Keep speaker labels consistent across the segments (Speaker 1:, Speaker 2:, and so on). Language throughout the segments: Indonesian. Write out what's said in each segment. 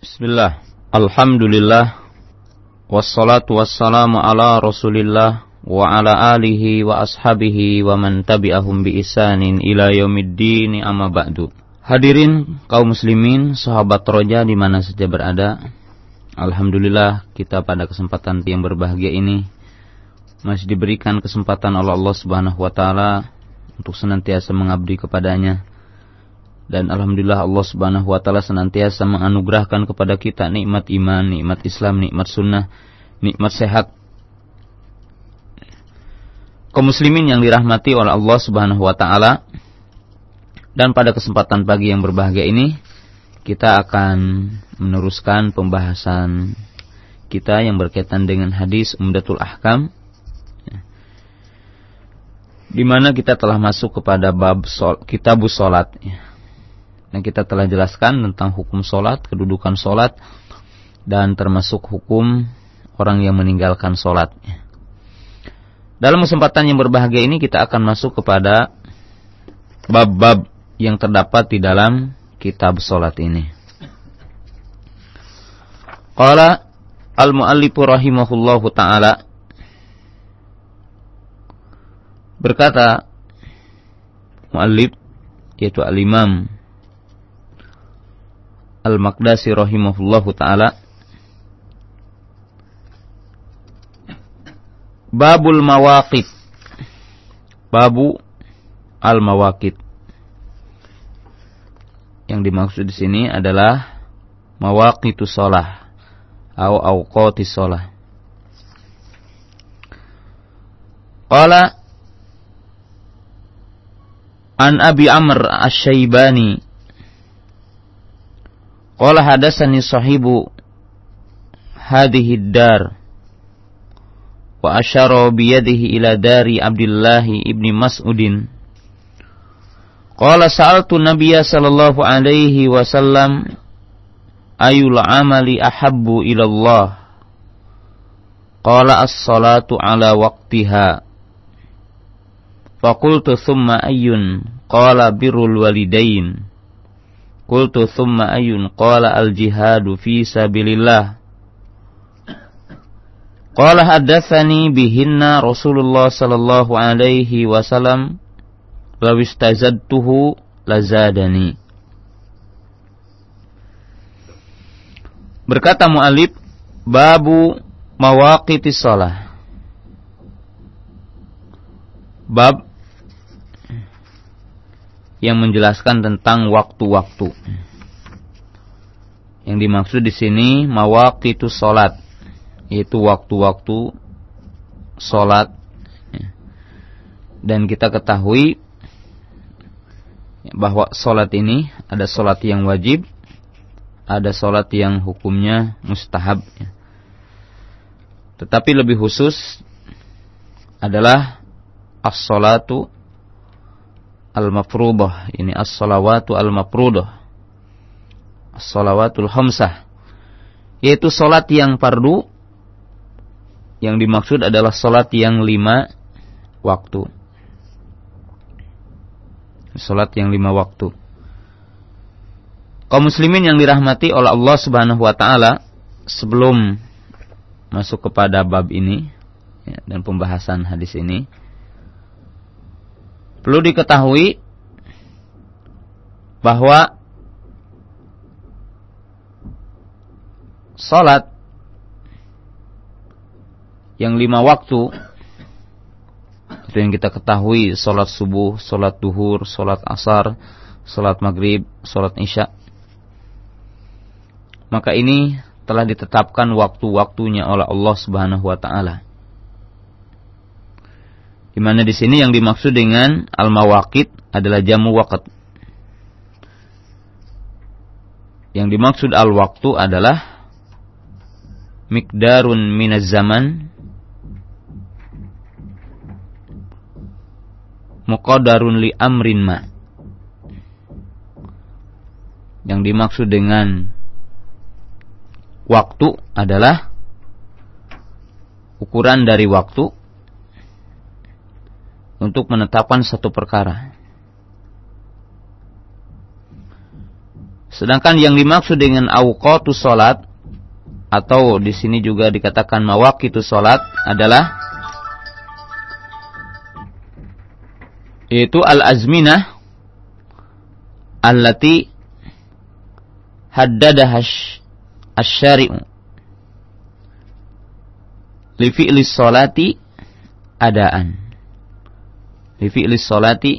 Speaker 1: Bismillah. Alhamdulillah. Wassalatu wassalamu ala rasulillah wa ala alihi wa ashabihi wa man tabi'ahum bi isanin ila yaumiddin amma ba'du. Hadirin kaum muslimin, sahabat roja di mana saja berada. Alhamdulillah kita pada kesempatan yang berbahagia ini masih diberikan kesempatan oleh Allah Subhanahu wa taala untuk senantiasa mengabdi kepadanya dan alhamdulillah Allah Subhanahu wa taala senantiasa menganugerahkan kepada kita nikmat iman, nikmat Islam, nikmat sunnah, nikmat sehat. Kaum muslimin yang dirahmati oleh Allah Subhanahu wa taala. Dan pada kesempatan pagi yang berbahagia ini kita akan meneruskan pembahasan kita yang berkaitan dengan hadis Umdatul Ahkam di mana kita telah masuk kepada bab sol, kitabus salat ya yang kita telah jelaskan tentang hukum solat, kedudukan solat, dan termasuk hukum orang yang meninggalkan solat. Dalam kesempatan yang berbahagia ini kita akan masuk kepada bab-bab yang terdapat di dalam kitab solat ini. Qala al-muallifu rahimahullahu ta'ala berkata muallif yaitu al-imam Al-Maqdasi rahimahullahu taala. Babul Mawaqit. Babu Al-Mawaqit. Yang dimaksud di sini adalah Mawaqitu sholah. Au awqati sholah. Qala An Abi Amr Asy-Syaibani Qala hadasani sahibu hadhihi dar wa asyara biyadihi ila dari Abdullah ibni Mas'udin. Qala sa'altu Nabiyya sallallahu alaihi wasallam ayul amali ahabbu ila Allah. Qala as-salatu ala waqtiha. Faqultu thumma ayyun qala birrul walidain. Qultu thumma ayun qala al jihadu fi sabilillah. Qala haddatsani bihinna Rasulullah sallallahu alaihi wasallam law istazadtuhu lazadani. Berkata mu'alib babu mawaqitis shalah. Bab yang menjelaskan tentang waktu-waktu. Yang dimaksud di sini mawaqitu salat, yaitu waktu-waktu salat. Dan kita ketahui bahwa salat ini ada salat yang wajib, ada salat yang hukumnya mustahab. Tetapi lebih khusus adalah as-salatu al-mafruḍah ini as-salawatu al-mafruḍah as-salawatul khamsah. Yaitu salat yang fardu. Yang dimaksud adalah salat yang lima waktu. Salat yang lima waktu. Kaum muslimin yang dirahmati oleh Allah Subhanahu wa taala sebelum masuk kepada bab ini ya, dan pembahasan hadis ini Perlu diketahui bahwa salat yang lima waktu itu yang kita ketahui salat subuh, salat duhur, salat asar, salat maghrib, salat isya. Maka ini telah ditetapkan waktu-waktunya oleh Allah Subhanahu wa taala. Di mana di sini yang dimaksud dengan al-mawaqit adalah jamu waqt. Yang dimaksud al-waktu adalah mikdarun minaz zaman muqaddarun li amrin ma. Yang dimaksud dengan waktu adalah ukuran dari waktu untuk menetapkan satu perkara. Sedangkan yang dimaksud dengan awqatu salat atau di sini juga dikatakan mawaqitu salat adalah yaitu al-azminah allati haddadaha asy-syari'u li fi'li salati adaan li fi'li salati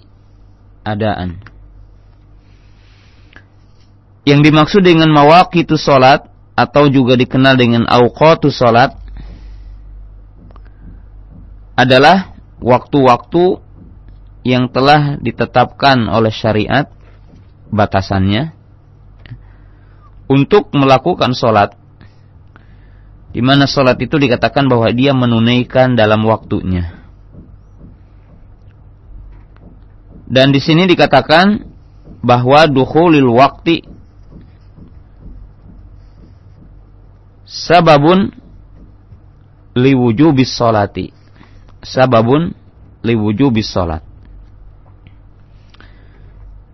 Speaker 1: adaan yang dimaksud dengan mawaqitu salat atau juga dikenal dengan awqatu salat adalah waktu-waktu yang telah ditetapkan oleh syariat batasannya untuk melakukan salat di mana salat itu dikatakan bahwa dia menunaikan dalam waktunya. Dan di sini dikatakan bahwa dukhulil waqti sababun liwujubis salati. Sababun liwujubis salat.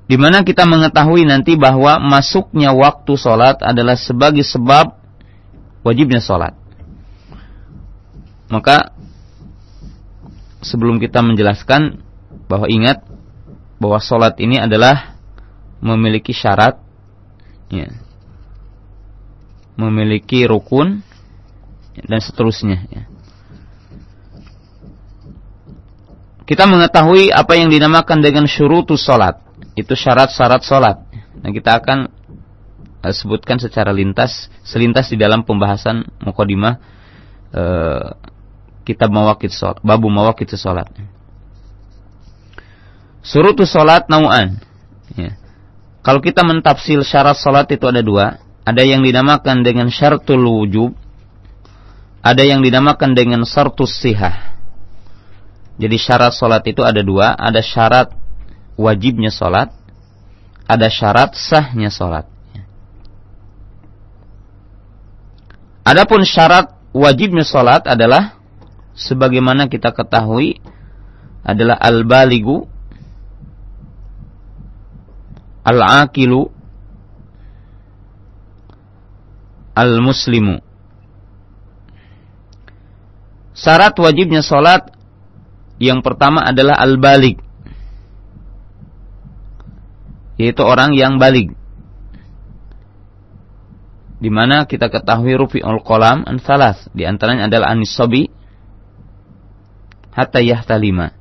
Speaker 1: Di mana kita mengetahui nanti bahwa masuknya waktu salat adalah sebagai sebab wajibnya salat. Maka sebelum kita menjelaskan bahwa ingat bahwa salat ini adalah memiliki syarat ya, memiliki rukun dan seterusnya. Ya. Kita mengetahui apa yang dinamakan dengan syurutus salat. Itu syarat-syarat salat. Nah, kita akan uh, sebutkan secara lintas, selintas di dalam pembahasan mukadimah uh, kitab mawakit salat, babu mawakit salat. Syurutus salat nau'an. Ya. Kalau kita mentafsir syarat salat itu ada dua. Ada yang dinamakan dengan syartul wujub. Ada yang dinamakan dengan syartus sihah. Jadi syarat solat itu ada dua. Ada syarat wajibnya solat. Ada syarat sahnya solat. Adapun syarat wajibnya solat adalah sebagaimana kita ketahui adalah al-baligu al-aqilu al-muslimu. Syarat wajibnya sholat yang pertama adalah al-balik. Yaitu orang yang balik. Di mana kita ketahui rufi'ul kolam an salas. Di antaranya adalah anisobi hatta yahtalima.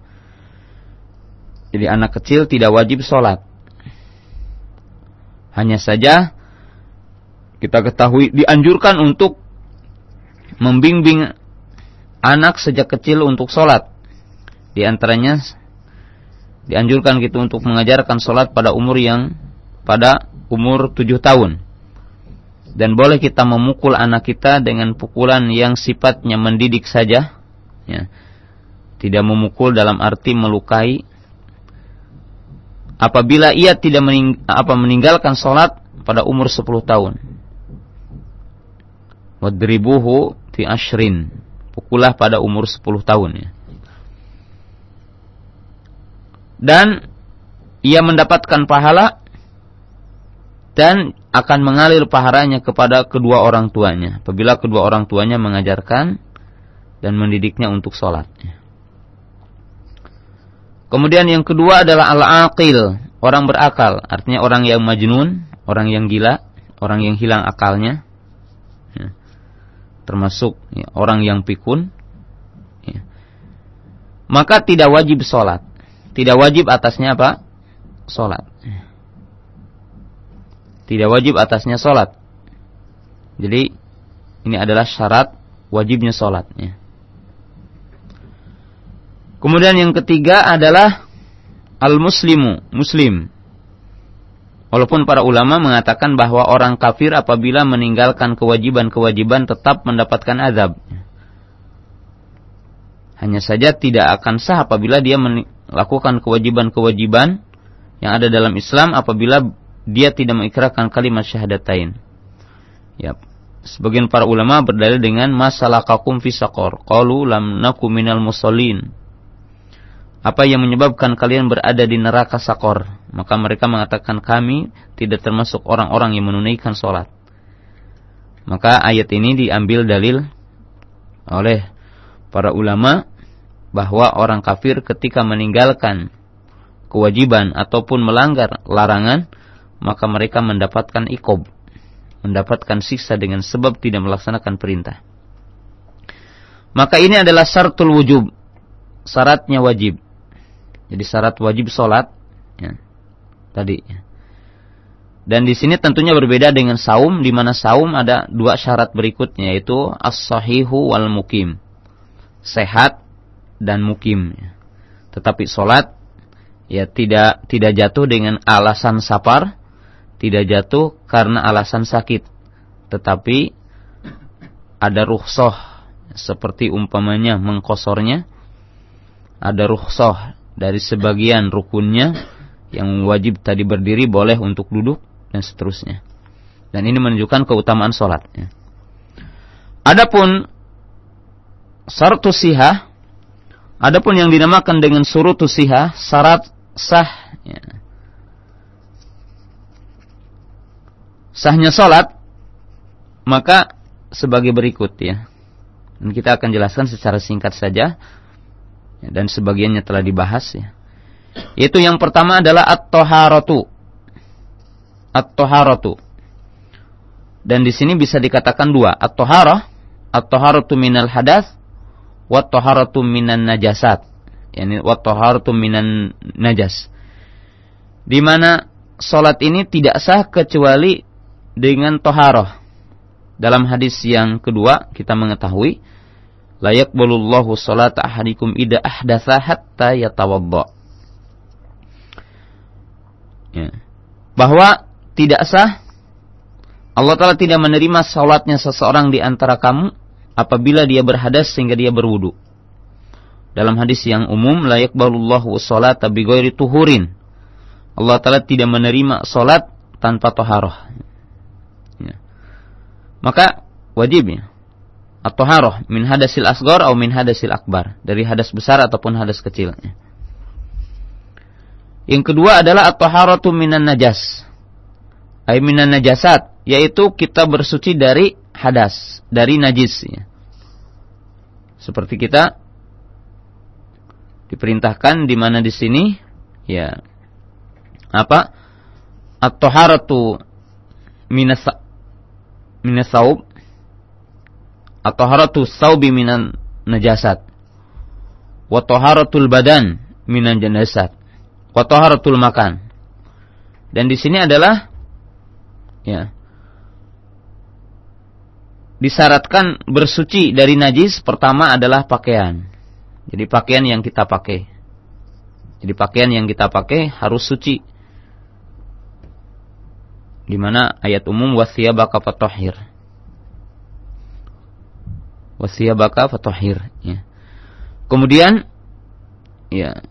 Speaker 1: Jadi anak kecil tidak wajib sholat. Hanya saja kita ketahui dianjurkan untuk membimbing anak sejak kecil untuk sholat. Di antaranya dianjurkan gitu untuk mengajarkan sholat pada umur yang pada umur tujuh tahun. Dan boleh kita memukul anak kita dengan pukulan yang sifatnya mendidik saja. Ya. Tidak memukul dalam arti melukai. Apabila ia tidak mening apa meninggalkan sholat pada umur sepuluh tahun wadribuhu fi ashrin. Pukullah pada umur 10 tahun ya. Dan ia mendapatkan pahala dan akan mengalir pahalanya kepada kedua orang tuanya apabila kedua orang tuanya mengajarkan dan mendidiknya untuk sholat. Kemudian yang kedua adalah al-aqil, orang berakal, artinya orang yang majnun, orang yang gila, orang yang hilang akalnya termasuk ya, orang yang pikun, ya, maka tidak wajib sholat. Tidak wajib atasnya apa? Sholat. Tidak wajib atasnya sholat. Jadi ini adalah syarat wajibnya sholat. Ya. Kemudian yang ketiga adalah al-muslimu, muslim. Walaupun para ulama mengatakan bahwa orang kafir apabila meninggalkan kewajiban-kewajiban tetap mendapatkan azab. Hanya saja tidak akan sah apabila dia melakukan kewajiban-kewajiban yang ada dalam Islam apabila dia tidak mengikrarkan kalimat syahadatain. Ya, sebagian para ulama berdalil dengan masalah kakum fi saqor. Qalu lam naku minal musallin. Apa yang menyebabkan kalian berada di neraka sakor? Maka mereka mengatakan kami tidak termasuk orang-orang yang menunaikan sholat. Maka ayat ini diambil dalil oleh para ulama bahwa orang kafir ketika meninggalkan kewajiban ataupun melanggar larangan, maka mereka mendapatkan ikob, mendapatkan siksa dengan sebab tidak melaksanakan perintah. Maka ini adalah syaratul wujub, syaratnya wajib. Jadi syarat wajib sholat. Ya, tadi. Ya. Dan di sini tentunya berbeda dengan saum, di mana saum ada dua syarat berikutnya, yaitu as-sahihu wal mukim. Sehat dan mukim. Ya. Tetapi sholat ya tidak tidak jatuh dengan alasan sapar, tidak jatuh karena alasan sakit. Tetapi ada ruhsoh seperti umpamanya mengkosornya, ada ruhsoh dari sebagian rukunnya yang wajib tadi berdiri boleh untuk duduk dan seterusnya. Dan ini menunjukkan keutamaan sholat. Ya. Adapun syaratus sihah, adapun yang dinamakan dengan surutus sihah, syarat sah. Ya. Sahnya sholat, maka sebagai berikut ya. Dan kita akan jelaskan secara singkat saja dan sebagiannya telah dibahas ya. Itu yang pertama adalah at-taharatu. At-taharatu. Dan di sini bisa dikatakan dua, at-taharah, at-taharatu minal hadas, wa taharatu minan najasat. Yani wa taharatu minan najas. Di mana salat ini tidak sah kecuali dengan taharah. Dalam hadis yang kedua kita mengetahui layak bolullahu salat ahadikum ida ahdatha hatta yatawadda. Ya. Bahwa tidak sah Allah Ta'ala tidak menerima salatnya seseorang di antara kamu apabila dia berhadas sehingga dia berwudu. Dalam hadis yang umum layak bolullahu salat bi ghairi tuhurin. Allah Ta'ala tidak menerima salat tanpa toharoh. Ya. Maka wajibnya at-taharah min hadasil asgar atau min hadasil akbar, dari hadas besar ataupun hadas kecil. Yang kedua adalah at-taharatu minan najas. Ay minan najasat, yaitu kita bersuci dari hadas, dari najis ya. Seperti kita diperintahkan di mana di sini ya apa? At-taharatu minas minas saub at-taharatu saubi minan najasat. Wa taharatul badan minan janasat. Wa taharatul makan. Dan di sini adalah ya disyaratkan bersuci dari najis pertama adalah pakaian. Jadi pakaian yang kita pakai. Jadi pakaian yang kita pakai harus suci. Di mana ayat umum wasiyabaka fatahhir wasiyabaka fatahhir ya. Kemudian ya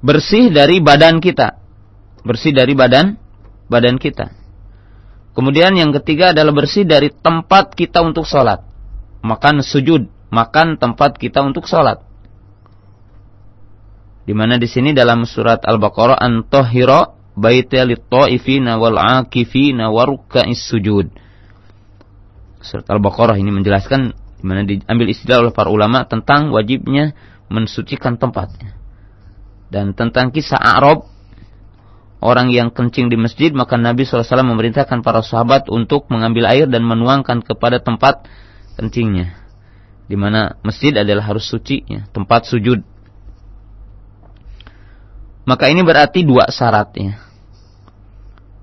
Speaker 1: bersih dari badan kita. Bersih dari badan badan kita. Kemudian yang ketiga adalah bersih dari tempat kita untuk sholat. Makan sujud, makan tempat kita untuk sholat. Di mana di sini dalam surat Al-Baqarah antahira baita lit-ta'ifina wal 'akifina waruka'is sujud surat Al-Baqarah ini menjelaskan di mana diambil istilah oleh para ulama tentang wajibnya mensucikan tempatnya. Dan tentang kisah Arab orang yang kencing di masjid maka Nabi SAW memerintahkan para sahabat untuk mengambil air dan menuangkan kepada tempat kencingnya. Di mana masjid adalah harus suci, ya, tempat sujud. Maka ini berarti dua syaratnya.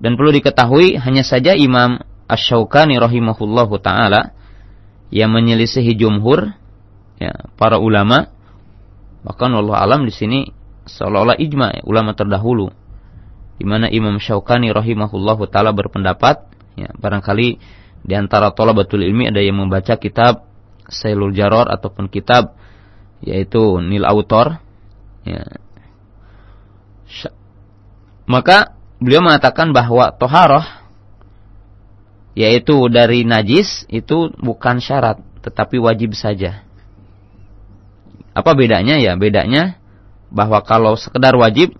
Speaker 1: Dan perlu diketahui hanya saja Imam Ash-Shawqani rahimahullahu taala yang menyelisihi jumhur ya, para ulama bahkan Allah alam di sini seolah-olah ijma ulama terdahulu di mana Imam Syaukani rahimahullahu taala berpendapat ya barangkali di antara thalabatul ilmi ada yang membaca kitab Sailul Jaror ataupun kitab yaitu Nil Autor ya. maka beliau mengatakan bahwa toharoh yaitu dari najis itu bukan syarat tetapi wajib saja. Apa bedanya ya? Bedanya bahwa kalau sekedar wajib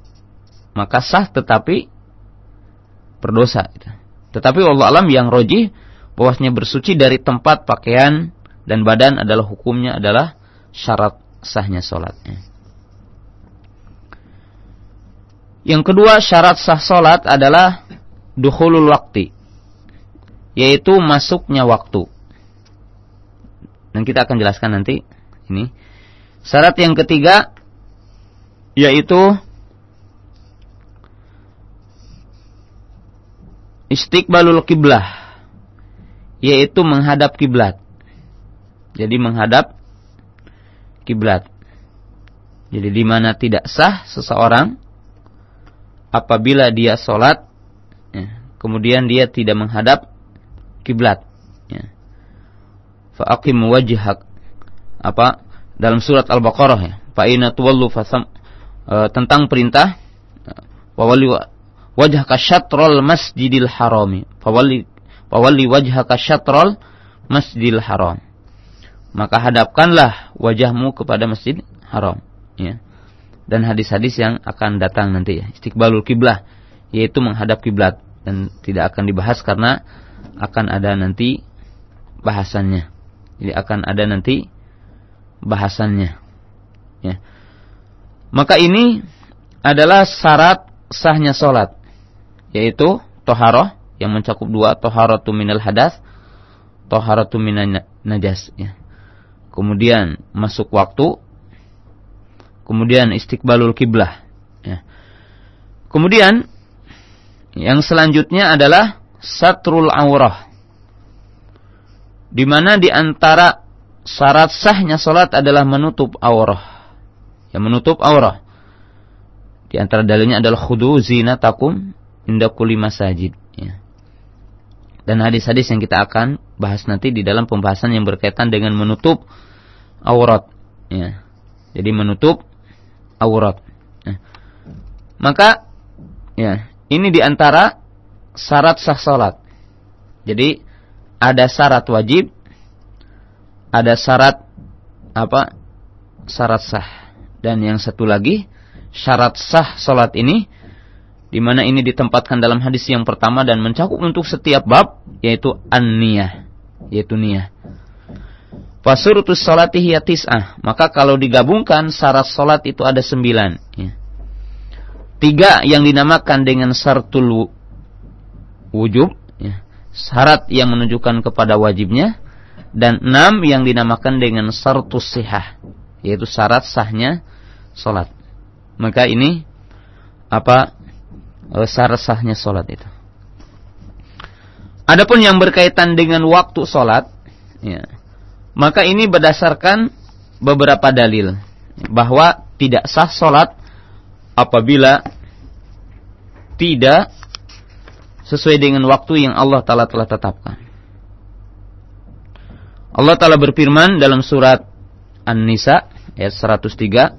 Speaker 1: maka sah tetapi berdosa. Tetapi Allah alam yang roji bahwasanya bersuci dari tempat pakaian dan badan adalah hukumnya adalah syarat sahnya sholatnya. Yang kedua syarat sah sholat adalah dukhulul waktu. Yaitu masuknya waktu. Dan kita akan jelaskan nanti ini. Syarat yang ketiga yaitu istiqbalul kiblah yaitu menghadap kiblat. Jadi menghadap kiblat. Jadi di mana tidak sah seseorang apabila dia sholat, ya, kemudian dia tidak menghadap kiblat. Ya. Fa'akim wajhak apa dalam surat Al-Baqarah ya. Fa'ina tuwallu fasam e, tentang perintah wawali wajhaka syatrul masjidil harami. Fawali Fawalli wajhaka syatrol masjidil haram. Maka hadapkanlah wajahmu kepada masjid haram. Ya. Dan hadis-hadis yang akan datang nanti ya. Istiqbalul kiblah. Yaitu menghadap kiblat. Dan tidak akan dibahas karena akan ada nanti bahasannya. Jadi akan ada nanti bahasannya. Ya. Maka ini adalah syarat sahnya solat. Yaitu toharoh yang mencakup dua toharatu minal hadas toharatu minan najas ya. kemudian masuk waktu kemudian istiqbalul kiblah ya. kemudian yang selanjutnya adalah satrul aurah di mana di antara syarat sahnya salat adalah menutup aurah yang menutup aurah di antara dalilnya adalah khudu zinatakum inda kulli masajid ya dan hadis-hadis yang kita akan bahas nanti di dalam pembahasan yang berkaitan dengan menutup aurat ya. Jadi menutup aurat. Ya. Maka ya, ini di antara syarat sah salat. Jadi ada syarat wajib, ada syarat apa? Syarat sah. Dan yang satu lagi syarat sah salat ini di mana ini ditempatkan dalam hadis yang pertama dan mencakup untuk setiap bab yaitu an-niyah yaitu niyah. Fasurutus salati hiya tis'ah. Maka kalau digabungkan syarat salat itu ada sembilan. Ya. Tiga yang dinamakan dengan syartul wujub. Ya. Syarat yang menunjukkan kepada wajibnya. Dan enam yang dinamakan dengan syartus sihah. Yaitu syarat sahnya salat. Maka ini apa sah-sahnya sholat itu. Adapun yang berkaitan dengan waktu sholat, ya, maka ini berdasarkan beberapa dalil bahwa tidak sah sholat apabila tidak sesuai dengan waktu yang Allah Taala telah tetapkan. Allah Taala berfirman dalam surat An-Nisa ayat 103,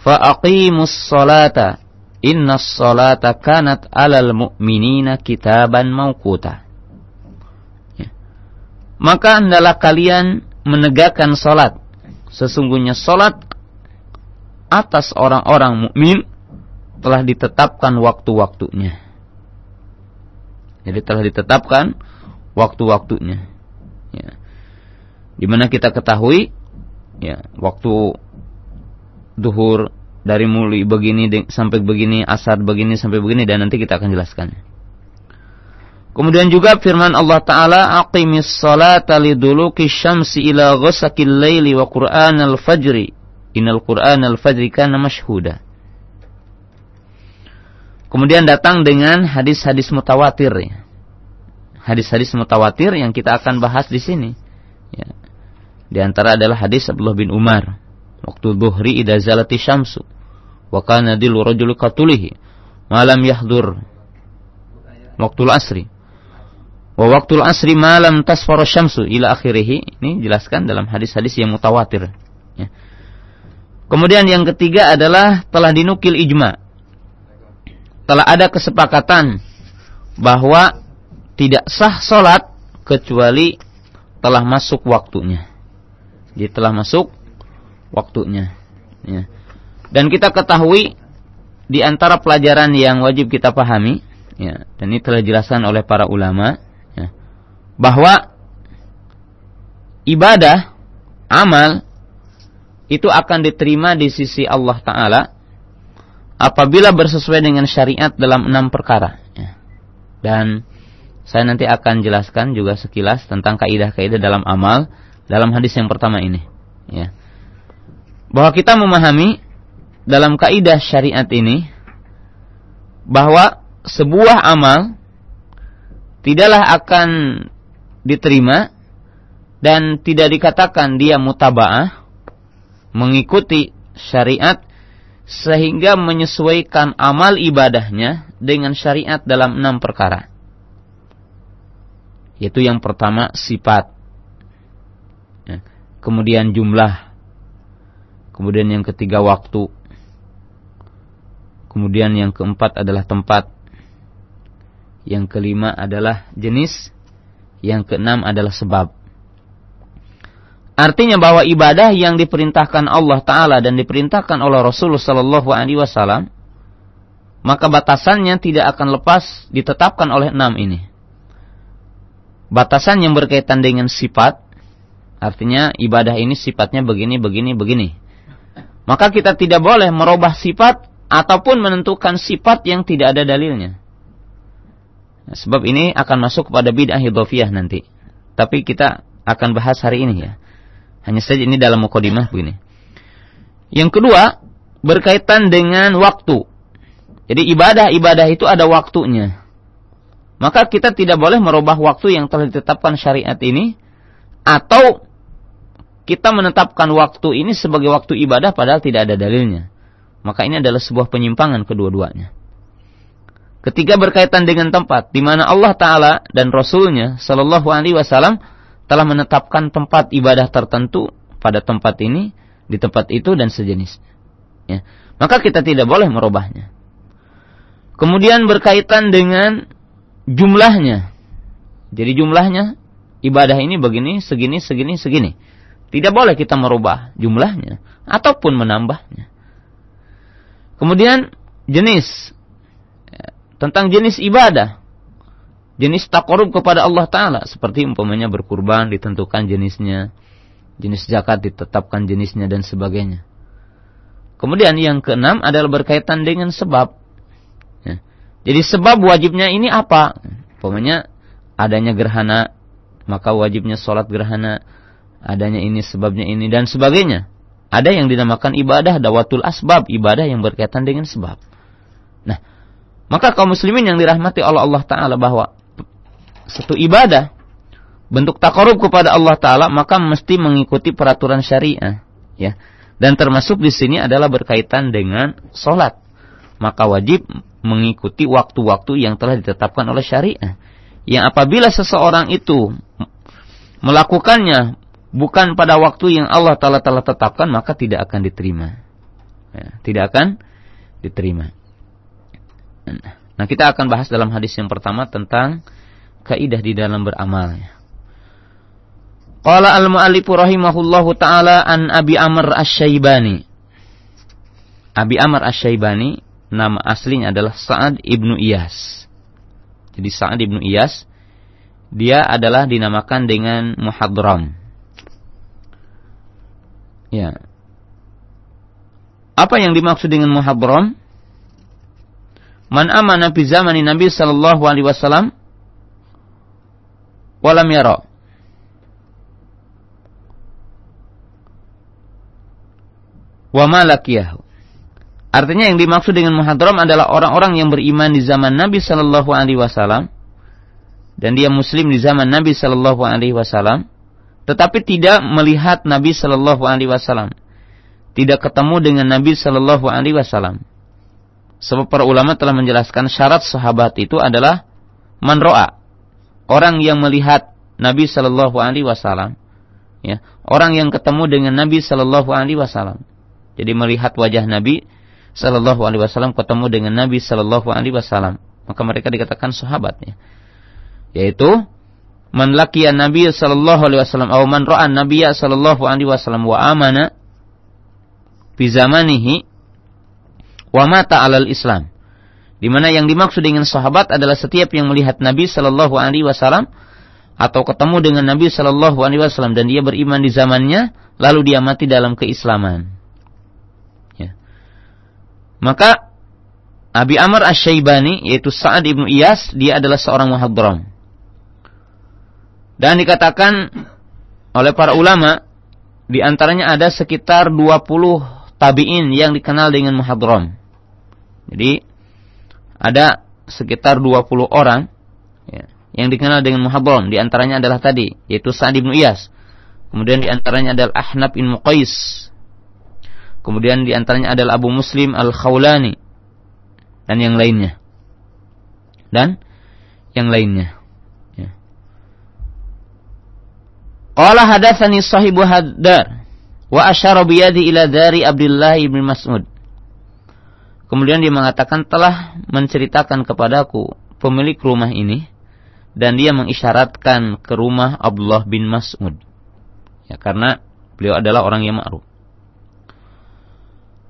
Speaker 1: "Fa'aqimus salata Inna salata kanat alal mu'minina kitaban mauquta. Ya. Maka hendaklah kalian menegakkan salat. Sesungguhnya salat atas orang-orang mukmin telah ditetapkan waktu-waktunya. Jadi telah ditetapkan waktu-waktunya. Ya. Di mana kita ketahui ya waktu duhur dari mulai begini sampai begini, asar begini sampai begini dan nanti kita akan jelaskan. Kemudian juga firman Allah Ta'ala Aqimis salata liduluki syamsi ila ghasakil layli wa qur'an al-fajri Innal qur'an al-fajri kana mashhuda Kemudian datang dengan hadis-hadis mutawatir. Hadis-hadis mutawatir yang kita akan bahas di sini ya. Di antara adalah hadis Abdullah bin Umar waktu dhuhri idza zalati syamsu wa kana dilu rajul qatulihi malam yahdur waktu asri wa waktu asri malam tasfara syamsu ila akhirih ini jelaskan dalam hadis-hadis yang mutawatir ya. kemudian yang ketiga adalah telah dinukil ijma telah ada kesepakatan bahwa tidak sah solat kecuali telah masuk waktunya. Jadi telah masuk waktunya. Ya. Dan kita ketahui di antara pelajaran yang wajib kita pahami, ya, dan ini telah dijelaskan oleh para ulama, ya, bahwa ibadah, amal itu akan diterima di sisi Allah Taala apabila bersesuai dengan syariat dalam enam perkara. Ya. Dan saya nanti akan jelaskan juga sekilas tentang kaidah-kaidah dalam amal dalam hadis yang pertama ini. Ya. Bahwa kita memahami dalam kaidah syariat ini bahwa sebuah amal tidaklah akan diterima dan tidak dikatakan dia mutaba'ah mengikuti syariat sehingga menyesuaikan amal ibadahnya dengan syariat dalam enam perkara. Yaitu yang pertama sifat. Ya. Kemudian jumlah. Kemudian yang ketiga waktu. Kemudian yang keempat adalah tempat. Yang kelima adalah jenis. Yang keenam adalah sebab. Artinya bahwa ibadah yang diperintahkan Allah Taala dan diperintahkan oleh Rasulullah Sallallahu Alaihi Wasallam, maka batasannya tidak akan lepas ditetapkan oleh enam ini batasan yang berkaitan dengan sifat, artinya ibadah ini sifatnya begini, begini, begini. Maka kita tidak boleh merubah sifat ataupun menentukan sifat yang tidak ada dalilnya. Nah, sebab ini akan masuk kepada bid'ah hidofiyah nanti. Tapi kita akan bahas hari ini ya. Hanya saja ini dalam mukadimah begini. Yang kedua, berkaitan dengan waktu. Jadi ibadah-ibadah itu ada waktunya maka kita tidak boleh merubah waktu yang telah ditetapkan syariat ini atau kita menetapkan waktu ini sebagai waktu ibadah padahal tidak ada dalilnya. Maka ini adalah sebuah penyimpangan kedua-duanya. Ketiga berkaitan dengan tempat di mana Allah Taala dan Rasulnya Shallallahu Alaihi Wasallam telah menetapkan tempat ibadah tertentu pada tempat ini, di tempat itu dan sejenisnya. Ya. Maka kita tidak boleh merubahnya. Kemudian berkaitan dengan jumlahnya. Jadi jumlahnya ibadah ini begini, segini, segini, segini. Tidak boleh kita merubah jumlahnya ataupun menambahnya. Kemudian jenis tentang jenis ibadah. Jenis takorub kepada Allah Ta'ala. Seperti umpamanya berkurban ditentukan jenisnya. Jenis zakat ditetapkan jenisnya dan sebagainya. Kemudian yang keenam adalah berkaitan dengan sebab. Jadi sebab wajibnya ini apa? Pokoknya adanya gerhana, maka wajibnya sholat gerhana. Adanya ini, sebabnya ini, dan sebagainya. Ada yang dinamakan ibadah dawatul asbab, ibadah yang berkaitan dengan sebab. Nah, maka kaum muslimin yang dirahmati oleh Allah Ta'ala bahwa satu ibadah, bentuk takarub kepada Allah Ta'ala, maka mesti mengikuti peraturan syariah. ya. Dan termasuk di sini adalah berkaitan dengan sholat. Maka wajib mengikuti waktu-waktu yang telah ditetapkan oleh syariah. Yang apabila seseorang itu melakukannya bukan pada waktu yang Allah Ta'ala telah tetapkan, maka tidak akan diterima. Ya, tidak akan diterima. Nah, kita akan bahas dalam hadis yang pertama tentang kaidah di dalam beramal. Qala al-mu'allifu rahimahullahu taala an Abi Amr Asy-Syaibani. Abi Amr Asy-Syaibani nama aslinya adalah Sa'ad ibnu Iyas. Jadi Sa'ad ibnu Iyas, dia adalah dinamakan dengan Muhadram. Ya. Apa yang dimaksud dengan Muhadram? Man amana fi zamani Nabi sallallahu alaihi wasallam walam yara. Wa ma lakiyahu. Artinya yang dimaksud dengan muhadram adalah orang-orang yang beriman di zaman Nabi Shallallahu Alaihi Wasallam dan dia Muslim di zaman Nabi Shallallahu Alaihi Wasallam, tetapi tidak melihat Nabi Shallallahu Alaihi Wasallam, tidak ketemu dengan Nabi Shallallahu Alaihi Wasallam. Sebab para ulama telah menjelaskan syarat sahabat itu adalah manroa, orang yang melihat Nabi Shallallahu Alaihi Wasallam, ya, orang yang ketemu dengan Nabi Shallallahu Alaihi Wasallam. Jadi melihat wajah Nabi Sallallahu Alaihi Wasallam ketemu dengan Nabi Sallallahu Alaihi Wasallam, maka mereka dikatakan sahabatnya. Yaitu man laqiya Nabi Sallallahu Alaihi Wasallam atau man ra'a Nabi Sallallahu Alaihi Wasallam wa amana fi zamanihi wa mata 'alal Islam. Di mana yang dimaksud dengan sahabat adalah setiap yang melihat Nabi Shallallahu alaihi wasallam atau ketemu dengan Nabi Shallallahu alaihi wasallam dan dia beriman di zamannya lalu dia mati dalam keislaman. Ya. Maka Abi Amr Asy-Syaibani yaitu Sa'ad ibnu Iyas dia adalah seorang muhadram. Dan dikatakan oleh para ulama di antaranya ada sekitar 20 tabi'in yang dikenal dengan muhadram. Jadi ada sekitar 20 orang ya, yang dikenal dengan muhadram. Di antaranya adalah tadi, yaitu Sa'ad bin Iyas. Kemudian di antaranya adalah Ahnab bin Muqais. Kemudian di antaranya adalah Abu Muslim Al-Khawlani. Dan yang lainnya. Dan yang lainnya. Ya. Qala hadatsani sahibu hadar wa asyara biyadi ila dari Abdullah bin Mas'ud. Kemudian dia mengatakan telah menceritakan kepadaku pemilik rumah ini dan dia mengisyaratkan ke rumah Abdullah bin Mas'ud. Ya karena beliau adalah orang yang ma'ruf.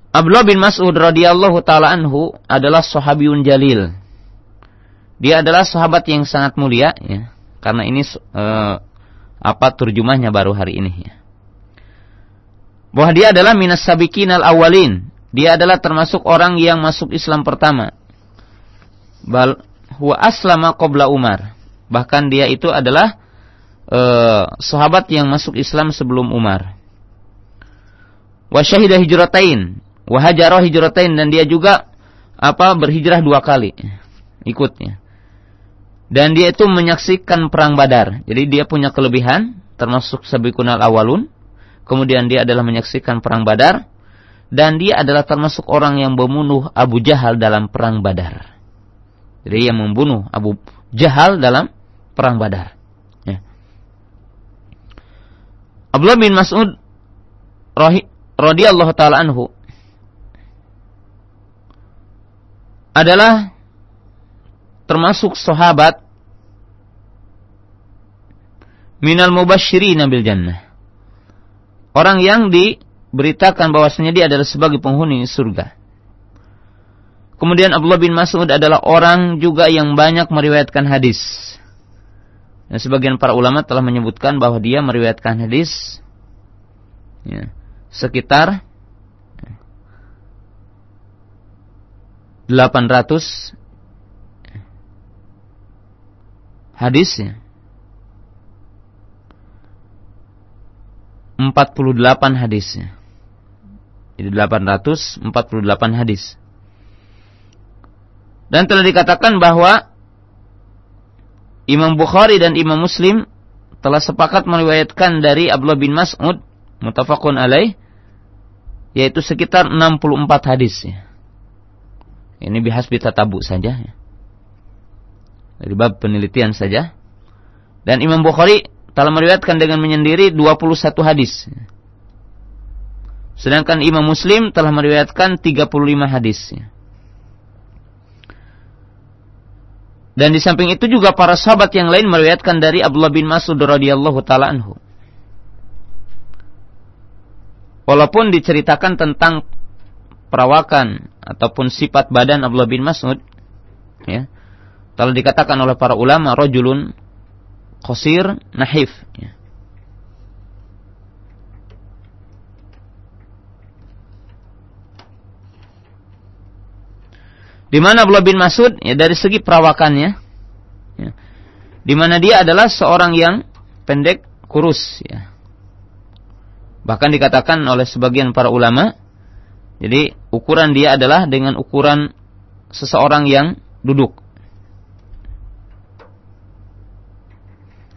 Speaker 1: Abdullah bin Mas'ud radhiyallahu taala anhu adalah sahabiyun jalil. Dia adalah sahabat yang sangat mulia ya. Karena ini uh, apa terjemahnya baru hari ini ya. Bahwa dia adalah minas sabiqin al awalin dia adalah termasuk orang yang masuk Islam pertama. Bal huwa aslama qabla Umar. Bahkan dia itu adalah uh, sahabat yang masuk Islam sebelum Umar. Wa syahidah hijratain, wa hajara hijratain dan dia juga apa berhijrah dua kali ikutnya. Dan dia itu menyaksikan perang Badar. Jadi dia punya kelebihan termasuk sabiqunal awalun. Kemudian dia adalah menyaksikan perang Badar dan dia adalah termasuk orang yang membunuh Abu Jahal dalam perang Badar. Jadi yang membunuh Abu Jahal dalam perang Badar. Ya. Abdullah bin Mas'ud radhiyallahu taala anhu adalah termasuk sahabat minal mubasyirin bil jannah. Orang yang di beritakan bahwasanya dia adalah sebagai penghuni surga. Kemudian Abdullah bin Mas'ud adalah orang juga yang banyak meriwayatkan hadis. Dan sebagian para ulama telah menyebutkan bahwa dia meriwayatkan hadis ya, sekitar 800 hadis ya. 48 hadisnya. Jadi 848 hadis. Dan telah dikatakan bahwa Imam Bukhari dan Imam Muslim telah sepakat meriwayatkan dari Abdullah bin Mas'ud mutafakun alaih yaitu sekitar 64 hadis ya. Ini bihas tabu saja ya. Dari bab penelitian saja. Dan Imam Bukhari telah meriwayatkan dengan menyendiri 21 hadis. Sedangkan Imam Muslim telah meriwayatkan 35 hadis. Dan di samping itu juga para sahabat yang lain meriwayatkan dari Abdullah bin Mas'ud radhiyallahu taala anhu. Walaupun diceritakan tentang perawakan ataupun sifat badan Abdullah bin Mas'ud ya, telah dikatakan oleh para ulama rajulun qasir nahif ya. Di mana Abdullah bin Mas'ud ya dari segi perawakannya ya, di mana dia adalah seorang yang pendek kurus ya. Bahkan dikatakan oleh sebagian para ulama jadi ukuran dia adalah dengan ukuran seseorang yang duduk.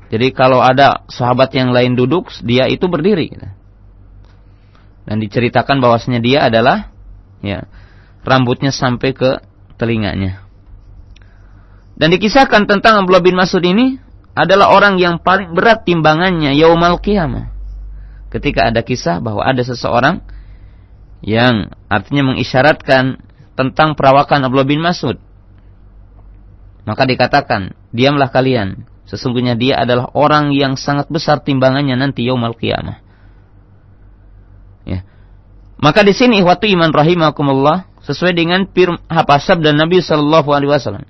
Speaker 1: Jadi kalau ada sahabat yang lain duduk, dia itu berdiri. Dan diceritakan bahwasanya dia adalah ya rambutnya sampai ke telinganya. Dan dikisahkan tentang Abdullah bin Mas'ud ini adalah orang yang paling berat timbangannya yaumal qiyamah. Ketika ada kisah bahwa ada seseorang yang artinya mengisyaratkan tentang perawakan Abdullah bin Mas'ud. Maka dikatakan, diamlah kalian. Sesungguhnya dia adalah orang yang sangat besar timbangannya nanti yaumal qiyamah. Ya. Maka di sini waktu iman rahimakumullah sesuai dengan apa sabda Nabi sallallahu alaihi wasallam.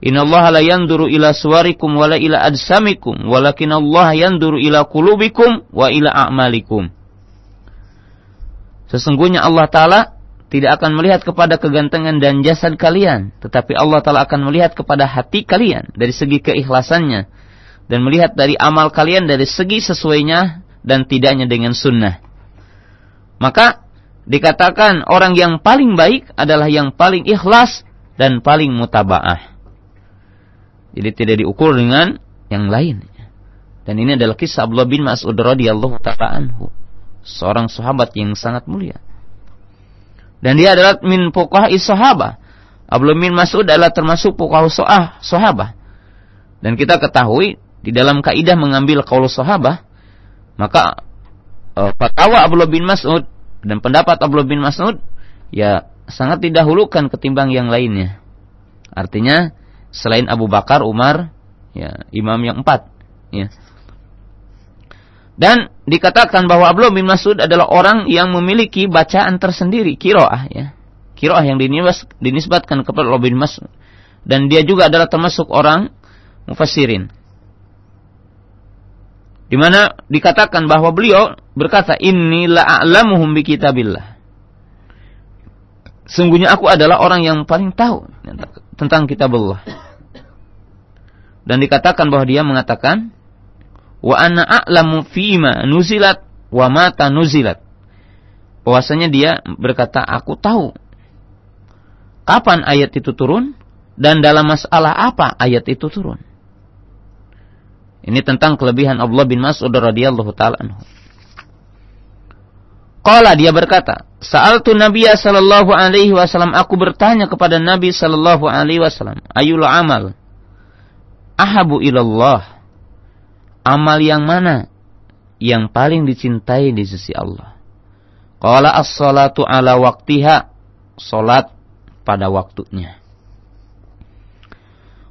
Speaker 1: Inna Allah la yanduru ila suwarikum wala ila ajsamikum walakin Allah yanduru ila kulubikum wa ila a'malikum. Sesungguhnya Allah Ta'ala tidak akan melihat kepada kegantengan dan jasad kalian, tetapi Allah Ta'ala akan melihat kepada hati kalian dari segi keikhlasannya dan melihat dari amal kalian dari segi sesuainya dan tidaknya dengan sunnah. Maka dikatakan orang yang paling baik adalah yang paling ikhlas dan paling mutabaah. Jadi tidak diukur dengan yang lain. Dan ini adalah kisah Abdullah bin Mas'ud radhiyallahu taala anhu, seorang sahabat yang sangat mulia. Dan dia adalah min fuqaha sahabah. Abdullah bin Mas'ud adalah termasuk fuqaha soah sahabah. Dan kita ketahui di dalam kaidah mengambil qaul sahabah maka uh, fatwa Abdullah bin Mas'ud dan pendapat Abdullah bin Mas'ud ya sangat didahulukan ketimbang yang lainnya. Artinya selain Abu Bakar, Umar, ya imam yang empat, ya. Dan dikatakan bahwa Abdullah bin Mas'ud adalah orang yang memiliki bacaan tersendiri, kiroah ya. Kiroah yang dinisbatkan kepada Abdullah bin Mas'ud. Dan dia juga adalah termasuk orang mufassirin. Di mana dikatakan bahwa beliau berkata, "Inni la'alamuhum bi kitabillah." Sungguhnya aku adalah orang yang paling tahu tentang kitab Allah. Dan dikatakan bahwa dia mengatakan, wa ana a'lamu fima nuzilat wa mata nuzilat. Bahwasanya dia berkata, aku tahu kapan ayat itu turun dan dalam masalah apa ayat itu turun. Ini tentang kelebihan Allah bin Mas'ud radhiyallahu taala anhu. Qala dia berkata, Sa'altu Nabi sallallahu alaihi wasallam, aku bertanya kepada Nabi sallallahu alaihi wasallam, ayul amal ahabu ilallah amal yang mana yang paling dicintai di sisi Allah? Qala as-salatu ala waktiha, salat pada waktunya.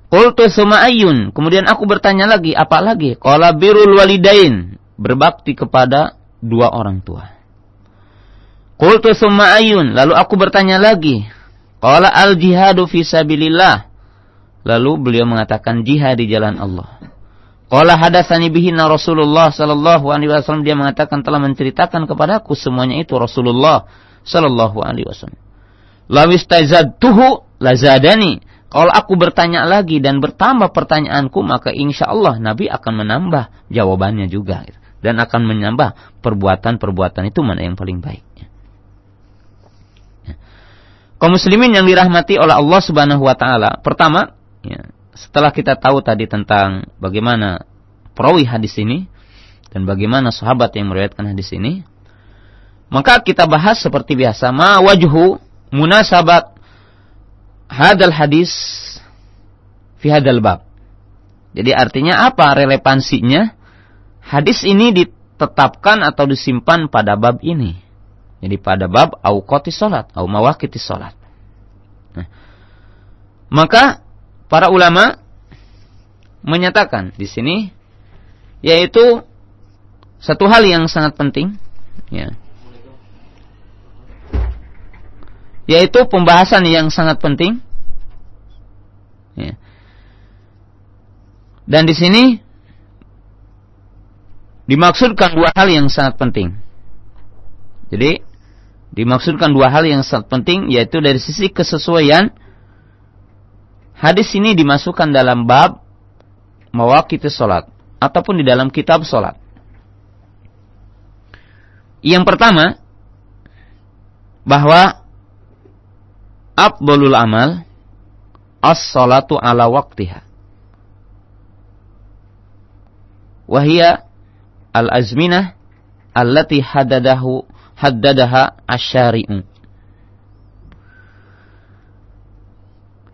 Speaker 1: Qultu suma ayun, kemudian aku bertanya lagi, apa lagi? Qala birul walidain, berbakti kepada dua orang tua. Qultu suma ayun, lalu aku bertanya lagi, qala al jihadu fi sabilillah. Lalu beliau mengatakan jihad di jalan Allah. Qala hadatsani bihina Rasulullah sallallahu alaihi wasallam dia mengatakan telah menceritakan kepadaku semuanya itu Rasulullah sallallahu alaihi wasallam. Lawis tazadtuhu lazadani. Kalau aku bertanya lagi dan bertambah pertanyaanku maka insya Allah Nabi akan menambah jawabannya juga dan akan menambah perbuatan-perbuatan itu mana yang paling baik. Kaum muslimin yang dirahmati oleh Allah Subhanahu wa taala, pertama, ya, setelah kita tahu tadi tentang bagaimana perawi hadis ini dan bagaimana sahabat yang meriwayatkan hadis ini, maka kita bahas seperti biasa ma wajhu munasabat hadal hadis fi hadal bab. Jadi artinya apa relevansinya? Hadis ini ditetapkan atau disimpan pada bab ini. Jadi pada bab auqati salat au mawaqiti salat. Nah, maka para ulama menyatakan di sini yaitu satu hal yang sangat penting ya yaitu pembahasan yang sangat penting ya. dan di sini dimaksudkan dua hal yang sangat penting jadi dimaksudkan dua hal yang sangat penting yaitu dari sisi kesesuaian hadis ini dimasukkan dalam bab mawakiti sholat ataupun di dalam kitab sholat. Yang pertama bahwa abdulul amal as-salatu ala waktiha. Wahia al-azminah allati haddadahu haddadaha asyari'u.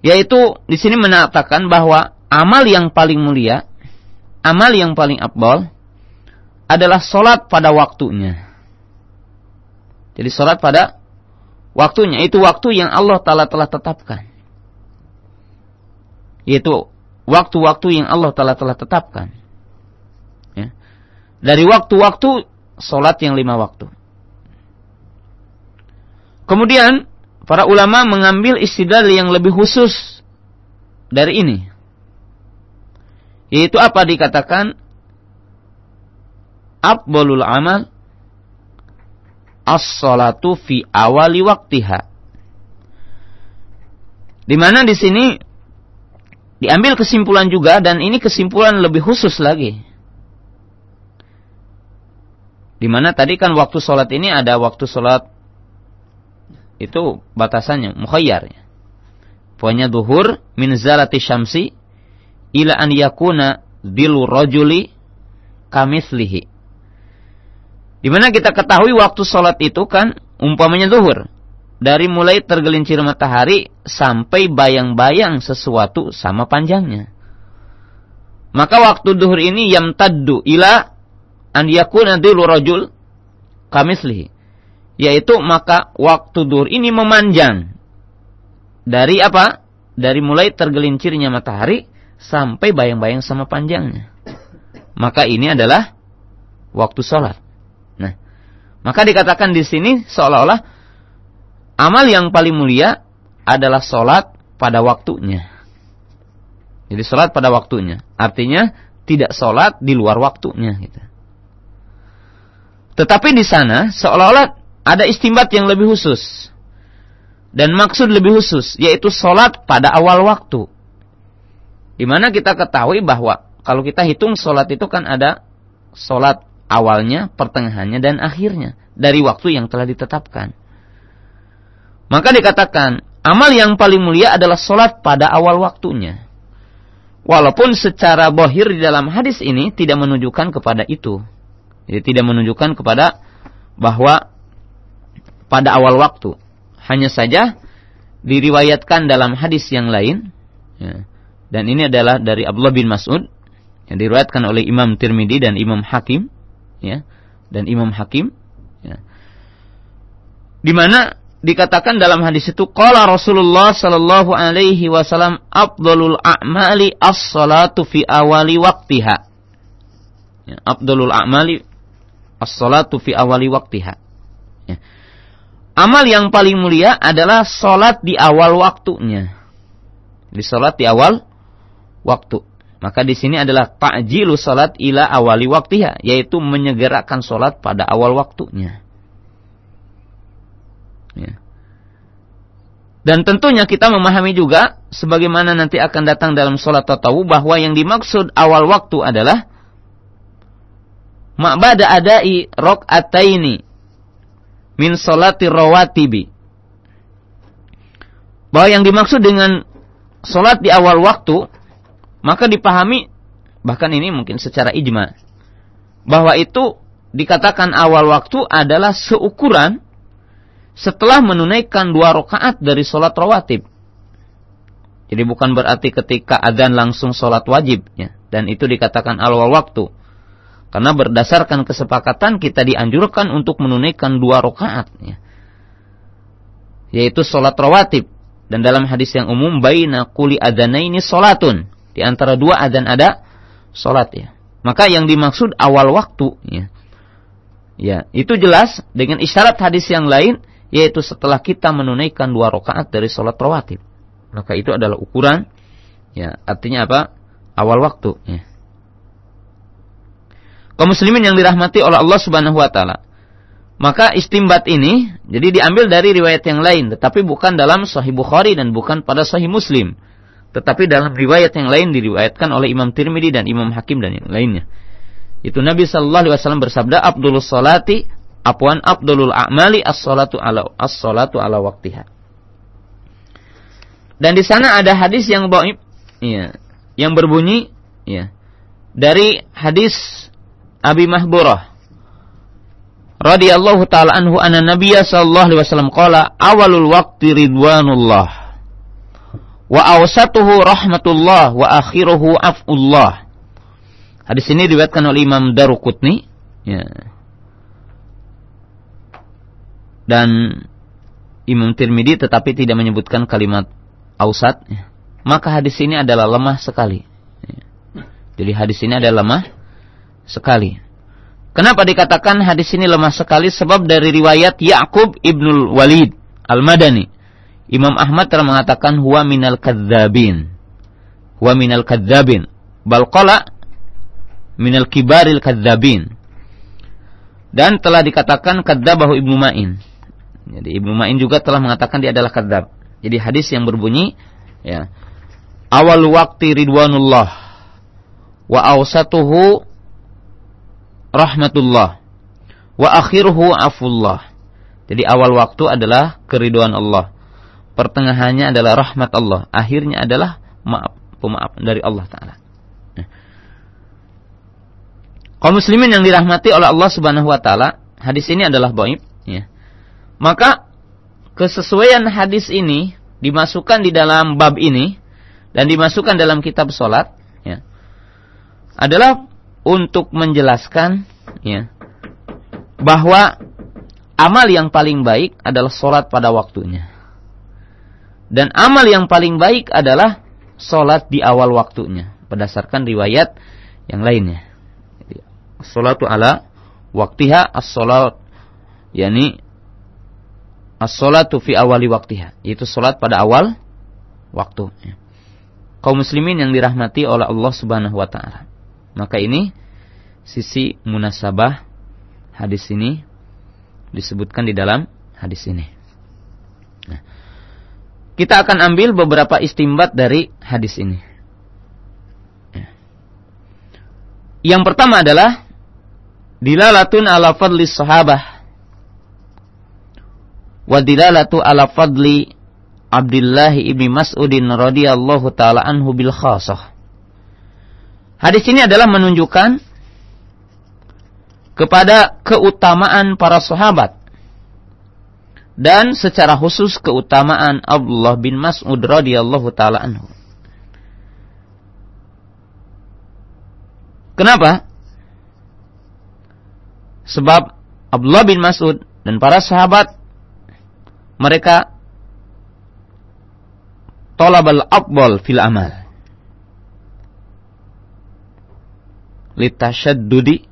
Speaker 1: Yaitu di sini mengatakan bahwa amal yang paling mulia, amal yang paling abdol adalah solat pada waktunya. Jadi solat pada waktunya itu waktu yang Allah Taala telah tetapkan. Yaitu waktu-waktu yang Allah Taala telah tetapkan. Ya. Dari waktu-waktu solat yang lima waktu. Kemudian para ulama mengambil istidlal yang lebih khusus dari ini. Yaitu apa dikatakan afdalul amal as-salatu fi awali waktiha. Di mana di sini diambil kesimpulan juga dan ini kesimpulan lebih khusus lagi. Di mana tadi kan waktu sholat ini ada waktu sholat itu batasannya mukhayyar. Pokoknya duhur min zalati syamsi ila an yakuna dilu rajuli kamislihi. Di mana kita ketahui waktu sholat itu kan umpamanya duhur. Dari mulai tergelincir matahari sampai bayang-bayang sesuatu sama panjangnya. Maka waktu duhur ini yamtaddu ila an yakuna dilu rajul kamislihi. Yaitu maka waktu dur ini memanjang. Dari apa? Dari mulai tergelincirnya matahari sampai bayang-bayang sama panjangnya. Maka ini adalah waktu sholat maka dikatakan di sini seolah-olah amal yang paling mulia adalah sholat pada waktunya jadi sholat pada waktunya artinya tidak sholat di luar waktunya gitu tetapi di sana seolah-olah ada istimbat yang lebih khusus. Dan maksud lebih khusus, yaitu sholat pada awal waktu. Di mana kita ketahui bahwa kalau kita hitung sholat itu kan ada sholat awalnya, pertengahannya, dan akhirnya. Dari waktu yang telah ditetapkan. Maka dikatakan, amal yang paling mulia adalah sholat pada awal waktunya. Walaupun secara bohir di dalam hadis ini tidak menunjukkan kepada itu. Jadi tidak menunjukkan kepada bahwa pada awal waktu. Hanya saja diriwayatkan dalam hadis yang lain. Ya, dan ini adalah dari Abdullah bin Mas'ud yang diriwayatkan oleh Imam Tirmidzi dan Imam Hakim ya dan Imam Hakim ya. di mana dikatakan dalam hadis itu qala Rasulullah sallallahu alaihi wasallam afdalul a'mali as-salatu fi awali waqtiha ya, afdalul a'mali as-salatu fi awali waqtiha. Ya. Amal yang paling mulia adalah sholat di awal waktunya. Di sholat di awal waktu. Maka di sini adalah ta'jilu sholat ila awali waktiha. Yaitu menyegerakan sholat pada awal waktunya. Ya. Dan tentunya kita memahami juga sebagaimana nanti akan datang dalam sholat tatawu bahwa yang dimaksud awal waktu adalah ma'bada adai rok'ataini min solati rawatibi. Bahwa yang dimaksud dengan solat di awal waktu, maka dipahami, bahkan ini mungkin secara ijma, bahwa itu dikatakan awal waktu adalah seukuran setelah menunaikan dua rakaat dari solat rawatib. Jadi bukan berarti ketika adzan langsung solat wajib, ya. dan itu dikatakan awal waktu karena berdasarkan kesepakatan kita dianjurkan untuk menunaikan dua rakaat ya. Yaitu sholat rawatib. Dan dalam hadis yang umum baina kuli ini sholatun. Di antara dua adzan ada sholat ya. Maka yang dimaksud awal waktu ya. Ya, itu jelas dengan isyarat hadis yang lain yaitu setelah kita menunaikan dua rakaat dari sholat rawatib. Maka itu adalah ukuran ya, artinya apa? Awal waktu ya kaum muslimin yang dirahmati oleh Allah Subhanahu wa taala. Maka istimbat ini jadi diambil dari riwayat yang lain tetapi bukan dalam sahih Bukhari dan bukan pada sahih Muslim. Tetapi dalam riwayat yang lain diriwayatkan oleh Imam Tirmidzi dan Imam Hakim dan yang lainnya. Itu Nabi sallallahu alaihi wasallam bersabda Abdulul salati apwan Abdulul a'mali as-salatu ala as-salatu ala waktiha. Dan di sana ada hadis yang ya, yang berbunyi ya, dari hadis Abi Mahburah radhiyallahu taala anhu anna nabiyya sallallahu alaihi wasallam qala awalul waqti ridwanullah wa awsatuhu rahmatullah wa akhiruhu afullah Hadis ini diriwayatkan oleh Imam Daruqutni ya. Dan Imam Tirmidzi tetapi tidak menyebutkan kalimat ausat ya. Maka hadis ini adalah lemah sekali. Ya. Jadi hadis ini adalah lemah sekali. Kenapa dikatakan hadis ini lemah sekali? Sebab dari riwayat Ya'qub ibnul Walid Al-Madani. Imam Ahmad telah mengatakan huwa minal kadzabin. Huwa minal kadzabin. Bal qala minal kibaril kadzabin. Dan telah dikatakan kadzabahu Ibnu Ma'in. Jadi Ibnu Ma'in juga telah mengatakan dia adalah kadzab. Jadi hadis yang berbunyi ya. Awal waktu ridwanullah wa awsatuhu rahmatullah wa akhiruhu afullah. Jadi awal waktu adalah keriduan Allah. Pertengahannya adalah rahmat Allah. Akhirnya adalah maaf, pemaaf dari Allah Ta'ala. Nah. Kaum muslimin yang dirahmati oleh Allah Subhanahu wa taala, hadis ini adalah baik. ya. Maka kesesuaian hadis ini dimasukkan di dalam bab ini dan dimasukkan dalam kitab solat, ya, adalah untuk menjelaskan ya, bahwa amal yang paling baik adalah sholat pada waktunya. Dan amal yang paling baik adalah sholat di awal waktunya. Berdasarkan riwayat yang lainnya. Sholatu ala waktiha as-sholat. Yani as-sholatu fi awali waktiha. Yaitu sholat pada awal waktu. Kaum muslimin yang dirahmati oleh Allah subhanahu wa ta'ala. Maka ini sisi munasabah hadis ini disebutkan di dalam hadis ini. Nah, kita akan ambil beberapa istimbat dari hadis ini. Ya. Yang pertama adalah dilalatun ala fadli sahabah wa dilalatu ala fadli Abdullah ibni Mas'udin radhiyallahu taala anhu bil khasah. Hadis ini adalah menunjukkan kepada keutamaan para sahabat dan secara khusus keutamaan Abdullah bin Mas'ud radhiyallahu taala anhu. Kenapa? Sebab Abdullah bin Mas'ud dan para sahabat mereka tolabal afdal fil amal. litashaddudi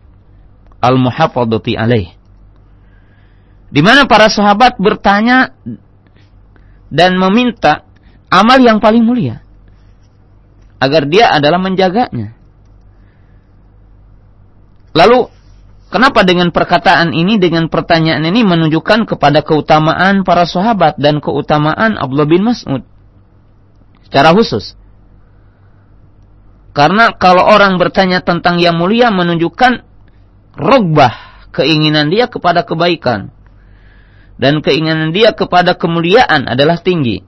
Speaker 1: al-muhafadati alaih. Di mana para sahabat bertanya dan meminta amal yang paling mulia agar dia adalah menjaganya. Lalu kenapa dengan perkataan ini dengan pertanyaan ini menunjukkan kepada keutamaan para sahabat dan keutamaan Abdullah bin Mas'ud secara khusus? Karena kalau orang bertanya tentang yang mulia menunjukkan rogbah keinginan dia kepada kebaikan. Dan keinginan dia kepada kemuliaan adalah tinggi.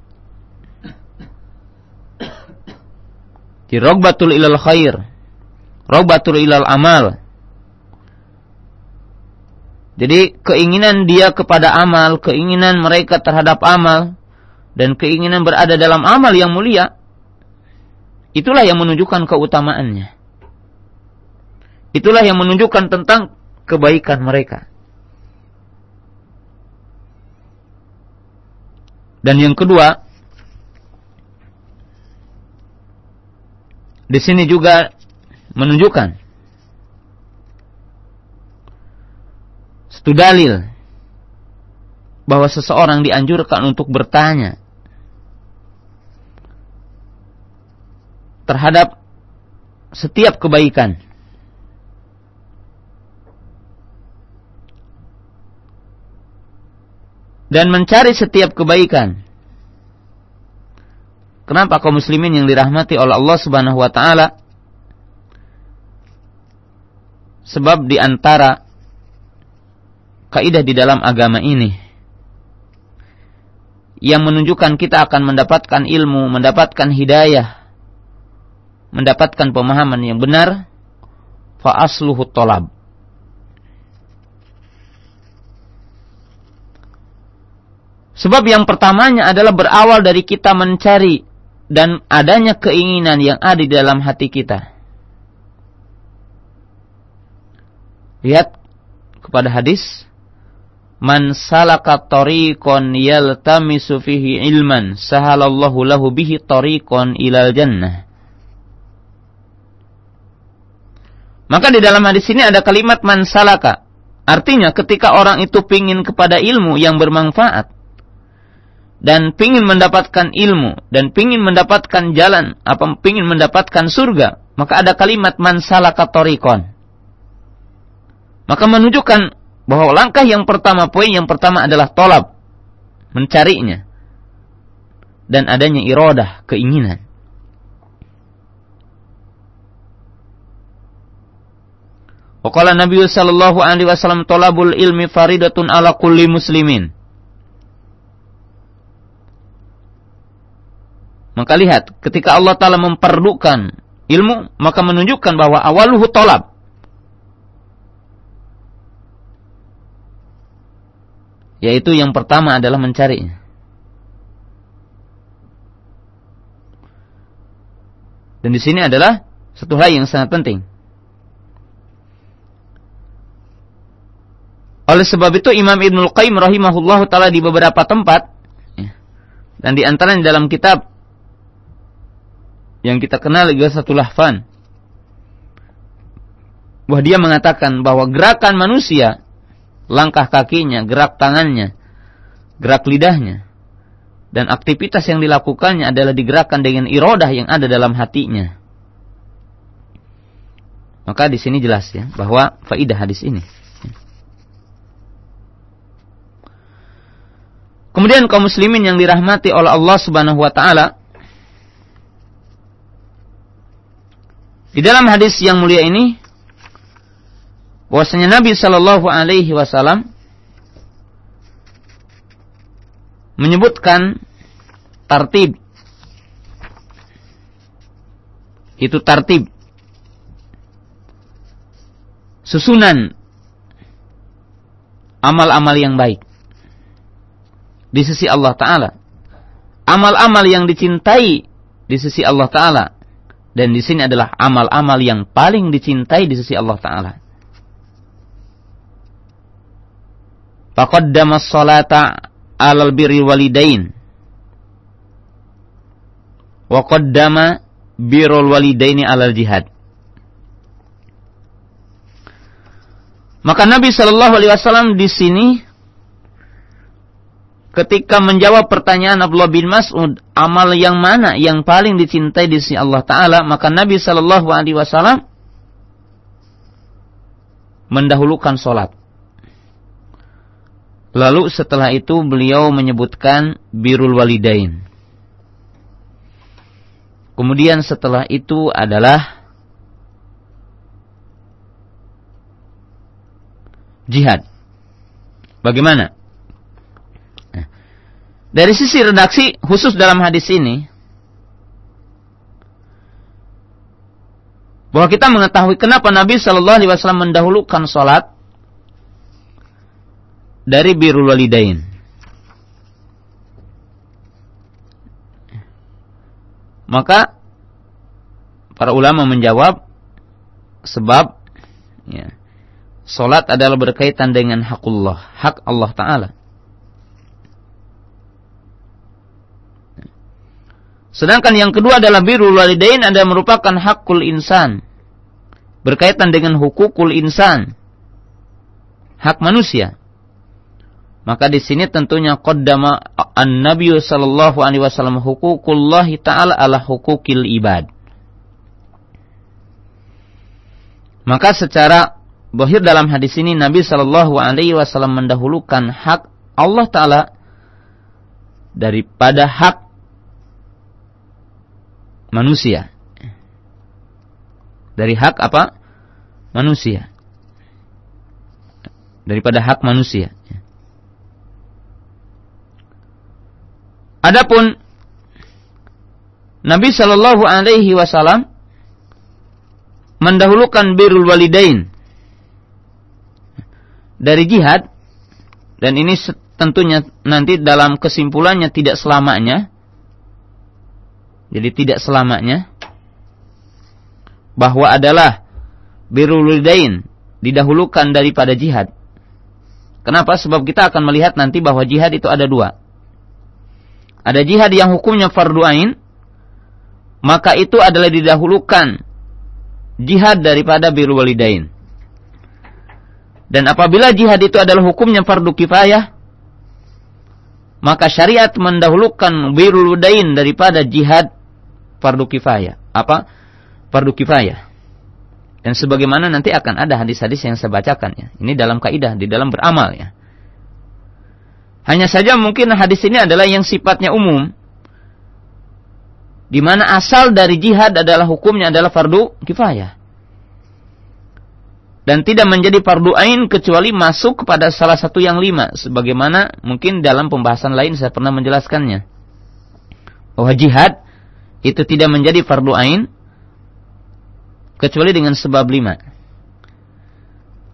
Speaker 1: Di rogbatul ilal khair. Rogbatul ilal amal. Jadi keinginan dia kepada amal, keinginan mereka terhadap amal, dan keinginan berada dalam amal yang mulia, Itulah yang menunjukkan keutamaannya. Itulah yang menunjukkan tentang kebaikan mereka. Dan yang kedua, di sini juga menunjukkan satu dalil bahwa seseorang dianjurkan untuk bertanya terhadap setiap kebaikan. Dan mencari setiap kebaikan. Kenapa kaum muslimin yang dirahmati oleh Allah Subhanahu wa taala? Sebab di antara kaidah di dalam agama ini yang menunjukkan kita akan mendapatkan ilmu, mendapatkan hidayah, mendapatkan pemahaman yang benar fa asluhu tolab Sebab yang pertamanya adalah berawal dari kita mencari dan adanya keinginan yang ada di dalam hati kita. Lihat kepada hadis Man salaka tariqan yaltamisu fihi ilman sahalallahu lahu bihi tariqan ilal jannah. Maka di dalam hadis ini ada kalimat mansalaka. Artinya ketika orang itu pingin kepada ilmu yang bermanfaat. Dan pingin mendapatkan ilmu dan pingin mendapatkan jalan apa pingin mendapatkan surga maka ada kalimat man salaka maka menunjukkan bahwa langkah yang pertama poin yang pertama adalah tolab mencarinya dan adanya iradah keinginan Nabi sallallahu alaihi wasallam talabul ilmi faridatun ala kulli muslimin. Maka lihat, ketika Allah Ta'ala memperdukan ilmu, maka menunjukkan bahwa awaluhu tolab. Yaitu yang pertama adalah mencarinya. Dan di sini adalah satu hal yang sangat penting. Oleh sebab itu Imam Ibnul Qayyim rahimahullah taala di beberapa tempat ya, dan di antaranya dalam kitab yang kita kenal juga satu lahfan bahwa dia mengatakan bahwa gerakan manusia langkah kakinya, gerak tangannya, gerak lidahnya dan aktivitas yang dilakukannya adalah digerakkan dengan irodah yang ada dalam hatinya. Maka di sini jelas ya bahwa faidah hadis ini. Kemudian kaum muslimin yang dirahmati oleh Allah Subhanahu wa taala Di dalam hadis yang mulia ini bahwasanya Nabi Shallallahu alaihi wasallam menyebutkan tartib itu tartib susunan amal-amal yang baik di sisi Allah Ta'ala. Amal-amal yang dicintai di sisi Allah Ta'ala. Dan di sini adalah amal-amal yang paling dicintai di sisi Allah Ta'ala. Faqaddama salata alal birri walidain. Wa qaddama birrul walidaini alal jihad. Maka Nabi Shallallahu Alaihi Wasallam di sini ketika menjawab pertanyaan Abdullah bin Mas'ud, amal yang mana yang paling dicintai di sisi Allah Taala, maka Nabi Shallallahu Alaihi Wasallam mendahulukan solat. Lalu setelah itu beliau menyebutkan birul walidain. Kemudian setelah itu adalah jihad. Bagaimana? Dari sisi redaksi khusus dalam hadis ini bahwa kita mengetahui kenapa Nabi Shallallahu Alaihi Wasallam mendahulukan sholat dari birul walidain. Maka para ulama menjawab sebab ya, solat adalah berkaitan dengan hakullah, hak Allah Taala. Sedangkan yang kedua adalah birrul walidain adalah merupakan hakul insan. Berkaitan dengan hukukul insan. Hak manusia. Maka di sini tentunya qaddama an-nabiy sallallahu alaihi wasallam hukukullah taala ala hukukil ibad. Maka secara bahir dalam hadis ini Nabi sallallahu alaihi wasallam mendahulukan hak Allah taala daripada hak manusia. Dari hak apa? Manusia. Daripada hak manusia. Adapun Nabi Shallallahu Alaihi Wasallam mendahulukan birul walidain dari jihad dan ini tentunya nanti dalam kesimpulannya tidak selamanya jadi tidak selamanya bahwa adalah birrul didahulukan daripada jihad. Kenapa? Sebab kita akan melihat nanti bahwa jihad itu ada dua. Ada jihad yang hukumnya fardu ain, maka itu adalah didahulukan jihad daripada birrul walidain. Dan apabila jihad itu adalah hukumnya fardu kifayah, maka syariat mendahulukan birrul walidain daripada jihad fardu kifayah. Apa? Fardu kifayah. Dan sebagaimana nanti akan ada hadis-hadis yang saya bacakan ya. Ini dalam kaidah, di dalam beramal ya. Hanya saja mungkin hadis ini adalah yang sifatnya umum. Di mana asal dari jihad adalah hukumnya adalah fardu kifayah. Dan tidak menjadi fardu ain kecuali masuk kepada salah satu yang lima. Sebagaimana mungkin dalam pembahasan lain saya pernah menjelaskannya. Bahwa jihad itu tidak menjadi fardu ain kecuali dengan sebab lima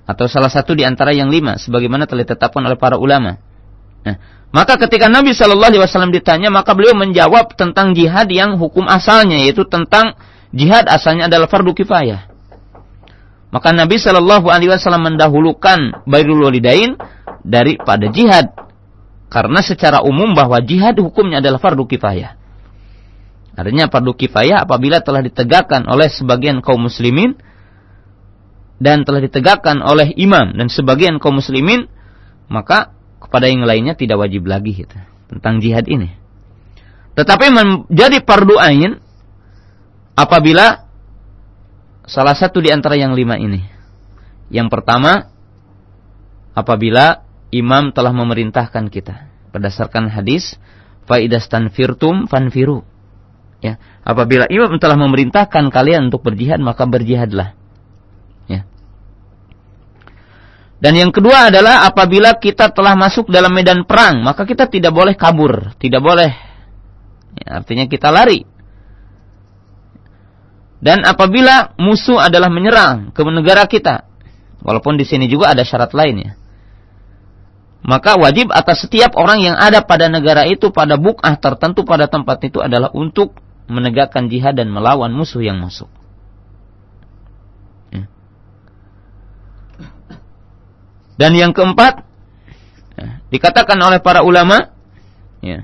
Speaker 1: atau salah satu di antara yang lima sebagaimana telah ditetapkan oleh para ulama. Nah, maka ketika Nabi Shallallahu Alaihi Wasallam ditanya, maka beliau menjawab tentang jihad yang hukum asalnya, yaitu tentang jihad asalnya adalah fardu kifayah. Maka Nabi Shallallahu Alaihi Wasallam mendahulukan bairul walidain daripada jihad, karena secara umum bahwa jihad hukumnya adalah fardu kifayah. Artinya fardu kifayah apabila telah ditegakkan oleh sebagian kaum muslimin dan telah ditegakkan oleh imam dan sebagian kaum muslimin, maka kepada yang lainnya tidak wajib lagi gitu, tentang jihad ini. Tetapi menjadi fardu ain apabila salah satu di antara yang lima ini. Yang pertama, apabila imam telah memerintahkan kita berdasarkan hadis faidastan firtum fanfiru Ya, apabila imam telah memerintahkan kalian untuk berjihad, maka berjihadlah. Ya. Dan yang kedua adalah apabila kita telah masuk dalam medan perang, maka kita tidak boleh kabur, tidak boleh. Ya, artinya kita lari. Dan apabila musuh adalah menyerang ke negara kita, walaupun di sini juga ada syarat lainnya, maka wajib atas setiap orang yang ada pada negara itu pada bukah tertentu pada tempat itu adalah untuk menegakkan jihad dan melawan musuh yang masuk. Ya. Dan yang keempat, ya, dikatakan oleh para ulama, ya,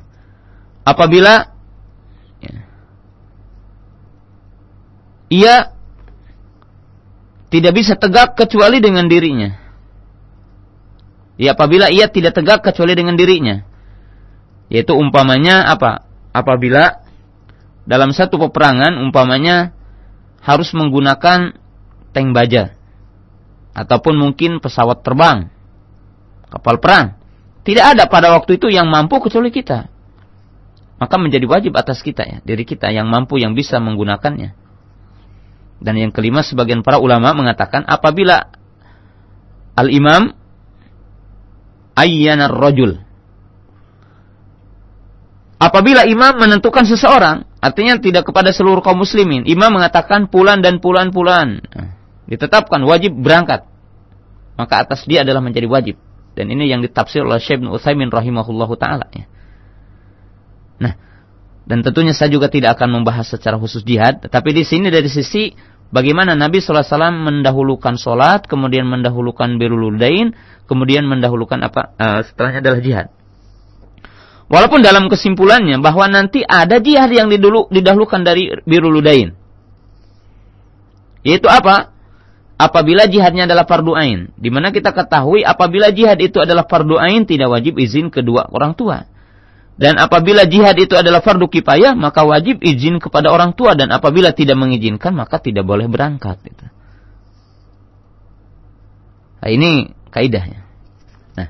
Speaker 1: apabila ya, ia tidak bisa tegak kecuali dengan dirinya. Ya, apabila ia tidak tegak kecuali dengan dirinya. Yaitu umpamanya apa? Apabila dalam satu peperangan umpamanya harus menggunakan tank baja ataupun mungkin pesawat terbang, kapal perang. Tidak ada pada waktu itu yang mampu kecuali kita. Maka menjadi wajib atas kita ya, diri kita yang mampu yang bisa menggunakannya. Dan yang kelima sebagian para ulama mengatakan apabila al-imam ayyanar rajul Apabila imam menentukan seseorang, artinya tidak kepada seluruh kaum muslimin. Imam mengatakan pulan dan pulan-pulan. Ditetapkan wajib berangkat. Maka atas dia adalah menjadi wajib. Dan ini yang ditafsir oleh Syekh bin Utsaimin rahimahullahu taala ya. Nah, dan tentunya saya juga tidak akan membahas secara khusus jihad, tetapi di sini dari sisi bagaimana Nabi sallallahu alaihi wasallam mendahulukan salat, kemudian mendahulukan birrul kemudian mendahulukan apa? Uh, setelahnya adalah jihad. Walaupun dalam kesimpulannya bahwa nanti ada jihad yang didulu, didahulukan dari biruludain. Yaitu apa? Apabila jihadnya adalah fardu ain. Di mana kita ketahui apabila jihad itu adalah fardu ain tidak wajib izin kedua orang tua. Dan apabila jihad itu adalah fardu kifayah maka wajib izin kepada orang tua dan apabila tidak mengizinkan maka tidak boleh berangkat. Gitu. Nah, ini kaidahnya. Nah,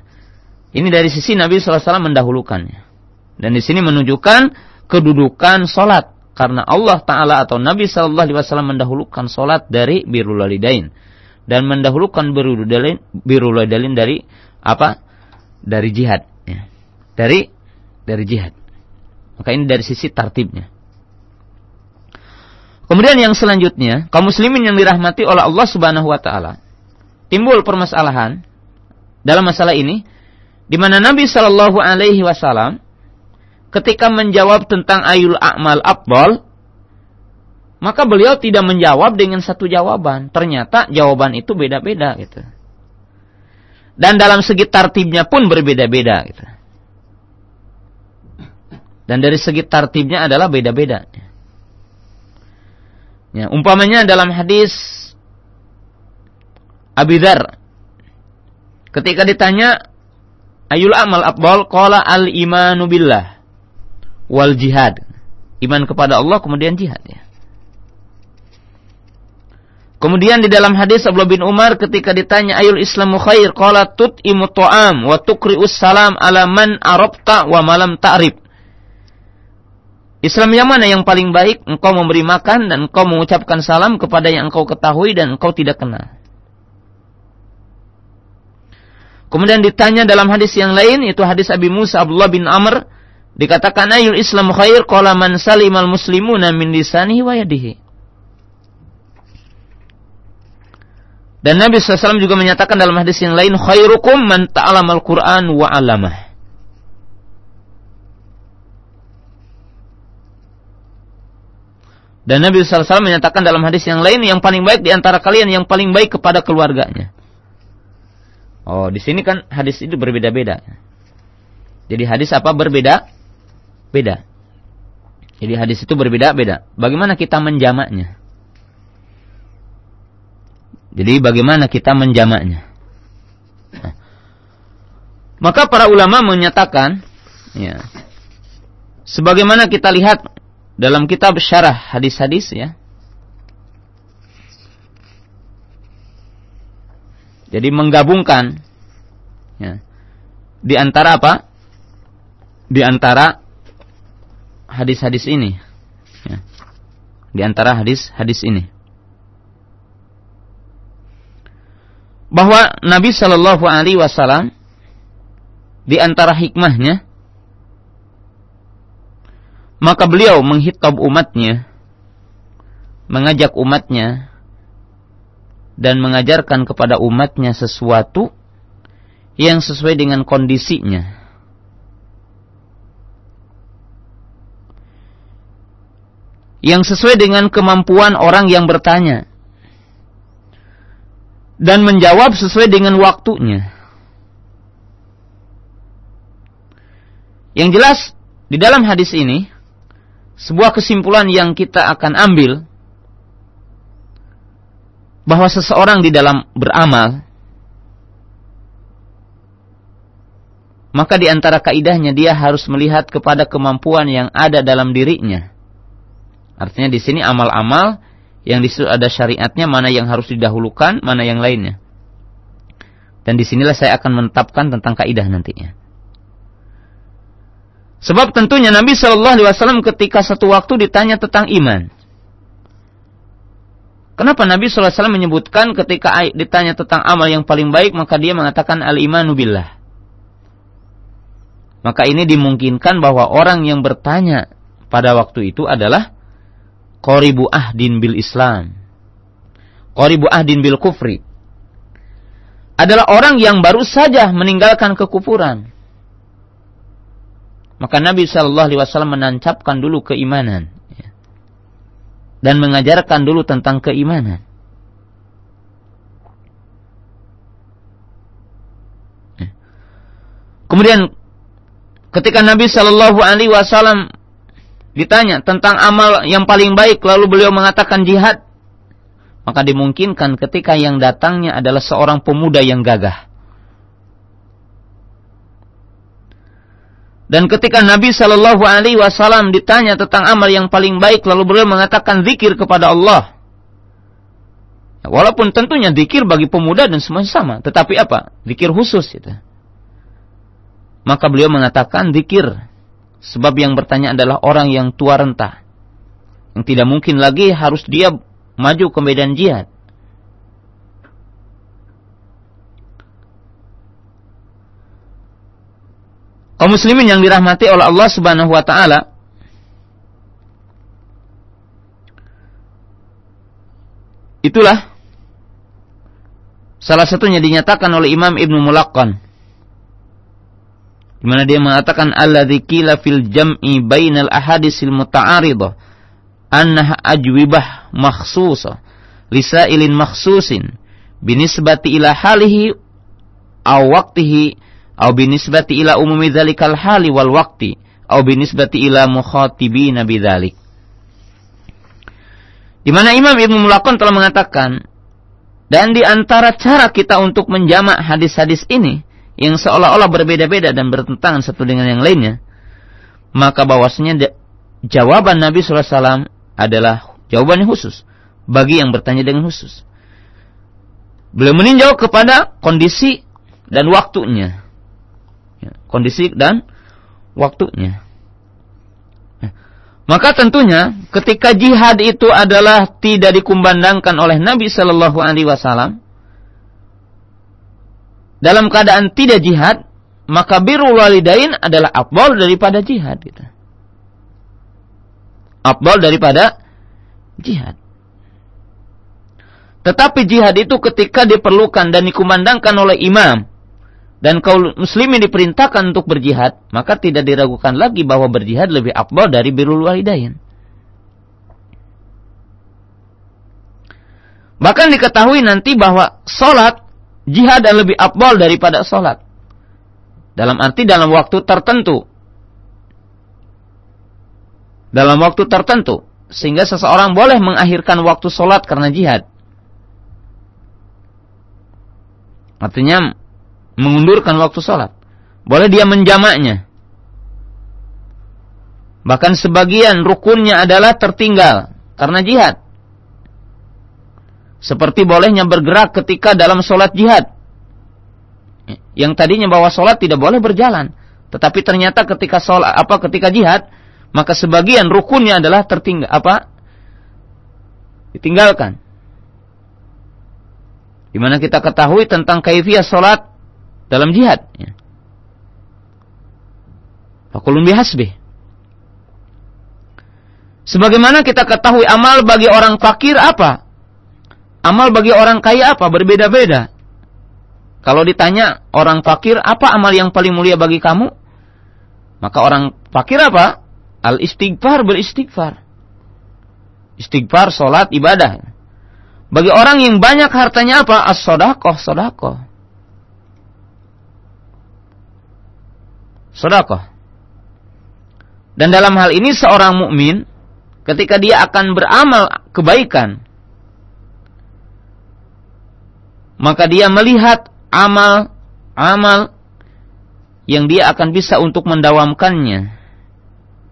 Speaker 1: ini dari sisi Nabi SAW mendahulukannya. Dan di sini menunjukkan kedudukan solat karena Allah Taala atau Nabi Shallallahu Alaihi Wasallam mendahulukan solat dari birrul walidain dan mendahulukan birrul walidain dari apa? Dari jihad. Ya. Dari dari jihad. Maka ini dari sisi tartibnya. Kemudian yang selanjutnya, kaum muslimin yang dirahmati oleh Allah Subhanahu wa taala. Timbul permasalahan dalam masalah ini di mana Nabi Shallallahu alaihi wasallam ketika menjawab tentang ayul a'mal abdol, maka beliau tidak menjawab dengan satu jawaban. Ternyata jawaban itu beda-beda gitu. Dan dalam segi tartibnya pun berbeda-beda gitu. Dan dari segi tartibnya adalah beda-beda. Ya, umpamanya dalam hadis Abi Dhar ketika ditanya ayul amal afdal? Qala al imanu billah wal jihad. Iman kepada Allah kemudian jihad ya. Kemudian di dalam hadis Abdullah bin Umar ketika ditanya ayul islamu khair qala tut'imu ta'am wa tuqri'us salam ala man arabta wa malam ta'rib. Islam yang mana yang paling baik? Engkau memberi makan dan engkau mengucapkan salam kepada yang engkau ketahui dan engkau tidak kenal. Kemudian ditanya dalam hadis yang lain itu hadis Abi Musa Abdullah bin Amr dikatakan ayul islamu khair qala man salimal muslimuna min lisanihi wa yadihi. Dan Nabi SAW juga menyatakan dalam hadis yang lain, khairukum man ta'alamal Qur'an wa alamah. Dan Nabi SAW menyatakan dalam hadis yang lain, yang paling baik di antara kalian yang paling baik kepada keluarganya. Oh, di sini kan hadis itu berbeda-beda. Jadi hadis apa berbeda? Beda. Jadi hadis itu berbeda-beda. Bagaimana kita menjamaknya? Jadi bagaimana kita menjamaknya? Nah. Maka para ulama menyatakan, ya, sebagaimana kita lihat dalam kitab syarah hadis-hadis ya. Jadi menggabungkan ya, di antara apa? Di antara hadis-hadis ini. Ya. Di antara hadis-hadis ini. bahwa Nabi Shallallahu Alaihi Wasallam di antara hikmahnya maka beliau menghitab umatnya mengajak umatnya dan mengajarkan kepada umatnya sesuatu yang sesuai dengan kondisinya yang sesuai dengan kemampuan orang yang bertanya dan menjawab sesuai dengan waktunya. Yang jelas di dalam hadis ini sebuah kesimpulan yang kita akan ambil bahwa seseorang di dalam beramal maka di antara kaidahnya dia harus melihat kepada kemampuan yang ada dalam dirinya. Artinya di sini amal-amal yang di situ ada syariatnya, mana yang harus didahulukan, mana yang lainnya. Dan di sinilah saya akan menetapkan tentang kaidah nantinya. Sebab tentunya Nabi Shallallahu Alaihi Wasallam ketika satu waktu ditanya tentang iman. Kenapa Nabi Shallallahu Alaihi Wasallam menyebutkan ketika ditanya tentang amal yang paling baik maka dia mengatakan al imanu billah. Maka ini dimungkinkan bahwa orang yang bertanya pada waktu itu adalah qaribu ahdin bil Islam. Qaribu ahdin bil kufri. Adalah orang yang baru saja meninggalkan kekufuran. Maka Nabi Shallallahu Alaihi Wasallam menancapkan dulu keimanan ya. dan mengajarkan dulu tentang keimanan. Ya. Kemudian ketika Nabi Shallallahu Alaihi Wasallam ditanya tentang amal yang paling baik lalu beliau mengatakan jihad. Maka dimungkinkan ketika yang datangnya adalah seorang pemuda yang gagah. Dan ketika Nabi Shallallahu Alaihi Wasallam ditanya tentang amal yang paling baik lalu beliau mengatakan zikir kepada Allah. Walaupun tentunya zikir bagi pemuda dan semua sama tetapi apa? Zikir khusus itu maka beliau mengatakan zikir Sebab yang bertanya adalah orang yang tua renta. Yang tidak mungkin lagi harus dia maju ke medan jihad. Kaum muslimin yang dirahmati oleh Allah Subhanahu wa taala Itulah salah satunya dinyatakan oleh Imam Ibnu Mulaqqan di mana dia mengatakan alladzi qila fil jam'i bainal ahadisil muta'aridah annaha ajwibah makhsusah lisailin makhsusin binisbati ila halihi aw waqtihi aw binisbati ila umumi dzalikal hali wal waqti aw binisbati ila mukhatibina bidzalik. Di mana Imam Ibnu Mulaqan telah mengatakan dan di antara cara kita untuk menjamak hadis-hadis ini yang seolah-olah berbeda-beda dan bertentangan satu dengan yang lainnya, maka bahwasanya jawaban Nabi SAW adalah jawaban yang khusus bagi yang bertanya dengan khusus. Beliau meninjau kepada kondisi dan waktunya. Ya, kondisi dan waktunya. Ya. Maka tentunya ketika jihad itu adalah tidak dikumandangkan oleh Nabi Shallallahu Alaihi Wasallam dalam keadaan tidak jihad, maka birrul walidain adalah abdol daripada jihad gitu. Abdol daripada jihad. Tetapi jihad itu ketika diperlukan dan dikumandangkan oleh imam dan kaum muslimin diperintahkan untuk berjihad, maka tidak diragukan lagi bahwa berjihad lebih afdal dari birrul walidain. Bahkan diketahui nanti bahwa solat jihad dan lebih afdal daripada solat. Dalam arti dalam waktu tertentu. Dalam waktu tertentu. Sehingga seseorang boleh mengakhirkan waktu solat karena jihad. Artinya mengundurkan waktu sholat. Boleh dia menjamaknya. Bahkan sebagian rukunnya adalah tertinggal karena jihad. Seperti bolehnya bergerak ketika dalam sholat jihad. Yang tadinya bawa sholat tidak boleh berjalan. Tetapi ternyata ketika sholat, apa ketika jihad, maka sebagian rukunnya adalah tertinggal apa? Ditinggalkan. Di mana kita ketahui tentang kaifiyah salat dalam jihad. Fakulun bihasbih. Sebagaimana kita ketahui amal bagi orang fakir apa? Amal bagi orang kaya apa? Berbeda-beda. Kalau ditanya orang fakir apa amal yang paling mulia bagi kamu? Maka orang fakir apa? Al istighfar beristighfar. Istighfar, solat, ibadah. Bagi orang yang banyak hartanya apa? As-sodakoh, sodakoh. Sodakoh. Dan dalam hal ini seorang mukmin ketika dia akan beramal kebaikan, maka dia melihat amal-amal yang dia akan bisa untuk mendawamkannya,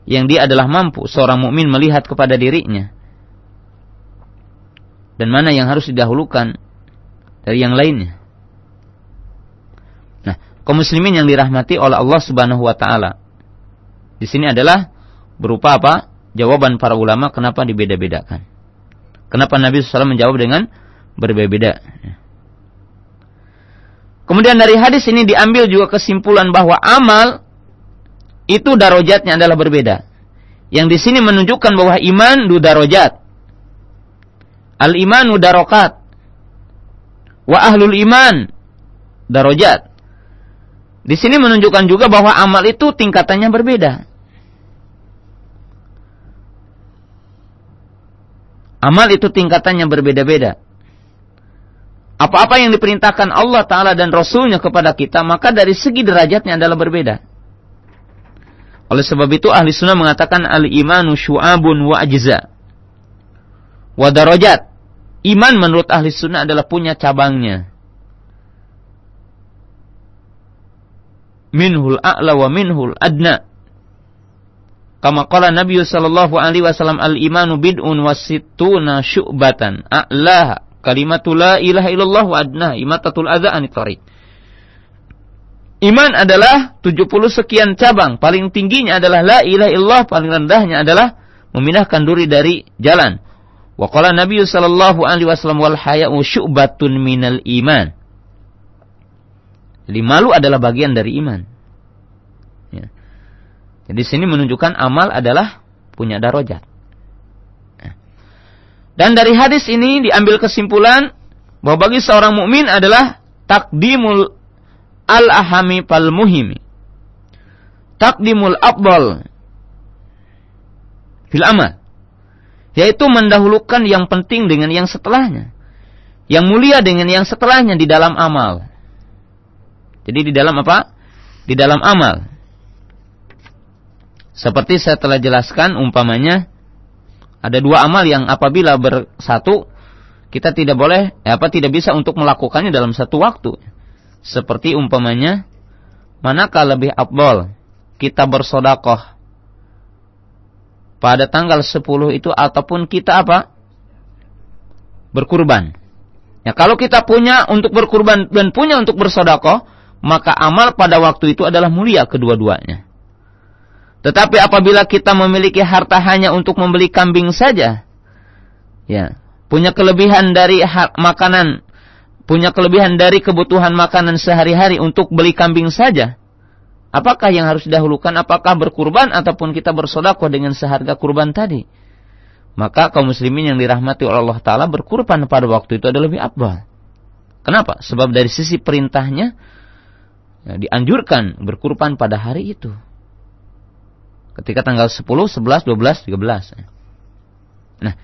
Speaker 1: yang dia adalah mampu seorang mukmin melihat kepada dirinya dan mana yang harus didahulukan dari yang lainnya. Nah, kaum muslimin yang dirahmati oleh Allah Subhanahu wa taala. Di sini adalah berupa apa? Jawaban para ulama kenapa dibeda-bedakan. Kenapa Nabi SAW menjawab dengan berbeda-beda. Kemudian dari hadis ini diambil juga kesimpulan bahwa amal itu darajatnya adalah berbeda. Yang di sini menunjukkan bahwa iman du darajat. Al-imanu darokat. Wa ahlul iman darajat. Di sini menunjukkan juga bahwa amal itu tingkatannya berbeda. Amal itu tingkatannya berbeda-beda. Apa-apa yang diperintahkan Allah Ta'ala dan Rasulnya kepada kita, maka dari segi derajatnya adalah berbeda. Oleh sebab itu ahli sunnah mengatakan al-imanu syu'abun wa ajza wadarojat. Iman menurut ahli sunnah adalah punya cabangnya. Minhul a'la wa minhul adna. Kama qala Nabi sallallahu alaihi wasallam al-imanu bid'un wasittuna syu'batan. A'laha kalimatul la ilaha illallah wa adna imatatul adza anit Iman adalah 70 sekian cabang. Paling tingginya adalah la ilaha illallah, paling rendahnya adalah memindahkan duri dari jalan. Wa qala Nabi sallallahu alaihi wasallam wal haya'u syu'batun minal iman. Jadi malu adalah bagian dari iman. Ya. Jadi sini menunjukkan amal adalah punya darajat. Dan dari hadis ini diambil kesimpulan bahwa bagi seorang mukmin adalah takdimul al-ahami pal muhimi. Takdimul afdal fil amal yaitu mendahulukan yang penting dengan yang setelahnya. Yang mulia dengan yang setelahnya di dalam amal. Jadi di dalam apa? Di dalam amal. Seperti saya telah jelaskan umpamanya ada dua amal yang apabila bersatu kita tidak boleh apa tidak bisa untuk melakukannya dalam satu waktu. Seperti umpamanya manakah lebih abdol kita bersodakoh pada tanggal 10 itu ataupun kita apa? Berkurban. Ya, kalau kita punya untuk berkurban dan punya untuk bersodakoh, maka amal pada waktu itu adalah mulia kedua-duanya. Tetapi apabila kita memiliki harta hanya untuk membeli kambing saja, ya, punya kelebihan dari makanan punya kelebihan dari kebutuhan makanan sehari-hari untuk beli kambing saja, apakah yang harus didahulukan? Apakah berkurban ataupun kita bersodakoh dengan seharga kurban tadi? Maka kaum muslimin yang dirahmati oleh Allah Ta'ala berkurban pada waktu itu adalah lebih abal. Kenapa? Sebab dari sisi perintahnya ya, dianjurkan berkurban pada hari itu. Ketika tanggal 10, 11, 12, 13. Nah,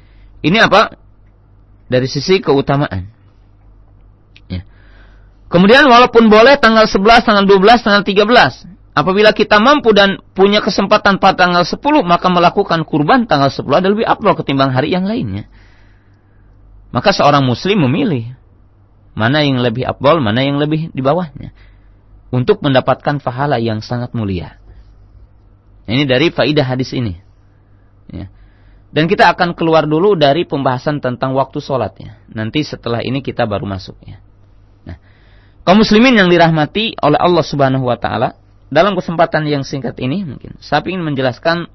Speaker 1: ini apa? Dari sisi keutamaan. Kemudian walaupun boleh tanggal 11, tanggal 12, tanggal 13. Apabila kita mampu dan punya kesempatan pada tanggal 10, maka melakukan kurban tanggal 10 adalah lebih afdal ketimbang hari yang lainnya. Maka seorang muslim memilih mana yang lebih afdal, mana yang lebih di bawahnya. Untuk mendapatkan pahala yang sangat mulia. Ini dari faidah hadis ini. Ya. Dan kita akan keluar dulu dari pembahasan tentang waktu sholatnya. Nanti setelah ini kita baru masuk ya kaum muslimin yang dirahmati oleh Allah Subhanahu wa taala, dalam kesempatan yang singkat ini mungkin saya ingin menjelaskan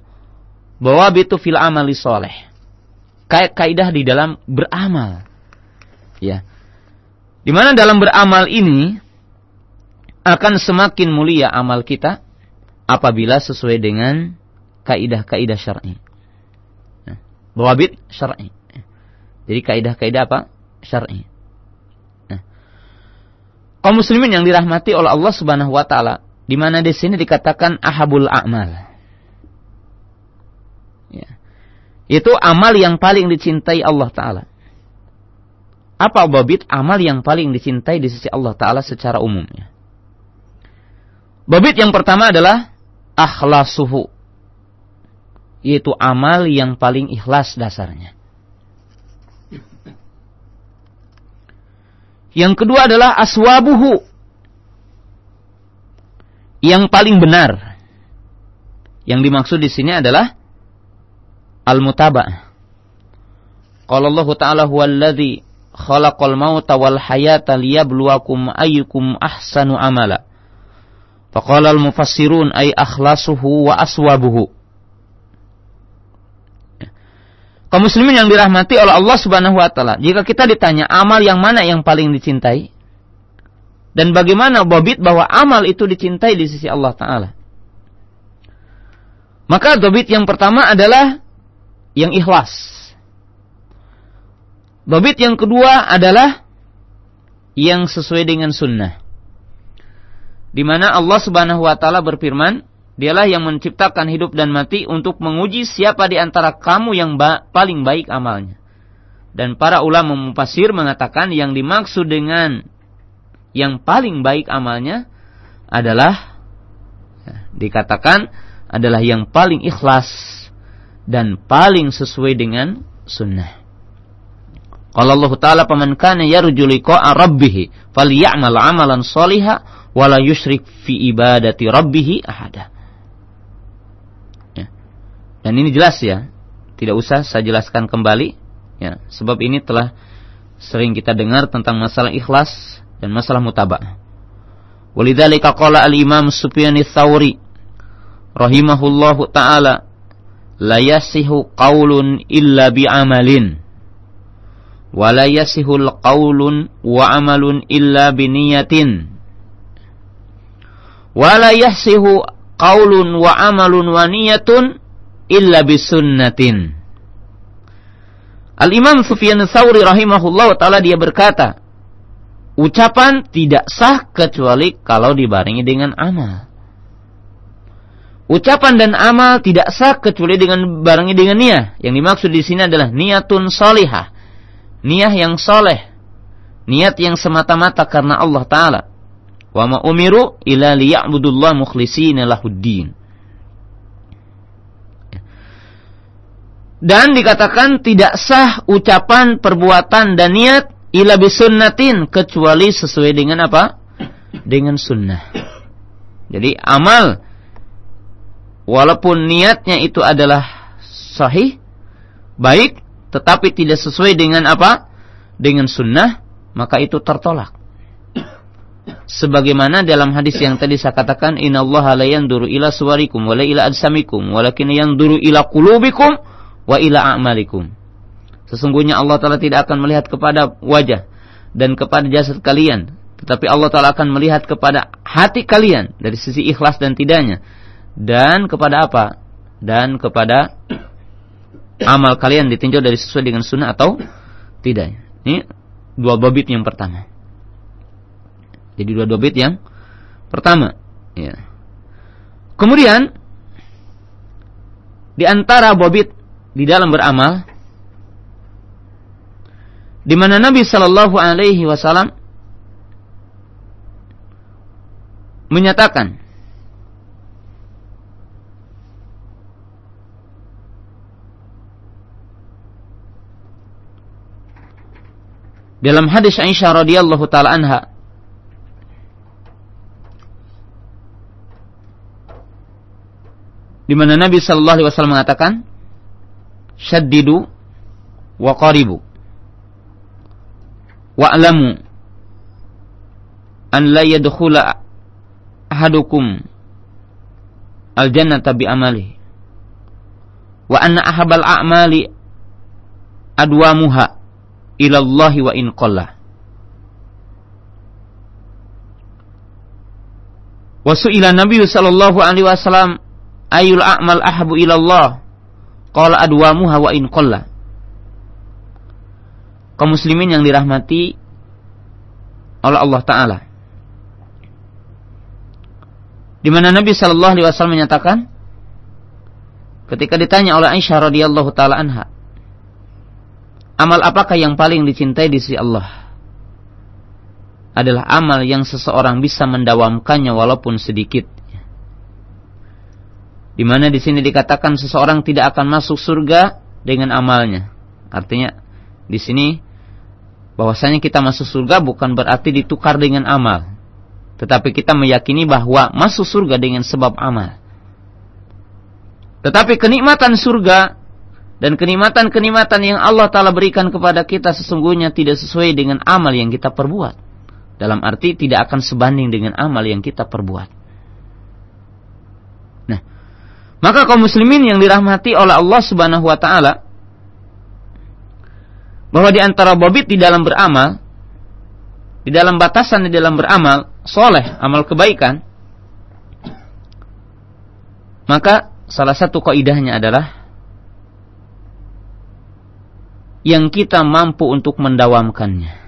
Speaker 1: bahwa itu fil amali soleh. Kayak kaidah di dalam beramal. Ya. Di mana dalam beramal ini akan semakin mulia amal kita apabila sesuai dengan kaidah-kaidah syar'i. Nah, bawabit syar'i. Jadi kaidah-kaidah apa? Syar'i kaum muslimin yang dirahmati oleh Allah Subhanahu wa taala, di mana di sini dikatakan ahabul a'mal. Ya. Itu amal yang paling dicintai Allah taala. Apa babit amal yang paling dicintai di sisi Allah taala secara umumnya? Babit yang pertama adalah akhlasuhu. Yaitu amal yang paling ikhlas dasarnya. Yang kedua adalah aswabuhu. Yang paling benar. Yang dimaksud di sini adalah al-mutaba'ah. Qala Allah Ta'ala huwallazi khalaqal mauta wal hayata liyabluwakum ayyukum ahsanu amala. Faqala al-mufassirun ay akhlasuhu wa aswabuhu. kaum muslimin yang dirahmati oleh Allah Subhanahu wa taala, jika kita ditanya amal yang mana yang paling dicintai dan bagaimana bobit bahwa amal itu dicintai di sisi Allah taala. Maka dobit yang pertama adalah yang ikhlas. Dobit yang kedua adalah yang sesuai dengan sunnah. Di mana Allah Subhanahu wa taala berfirman, Dialah yang menciptakan hidup dan mati untuk menguji siapa di antara kamu yang ba paling baik amalnya. Dan para ulama mufasir mengatakan yang dimaksud dengan yang paling baik amalnya adalah ya, dikatakan adalah yang paling ikhlas dan paling sesuai dengan sunnah. Kalau Allah Ta'ala paman kana yarju liqa'a rabbih falyamal amalan shaliha wala yusyrik fi ibadati rabbih ahada. Dan ini jelas ya, tidak usah saya jelaskan kembali, ya, sebab ini telah sering kita dengar tentang masalah ikhlas dan masalah mutabah. Walidzalika qala al-Imam Sufyan ats-Tsauri rahimahullahu taala la yasihu qaulun illa bi amalin wa la qaulun wa amalun illa bi niyatin wa la yasihu qaulun wa amalun wa niyatun illa bisunnatin. Al-Imam Sufyan Thawri rahimahullah ta'ala dia berkata, ucapan tidak sah kecuali kalau dibarengi dengan amal. Ucapan dan amal tidak sah kecuali dengan barengi dengan niat. Yang dimaksud di sini adalah niatun solihah. Niat yang soleh. Niat yang semata-mata karena Allah Ta'ala. Wa ma umiru ila liya'budullah mukhlisina lahuddin. dan dikatakan tidak sah ucapan, perbuatan dan niat ila bisunnatin kecuali sesuai dengan apa? Dengan sunnah. Jadi amal walaupun niatnya itu adalah sahih, baik, tetapi tidak sesuai dengan apa? Dengan sunnah, maka itu tertolak. Sebagaimana dalam hadis yang tadi saya katakan, Inna Allah la yanduru ila suwarikum wa la ila adsamikum, walakin yanduru ila qulubikum wa ila a'malikum. Sesungguhnya Allah Ta'ala tidak akan melihat kepada wajah dan kepada jasad kalian. Tetapi Allah Ta'ala akan melihat kepada hati kalian dari sisi ikhlas dan tidaknya. Dan kepada apa? Dan kepada amal kalian ditinjau dari sesuai dengan sunnah atau tidak. Ini dua babit yang pertama. Jadi dua babit yang pertama. Ya. Kemudian di antara babit di dalam beramal di mana Nabi Shallallahu Alaihi Wasallam menyatakan dalam hadis Aisyah radhiyallahu taala anha di mana Nabi sallallahu alaihi wasallam mengatakan syaddidu wa qaribu. Wa'lamu an la yadkhula ahadukum al-jannata bi amali. Wa anna ahabal a'mali adwamuha ila Allah wa in qalla wa su'ila Nabi sallallahu alaihi wasallam ayul a'mal ahabu ila Allah qala adwamuha wa in qalla kaum muslimin yang dirahmati oleh Allah Taala. Di mana Nabi Shallallahu Alaihi Wasallam menyatakan, ketika ditanya oleh Aisyah radhiyallahu taala anha, amal apakah yang paling dicintai di sisi Allah? Adalah amal yang seseorang bisa mendawamkannya walaupun sedikit. Di mana di sini dikatakan seseorang tidak akan masuk surga dengan amalnya. Artinya di sini bahwasanya kita masuk surga bukan berarti ditukar dengan amal. Tetapi kita meyakini bahwa masuk surga dengan sebab amal. Tetapi kenikmatan surga dan kenikmatan-kenikmatan yang Allah Ta'ala berikan kepada kita sesungguhnya tidak sesuai dengan amal yang kita perbuat. Dalam arti tidak akan sebanding dengan amal yang kita perbuat. Nah, maka kaum muslimin yang dirahmati oleh Allah Subhanahu wa taala bahwa di antara bobit di dalam beramal, di dalam batasan di dalam beramal, soleh, amal kebaikan, maka salah satu kaidahnya adalah yang kita mampu untuk mendawamkannya.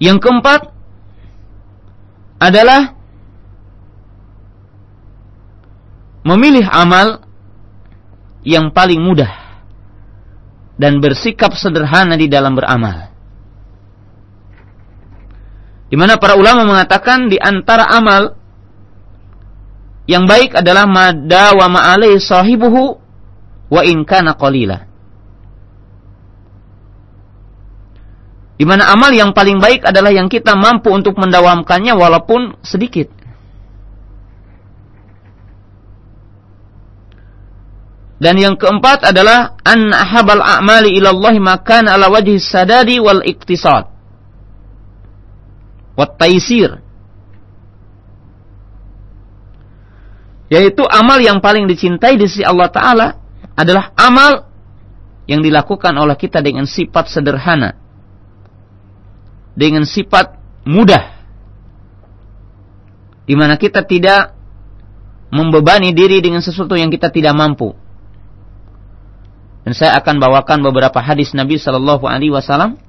Speaker 1: Yang keempat adalah memilih amal yang paling mudah dan bersikap sederhana di dalam beramal. Di mana para ulama mengatakan di antara amal yang baik adalah mada wa ma'alai sahibuhu wa in kana qalila. Di mana amal yang paling baik adalah yang kita mampu untuk mendawamkannya walaupun sedikit. Dan yang keempat adalah an ahabal a'mali ilallah makan ala wajhi sadadi wal iktisad. Wat taisir. Yaitu amal yang paling dicintai di sisi Allah Ta'ala adalah amal yang dilakukan oleh kita dengan sifat sederhana. Dengan sifat mudah. Di mana kita tidak membebani diri dengan sesuatu yang kita tidak mampu dan saya akan bawakan beberapa hadis Nabi Shallallahu Alaihi Wasallam,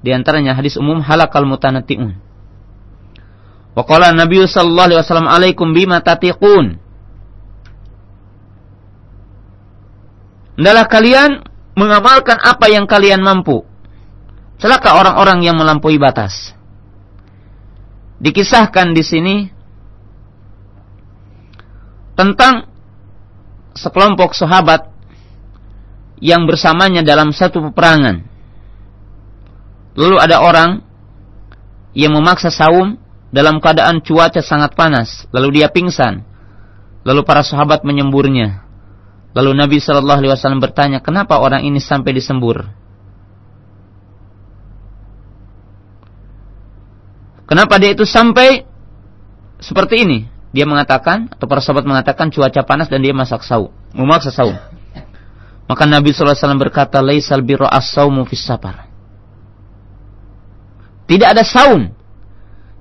Speaker 1: di antaranya hadis umum halakal mutanatiun. Waqala Nabi Shallallahu Alaihi Wasallam alaikum bima tatiqun. Adalah kalian mengamalkan apa yang kalian mampu. Celaka orang-orang yang melampaui batas. Dikisahkan di sini tentang sekelompok sahabat yang bersamanya dalam satu peperangan. Lalu ada orang yang memaksa saum dalam keadaan cuaca sangat panas, lalu dia pingsan. Lalu para sahabat menyemburnya. Lalu Nabi Shallallahu Alaihi Wasallam bertanya, kenapa orang ini sampai disembur? Kenapa dia itu sampai seperti ini? Dia mengatakan atau para sahabat mengatakan cuaca panas dan dia masak saum, memaksa saum. Maka Nabi Wasallam berkata, "Laisal birra as-saumu fis safar." Tidak ada saum.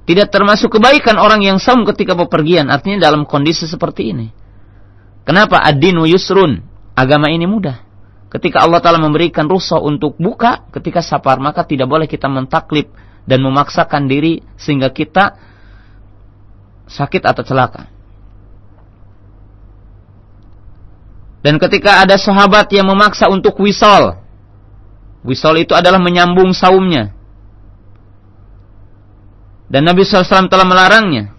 Speaker 1: Tidak termasuk kebaikan orang yang saum ketika bepergian. Artinya dalam kondisi seperti ini. Kenapa? Ad-dinu yusrun. Agama ini mudah. Ketika Allah Ta'ala memberikan rusuh untuk buka ketika safar, maka tidak boleh kita mentaklip dan memaksakan diri sehingga kita sakit atau celaka. Dan ketika ada sahabat yang memaksa untuk wisol. Wisol itu adalah menyambung saumnya. Dan Nabi SAW telah melarangnya.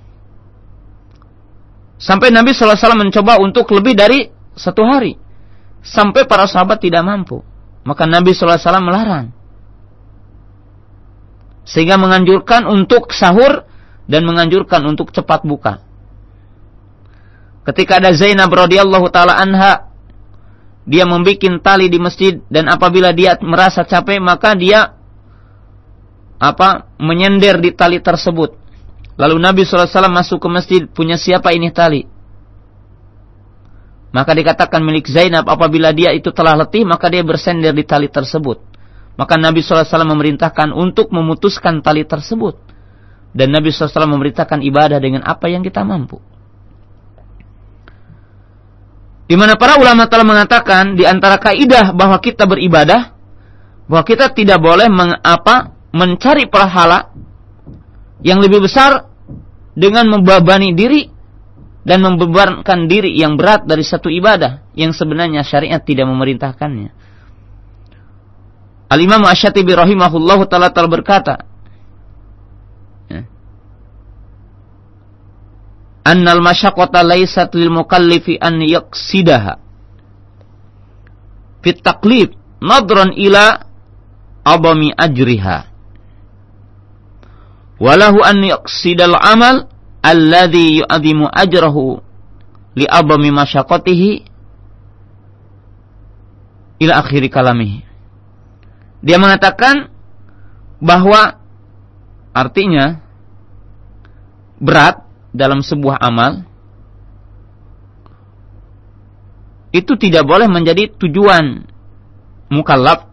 Speaker 1: Sampai Nabi SAW mencoba untuk lebih dari satu hari. Sampai para sahabat tidak mampu. Maka Nabi SAW melarang. Sehingga menganjurkan untuk sahur dan menganjurkan untuk cepat buka. Ketika ada Zainab radhiyallahu taala anha dia membuat tali di masjid dan apabila dia merasa capek maka dia apa menyender di tali tersebut. Lalu Nabi SAW masuk ke masjid punya siapa ini tali? Maka dikatakan milik Zainab apabila dia itu telah letih maka dia bersender di tali tersebut. Maka Nabi SAW memerintahkan untuk memutuskan tali tersebut. Dan Nabi SAW memerintahkan ibadah dengan apa yang kita mampu. Di mana para ulama telah mengatakan di antara kaidah bahwa kita beribadah bahwa kita tidak boleh mengapa mencari pahala yang lebih besar dengan membebani diri dan membebankan diri yang berat dari satu ibadah yang sebenarnya syariat tidak memerintahkannya. Al-Imam Asy-Syatibi rahimahullahu taala telah berkata, annal masyaqqata laysat lil mukallifi an yaqsidaha fit taqlib nadran ila abami ajriha. Walahu an yaqsidal amal alladhi yu'adhimu ajrahu li abami masyaqqatihi ila akhiri kalamihi dia mengatakan bahwa artinya berat dalam sebuah amal itu tidak boleh menjadi tujuan mukallaf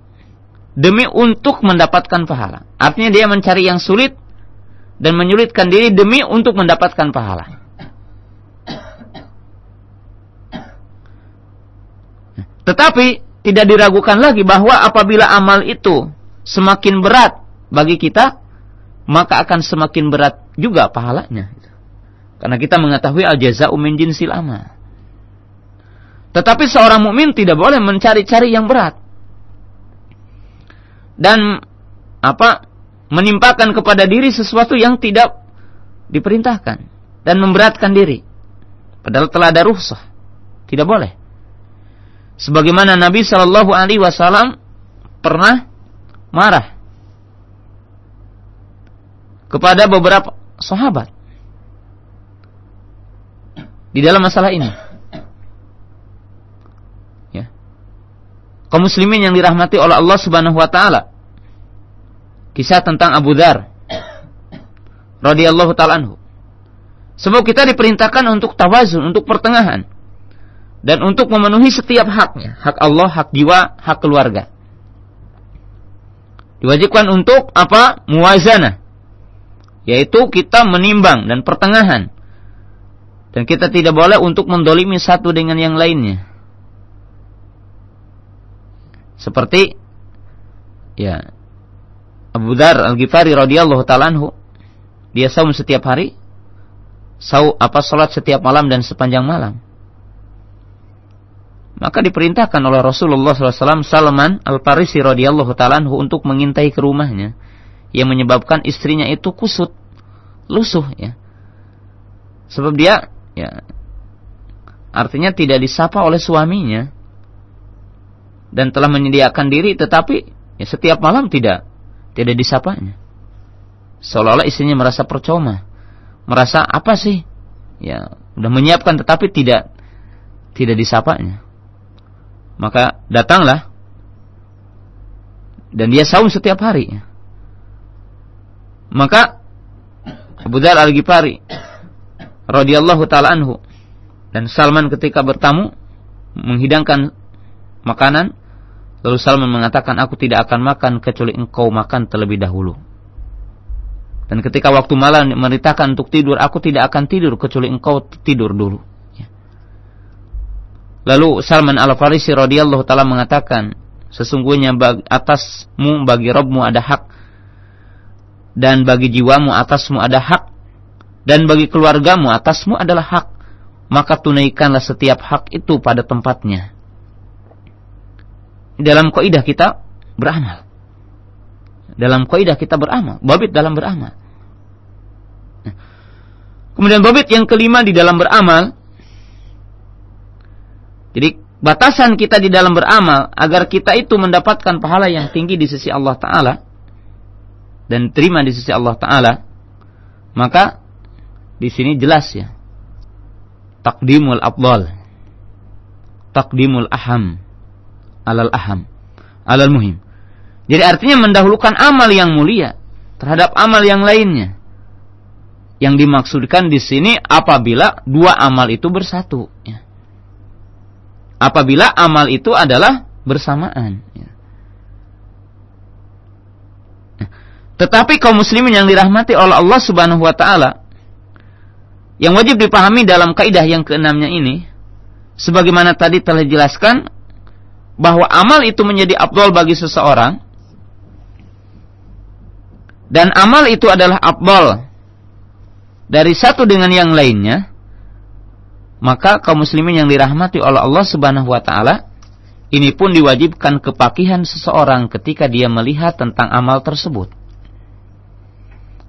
Speaker 1: demi untuk mendapatkan pahala. Artinya dia mencari yang sulit dan menyulitkan diri demi untuk mendapatkan pahala. Tetapi tidak diragukan lagi bahwa apabila amal itu semakin berat bagi kita, maka akan semakin berat juga pahalanya. Karena kita mengetahui al-jaza'u min jinsil amal. Tetapi seorang mukmin tidak boleh mencari-cari yang berat. Dan apa? menimpakan kepada diri sesuatu yang tidak diperintahkan dan memberatkan diri. Padahal telah ada rukhsah. Tidak boleh. Sebagaimana Nabi Shallallahu alaihi wasallam pernah marah kepada beberapa sahabat di dalam masalah ini. Ya. Kaum muslimin yang dirahmati oleh Allah Subhanahu wa taala. Kisah tentang Abu Dhar radhiyallahu taala anhu. Sebab kita diperintahkan untuk tawazun, untuk pertengahan dan untuk memenuhi setiap haknya, hak Allah, hak jiwa, hak keluarga. Diwajibkan untuk apa? Muwazana. Yaitu kita menimbang dan pertengahan dan kita tidak boleh untuk mendolimi satu dengan yang lainnya. Seperti ya Abu Dar Al-Ghifari radhiyallahu taala anhu dia saum setiap hari, saum apa salat setiap malam dan sepanjang malam. Maka diperintahkan oleh Rasulullah SAW Salman Al-Farisi radhiyallahu taala untuk mengintai ke rumahnya yang menyebabkan istrinya itu kusut, lusuh ya. Sebab dia ya artinya tidak disapa oleh suaminya dan telah menyediakan diri tetapi ya, setiap malam tidak tidak disapanya Seolah-olah istrinya merasa percuma. Merasa apa sih? Ya, udah menyiapkan tetapi tidak tidak disapanya. Maka datanglah dan dia saum setiap hari. Maka Abu Dhar Al-Ghifari radhiyallahu taala anhu dan Salman ketika bertamu menghidangkan makanan lalu Salman mengatakan aku tidak akan makan kecuali engkau makan terlebih dahulu dan ketika waktu malam merintahkan untuk tidur aku tidak akan tidur kecuali engkau tidur dulu. Lalu Salman Al-Farisi radhiyallahu taala mengatakan sesungguhnya atasmu bagi Robmu ada hak dan bagi jiwamu atasmu ada hak dan bagi keluargamu atasmu adalah hak. Maka tunaikanlah setiap hak itu pada tempatnya. Dalam kaidah kita beramal. Dalam kaidah kita beramal. Babit dalam beramal. Kemudian babit yang kelima di dalam beramal jadi batasan kita di dalam beramal agar kita itu mendapatkan pahala yang tinggi di sisi Allah taala dan terima di sisi Allah Taala, maka di sini jelas ya. Takdimul afdal. Takdimul aham alal aham alal muhim. Jadi artinya mendahulukan amal yang mulia terhadap amal yang lainnya. Yang dimaksudkan di sini apabila dua amal itu bersatu. Ya. Apabila amal itu adalah bersamaan. Ya. Tetapi kaum muslimin yang dirahmati oleh Allah Subhanahu wa taala yang wajib dipahami dalam kaidah yang keenamnya ini sebagaimana tadi telah dijelaskan bahwa amal itu menjadi abdul bagi seseorang dan amal itu adalah abdul dari satu dengan yang lainnya maka kaum muslimin yang dirahmati oleh Allah Subhanahu wa taala ini pun diwajibkan kepakihan seseorang ketika dia melihat tentang amal tersebut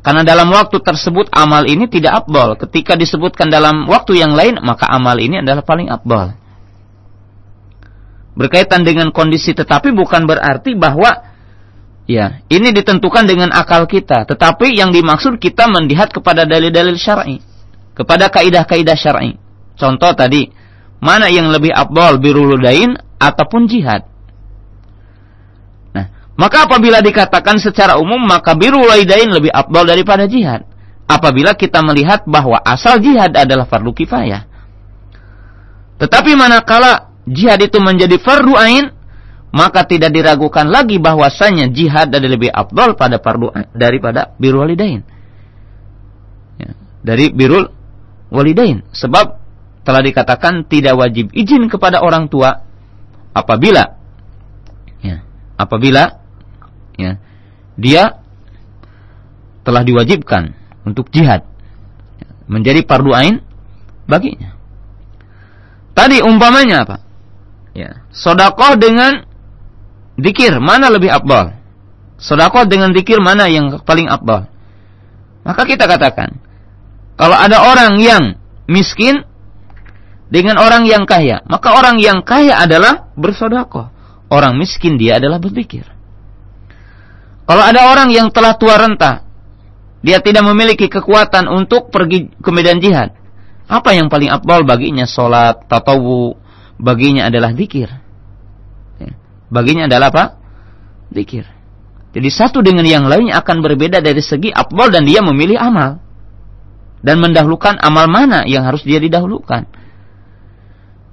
Speaker 1: karena dalam waktu tersebut amal ini tidak abdol. Ketika disebutkan dalam waktu yang lain, maka amal ini adalah paling abdol. Berkaitan dengan kondisi tetapi bukan berarti bahwa ya ini ditentukan dengan akal kita. Tetapi yang dimaksud kita melihat kepada dalil-dalil syar'i. Kepada kaidah-kaidah syar'i. Contoh tadi, mana yang lebih abdol biruludain ataupun jihad. Maka apabila dikatakan secara umum maka biru lebih abdal daripada jihad. Apabila kita melihat bahwa asal jihad adalah fardu kifayah. Tetapi manakala jihad itu menjadi fardu ain, maka tidak diragukan lagi bahwasanya jihad adalah lebih abdal pada fardu daripada biru walidain. Ya, dari birul walidain. Sebab telah dikatakan tidak wajib izin kepada orang tua apabila ya, apabila ya, dia telah diwajibkan untuk jihad menjadi fardu ain baginya. Tadi umpamanya apa? Ya, sodakoh dengan dikir mana lebih abdal? Sodakoh dengan dikir mana yang paling abdal? Maka kita katakan, kalau ada orang yang miskin dengan orang yang kaya, maka orang yang kaya adalah bersodakoh. Orang miskin dia adalah berzikir. Kalau ada orang yang telah tua renta, dia tidak memiliki kekuatan untuk pergi ke medan jihad. Apa yang paling abdol baginya? Solat, tatawu, baginya adalah dikir. Ya. Baginya adalah apa? Dikir. Jadi satu dengan yang lainnya akan berbeda dari segi abdol dan dia memilih amal. Dan mendahulukan amal mana yang harus dia didahulukan.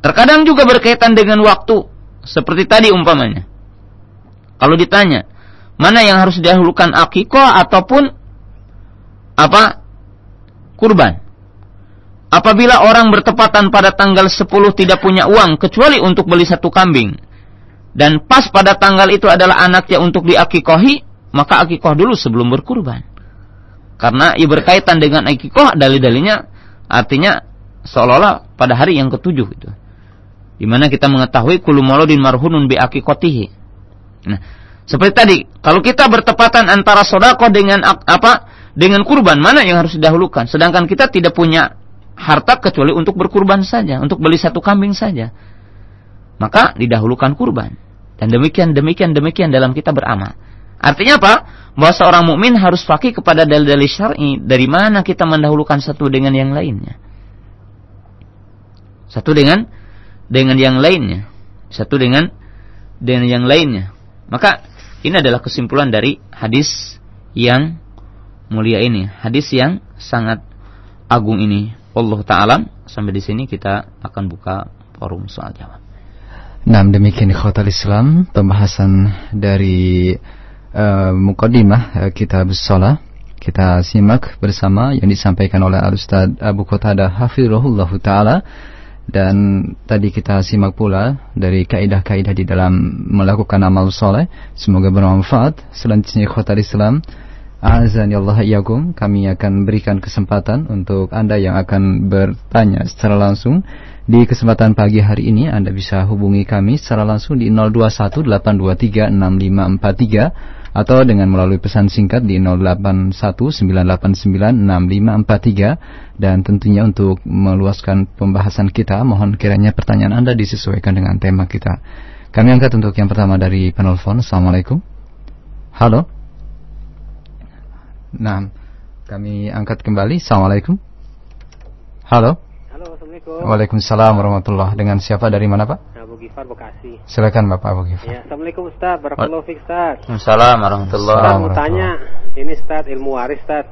Speaker 1: Terkadang juga berkaitan dengan waktu. Seperti tadi umpamanya. Kalau ditanya, Mana yang harus didahulukan akikah ataupun apa? Kurban. Apabila orang bertepatan pada tanggal 10 tidak punya uang kecuali untuk beli satu kambing dan pas pada tanggal itu adalah anaknya untuk diakikohi, maka akikoh dulu sebelum berkurban. Karena ia berkaitan dengan akikoh dalil-dalilnya artinya seolah-olah pada hari yang ketujuh itu. Di mana kita mengetahui kullu mauludin marhunun bi akikotihi. Nah, seperti tadi, kalau kita bertepatan antara sodako dengan apa? Dengan kurban, mana yang harus didahulukan? Sedangkan kita tidak punya harta kecuali untuk berkurban saja, untuk beli satu kambing saja. Maka didahulukan kurban. Dan demikian, demikian, demikian dalam kita beramal. Artinya apa? Bahwa seorang mukmin harus fakih kepada dalil-dalil syar'i. Dari mana kita mendahulukan satu dengan yang lainnya? Satu dengan dengan yang lainnya. Satu dengan dengan yang lainnya. Maka ini adalah kesimpulan dari hadis yang mulia ini, hadis yang sangat agung ini. Allah taala sampai di sini kita akan buka forum soal jawab.
Speaker 2: Nah, demikian ikhwatal Islam pembahasan dari uh, mukadimah uh, kitab shalah kita simak bersama yang disampaikan oleh Al Ustaz Abu Qatada Hafizahullah taala dan tadi kita simak pula dari kaidah-kaidah di dalam melakukan amal soleh. Semoga bermanfaat. Selanjutnya khotar Islam Azan ya Allah yakum kami akan berikan kesempatan untuk Anda yang akan bertanya secara langsung. Di kesempatan pagi hari ini Anda bisa hubungi kami secara langsung di 0218236543 atau dengan melalui pesan singkat di 0819896543 dan tentunya untuk meluaskan pembahasan kita mohon kiranya pertanyaan Anda disesuaikan dengan tema kita. Kami angkat untuk yang pertama dari penelpon. Assalamualaikum. Halo. Nah, kami angkat kembali. Assalamualaikum. Halo.
Speaker 3: Halo, Assalamualaikum.
Speaker 2: Waalaikumsalam warahmatullahi Dengan siapa dari mana Pak?
Speaker 3: Gifar Bekasi.
Speaker 2: Silakan Bapak Abu Gifar.
Speaker 3: Ya, Assalamualaikum Ustaz, barakallahu fiik Ustaz.
Speaker 1: Assalamualaikum warahmatullahi
Speaker 3: Ustaz mau tanya, ini Ustaz ilmu waris Ustaz.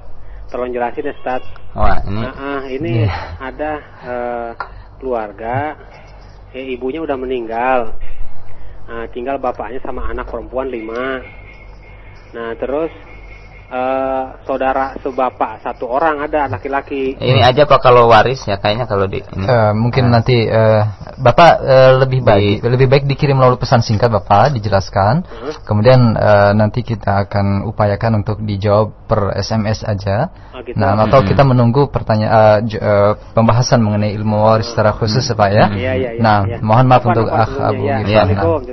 Speaker 3: Tolong jelasin ya Ustaz.
Speaker 1: Wah, ini
Speaker 3: nah, uh, ini yeah. ada uh, keluarga eh, ibunya udah meninggal. Nah, tinggal bapaknya sama anak perempuan lima. Nah, terus uh, saudara sebapak satu orang ada laki-laki.
Speaker 1: Ini aja pak kalau waris ya kayaknya kalau di ini.
Speaker 2: Uh, mungkin nah. nanti uh, bapak uh, lebih baik di, lebih baik dikirim melalui pesan singkat bapak dijelaskan. Uh. Kemudian uh, nanti kita akan upayakan untuk dijawab per SMS aja. Oh, gitu. Nah atau kita menunggu pertanyaan uh, uh, pembahasan mengenai ilmu waris secara khusus hmm. pak ya.
Speaker 3: Iya, iya, iya,
Speaker 2: nah
Speaker 3: iya.
Speaker 2: mohon maaf untuk ah Abu
Speaker 3: ya.
Speaker 2: Ya.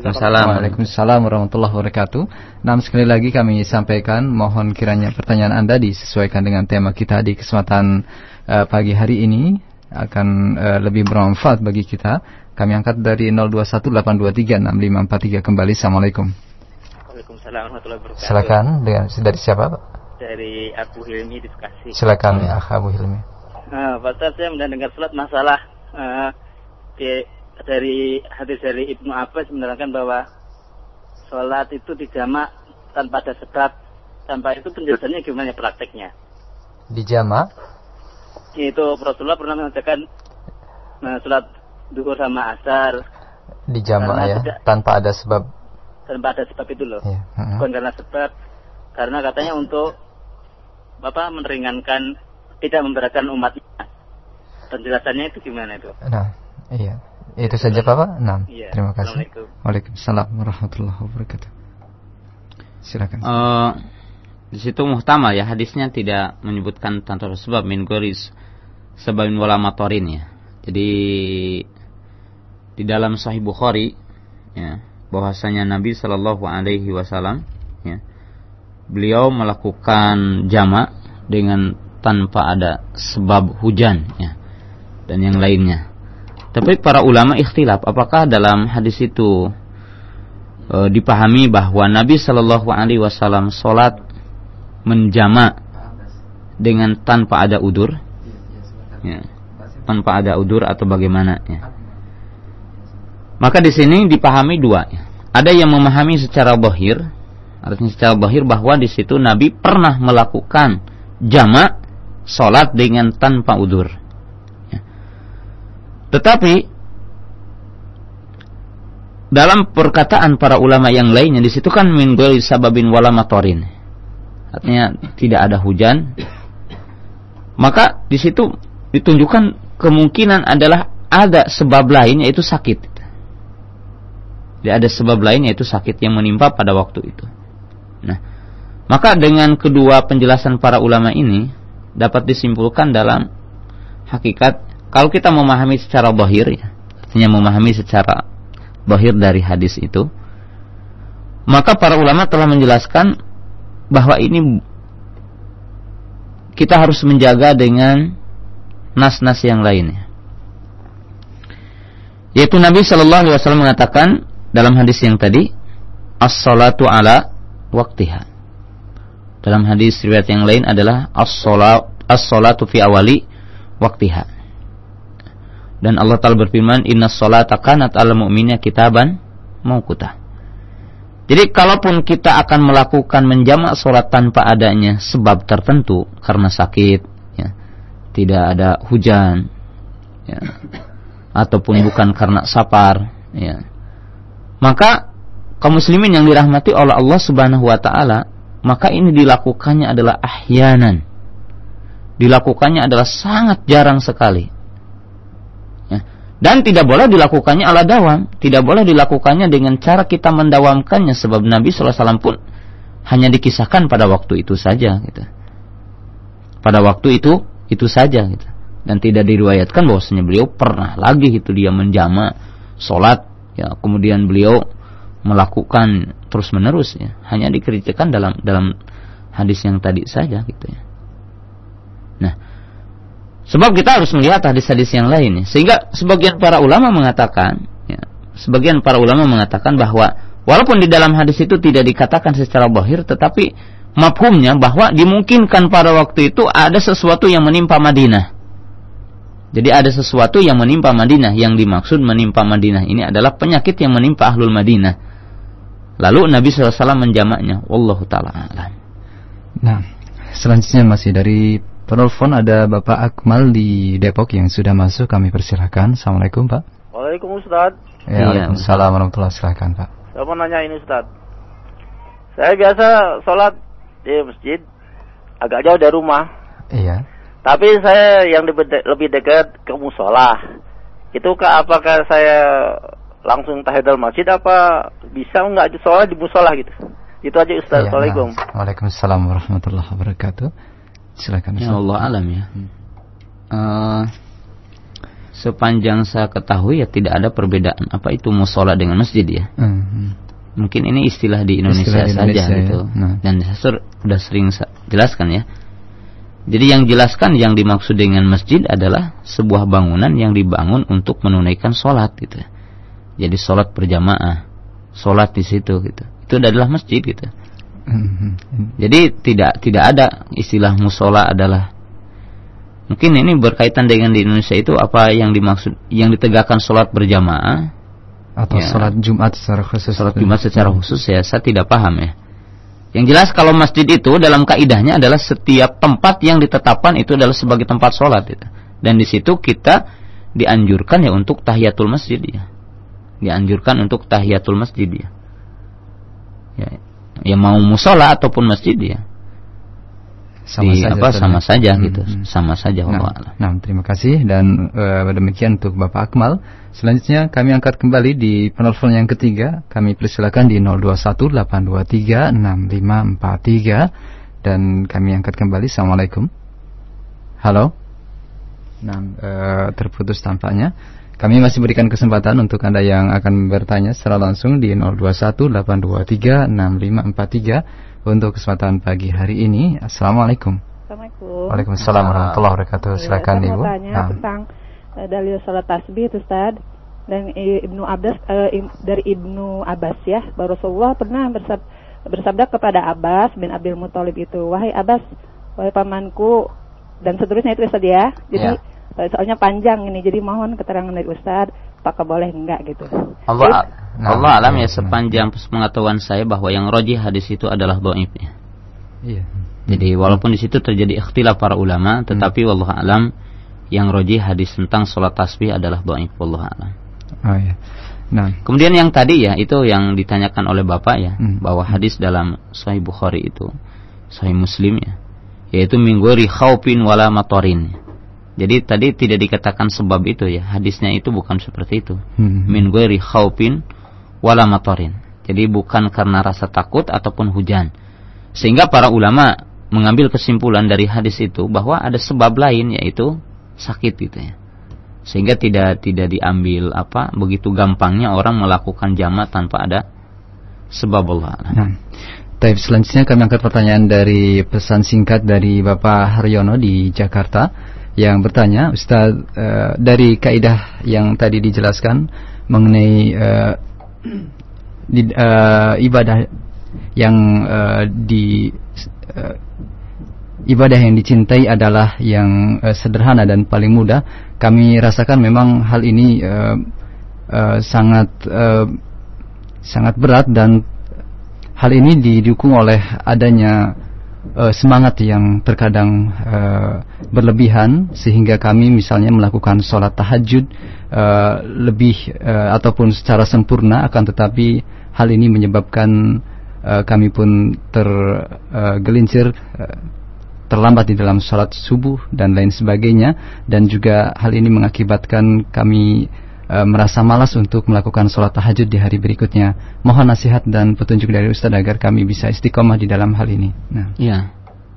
Speaker 1: Waalaikumsalam
Speaker 2: warahmatullahi wabarakatuh. Nah sekali lagi kami sampaikan mohon kiranya pertanyaan Anda disesuaikan dengan tema kita di kesempatan uh, pagi hari ini akan uh, lebih bermanfaat bagi kita. Kami angkat dari 0218236543 kembali. Assalamualaikum.
Speaker 3: Waalaikumsalam warahmatullahi wabarakatuh.
Speaker 2: Silakan dengan dari siapa, Pak?
Speaker 3: Dari Abu Hilmi di Bekasi.
Speaker 2: Silakan ya, Abu Hilmi.
Speaker 3: Uh, Pak Ustaz, saya mendengar surat masalah uh, di, dari hadis dari Ibnu Abbas menerangkan bahwa sholat itu dijamak tanpa ada sebab tanpa itu penjelasannya gimana prakteknya?
Speaker 2: Di jama?
Speaker 3: Itu Rasulullah pernah mengatakan nah, sholat duhur sama asar.
Speaker 2: Di jama ya, tidak, tanpa ada sebab.
Speaker 3: Tanpa ada sebab itu loh.
Speaker 2: Ya.
Speaker 3: Uh-huh. Bukan karena sebab, karena katanya untuk Bapak meringankan, tidak memberatkan umatnya. Penjelasannya itu gimana itu?
Speaker 2: Nah, iya. Itu saja Bapak. Nah,
Speaker 3: iya.
Speaker 2: terima kasih. Waalaikumsalam warahmatullahi wabarakatuh. Silakan.
Speaker 1: Uh, di situ muhtamal ya hadisnya tidak menyebutkan tanpa sebab min goris sebab wala matorin ya. Jadi di dalam Sahih Bukhari ya bahwasanya Nabi Shallallahu Alaihi Wasallam ya beliau melakukan jamak dengan tanpa ada sebab hujan ya dan yang lainnya. Tapi para ulama ikhtilaf apakah dalam hadis itu e, dipahami bahwa Nabi Shallallahu Alaihi Wasallam sholat menjama dengan tanpa ada udur ya, tanpa ada udur atau bagaimana ya. maka di sini dipahami dua ya. ada yang memahami secara bahir artinya secara bahir bahwa di situ Nabi pernah melakukan jama sholat dengan tanpa udur ya. tetapi dalam perkataan para ulama yang lainnya di situ kan min sababin wala matorin artinya tidak ada hujan, maka di situ ditunjukkan kemungkinan adalah ada sebab lain yaitu sakit. Tidak ada sebab lain yaitu sakit yang menimpa pada waktu itu. Nah, maka dengan kedua penjelasan para ulama ini dapat disimpulkan dalam hakikat kalau kita memahami secara bahir ya, artinya memahami secara bahir dari hadis itu, maka para ulama telah menjelaskan bahwa ini kita harus menjaga dengan nas-nas yang lainnya. Yaitu Nabi Shallallahu Alaihi Wasallam mengatakan dalam hadis yang tadi, as-salatu ala waktiha. Dalam hadis riwayat yang lain adalah as-salatu fi awali waktiha. Dan Allah Ta'ala berfirman, Inna salata kanat ala mu'minnya kitaban mauqutah. Jadi kalaupun kita akan melakukan menjamak sholat tanpa adanya sebab tertentu karena sakit, ya, tidak ada hujan, ya, ataupun bukan karena sapar, ya, maka kaum muslimin yang dirahmati oleh Allah Subhanahu Wa Taala, maka ini dilakukannya adalah ahyanan, dilakukannya adalah sangat jarang sekali. Dan tidak boleh dilakukannya ala dawam. Tidak boleh dilakukannya dengan cara kita mendawamkannya. Sebab Nabi SAW pun hanya dikisahkan pada waktu itu saja. Gitu. Pada waktu itu, itu saja. Gitu. Dan tidak diriwayatkan bahwasanya beliau pernah lagi itu dia menjama sholat. Ya, kemudian beliau melakukan terus menerus. Ya. Hanya dikerjakan dalam dalam hadis yang tadi saja. gitu ya. Nah, Sebab kita harus melihat hadis-hadis yang lain. Sehingga sebagian para ulama mengatakan, ya, sebagian para ulama mengatakan bahwa walaupun di dalam hadis itu tidak dikatakan secara bahir, tetapi mafhumnya bahwa dimungkinkan pada waktu itu ada sesuatu yang menimpa Madinah. Jadi ada sesuatu yang menimpa Madinah. Yang dimaksud menimpa Madinah ini adalah penyakit yang menimpa ahlul Madinah. Lalu Nabi SAW menjamaknya. Wallahu ta'ala alam.
Speaker 2: Nah, selanjutnya masih dari Penelpon ada Bapak Akmal di Depok yang sudah masuk. Kami persilahkan. Assalamualaikum Pak.
Speaker 4: Waalaikumsalam Ustaz.
Speaker 2: Ya, Waalaikumsalam warahmatullahi wabarakatuh Pak.
Speaker 4: Saya mau nanya ini Ustaz. Saya biasa sholat di masjid agak jauh dari rumah.
Speaker 2: Iya.
Speaker 4: Tapi saya yang lebih dekat ke musola. Itu apakah saya langsung tahidul masjid apa bisa nggak sholat di musola gitu? Itu aja Ustaz. Iya, Assalamualaikum.
Speaker 2: Waalaikumsalam warahmatullahi wabarakatuh. Silakan.
Speaker 1: Ya Allah alam ya. Hmm. Uh, sepanjang saya ketahui ya tidak ada perbedaan apa itu musola dengan masjid ya. Hmm. Mungkin ini istilah di Indonesia, istilah di Indonesia saja ya. gitu. Nah. Dan saya sudah sering jelaskan ya. Jadi yang jelaskan yang dimaksud dengan masjid adalah sebuah bangunan yang dibangun untuk menunaikan sholat gitu. Jadi sholat berjamaah, sholat di situ gitu. Itu adalah masjid gitu. Jadi tidak tidak ada istilah musola adalah. Mungkin ini berkaitan dengan di Indonesia itu apa yang dimaksud yang ditegakkan sholat berjamaah?
Speaker 2: Atau ya, sholat Jumat secara khusus.
Speaker 1: Sholat Jumat secara khusus ya saya tidak paham ya. Yang jelas kalau masjid itu dalam kaidahnya adalah setiap tempat yang ditetapkan itu adalah sebagai tempat sholat gitu. dan di situ kita dianjurkan ya untuk tahiyatul masjid ya. Dianjurkan untuk tahiyatul masjid ya. ya ya mau musola ataupun masjid ya. Sama di, saja apa sama saja hmm, gitu. Hmm. sama saja
Speaker 2: nah, nah terima kasih. Dan uh, demikian untuk Bapak Akmal. Selanjutnya kami angkat kembali di penelpon yang ketiga. Kami persilakan di 0218236543 dan kami angkat kembali. Assalamualaikum. Halo? Nah uh, terputus tampaknya kami masih berikan kesempatan untuk Anda yang akan bertanya secara langsung di 0218236543 untuk kesempatan pagi hari ini. Assalamualaikum.
Speaker 5: Assalamualaikum.
Speaker 2: Waalaikumsalam warahmatullahi wabarakatuh.
Speaker 5: Ya,
Speaker 2: Silakan Ibu.
Speaker 5: Tanya nah. tentang uh, dalil salat tasbih itu Ustaz dan Ibnu Abbas uh, dari Ibnu Abbas ya. Rasulullah pernah bersab, bersabda kepada Abbas bin Abdul Muthalib itu, "Wahai Abbas, wahai pamanku" dan seterusnya itu Ustaz ya. Jadi ya Eh, soalnya panjang ini jadi mohon keterangan dari Ustadz apakah boleh enggak gitu.
Speaker 1: Allah nah, Allah alam ya sepanjang pengetahuan saya bahwa yang roji hadis itu adalah doib ya. Iya. Jadi walaupun di situ terjadi ikhtilaf para ulama tetapi hmm. wallahu alam yang roji hadis tentang sholat tasbih adalah doib wallahu alam. Oh iya. Nah. Kemudian yang tadi ya itu yang ditanyakan oleh bapak ya hmm. bahwa hadis dalam Sahih Bukhari itu Sahih Muslim ya yaitu minggu khaupin wala matorin jadi tadi tidak dikatakan sebab itu ya. Hadisnya itu bukan seperti itu. Hmm. Min ghairi khaufin wala matarin. Jadi bukan karena rasa takut ataupun hujan. Sehingga para ulama mengambil kesimpulan dari hadis itu bahwa ada sebab lain yaitu sakit gitu ya. Sehingga tidak tidak diambil apa begitu gampangnya orang melakukan jamaah tanpa ada sebab Allah. Nah.
Speaker 2: Taib selanjutnya kami angkat pertanyaan dari pesan singkat dari Bapak Haryono di Jakarta yang bertanya, Ustaz uh, dari kaidah yang tadi dijelaskan mengenai uh, di, uh, ibadah yang uh, di uh, ibadah yang dicintai adalah yang uh, sederhana dan paling mudah. Kami rasakan memang hal ini uh, uh, sangat uh, sangat berat dan hal ini didukung oleh adanya uh, semangat yang terkadang uh, berlebihan sehingga kami misalnya melakukan sholat tahajud uh, lebih uh, ataupun secara sempurna akan tetapi hal ini menyebabkan uh, kami pun tergelincir uh, terlambat di dalam sholat subuh dan lain sebagainya. Dan juga hal ini mengakibatkan kami e, merasa malas untuk melakukan sholat tahajud di hari berikutnya. Mohon nasihat dan petunjuk dari Ustaz agar kami bisa istiqomah di dalam hal ini.
Speaker 1: Nah. Ya.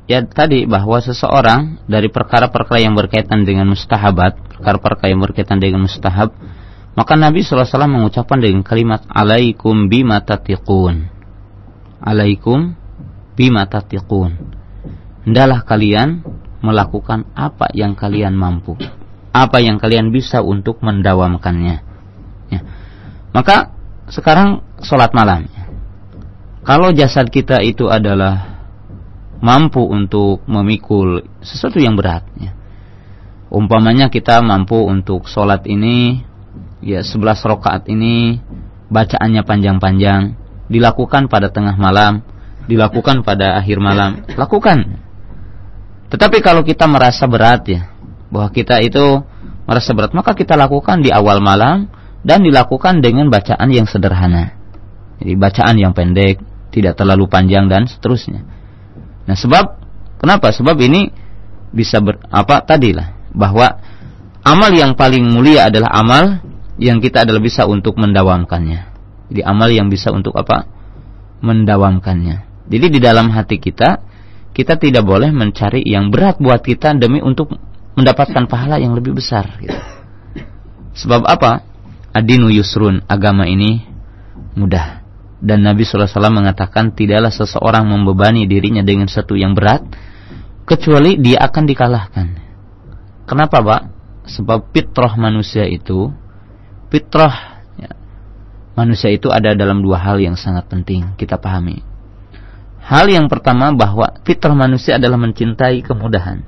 Speaker 1: Ya tadi bahwa seseorang dari perkara-perkara yang berkaitan dengan mustahabat, perkara-perkara yang berkaitan dengan mustahab, maka Nabi SAW mengucapkan dengan kalimat alaikum bima tatiqun. Alaikum bima tatiqun. Hendaklah kalian melakukan apa yang kalian mampu apa yang kalian bisa untuk mendawamkannya. Ya. Maka sekarang sholat malam. Kalau jasad kita itu adalah mampu untuk memikul sesuatu yang berat. Ya. Umpamanya kita mampu untuk sholat ini, ya 11 rakaat ini, bacaannya panjang-panjang, dilakukan pada tengah malam, dilakukan pada akhir malam, lakukan. Tetapi kalau kita merasa berat ya, bahwa kita itu merasa berat maka kita lakukan di awal malam dan dilakukan dengan bacaan yang sederhana. Jadi bacaan yang pendek, tidak terlalu panjang dan seterusnya. Nah, sebab kenapa? Sebab ini bisa ber, apa tadilah bahwa amal yang paling mulia adalah amal yang kita adalah bisa untuk mendawamkannya. Jadi amal yang bisa untuk apa? Mendawamkannya. Jadi di dalam hati kita kita tidak boleh mencari yang berat buat kita demi untuk mendapatkan pahala yang lebih besar. Gitu. Sebab apa? Adinu yusrun, agama ini mudah. Dan Nabi SAW mengatakan tidaklah seseorang membebani dirinya dengan satu yang berat kecuali dia akan dikalahkan. Kenapa, Pak? Sebab fitrah manusia itu fitrah ya, manusia itu ada dalam dua hal yang sangat penting kita pahami. Hal yang pertama bahwa fitrah manusia adalah mencintai kemudahan.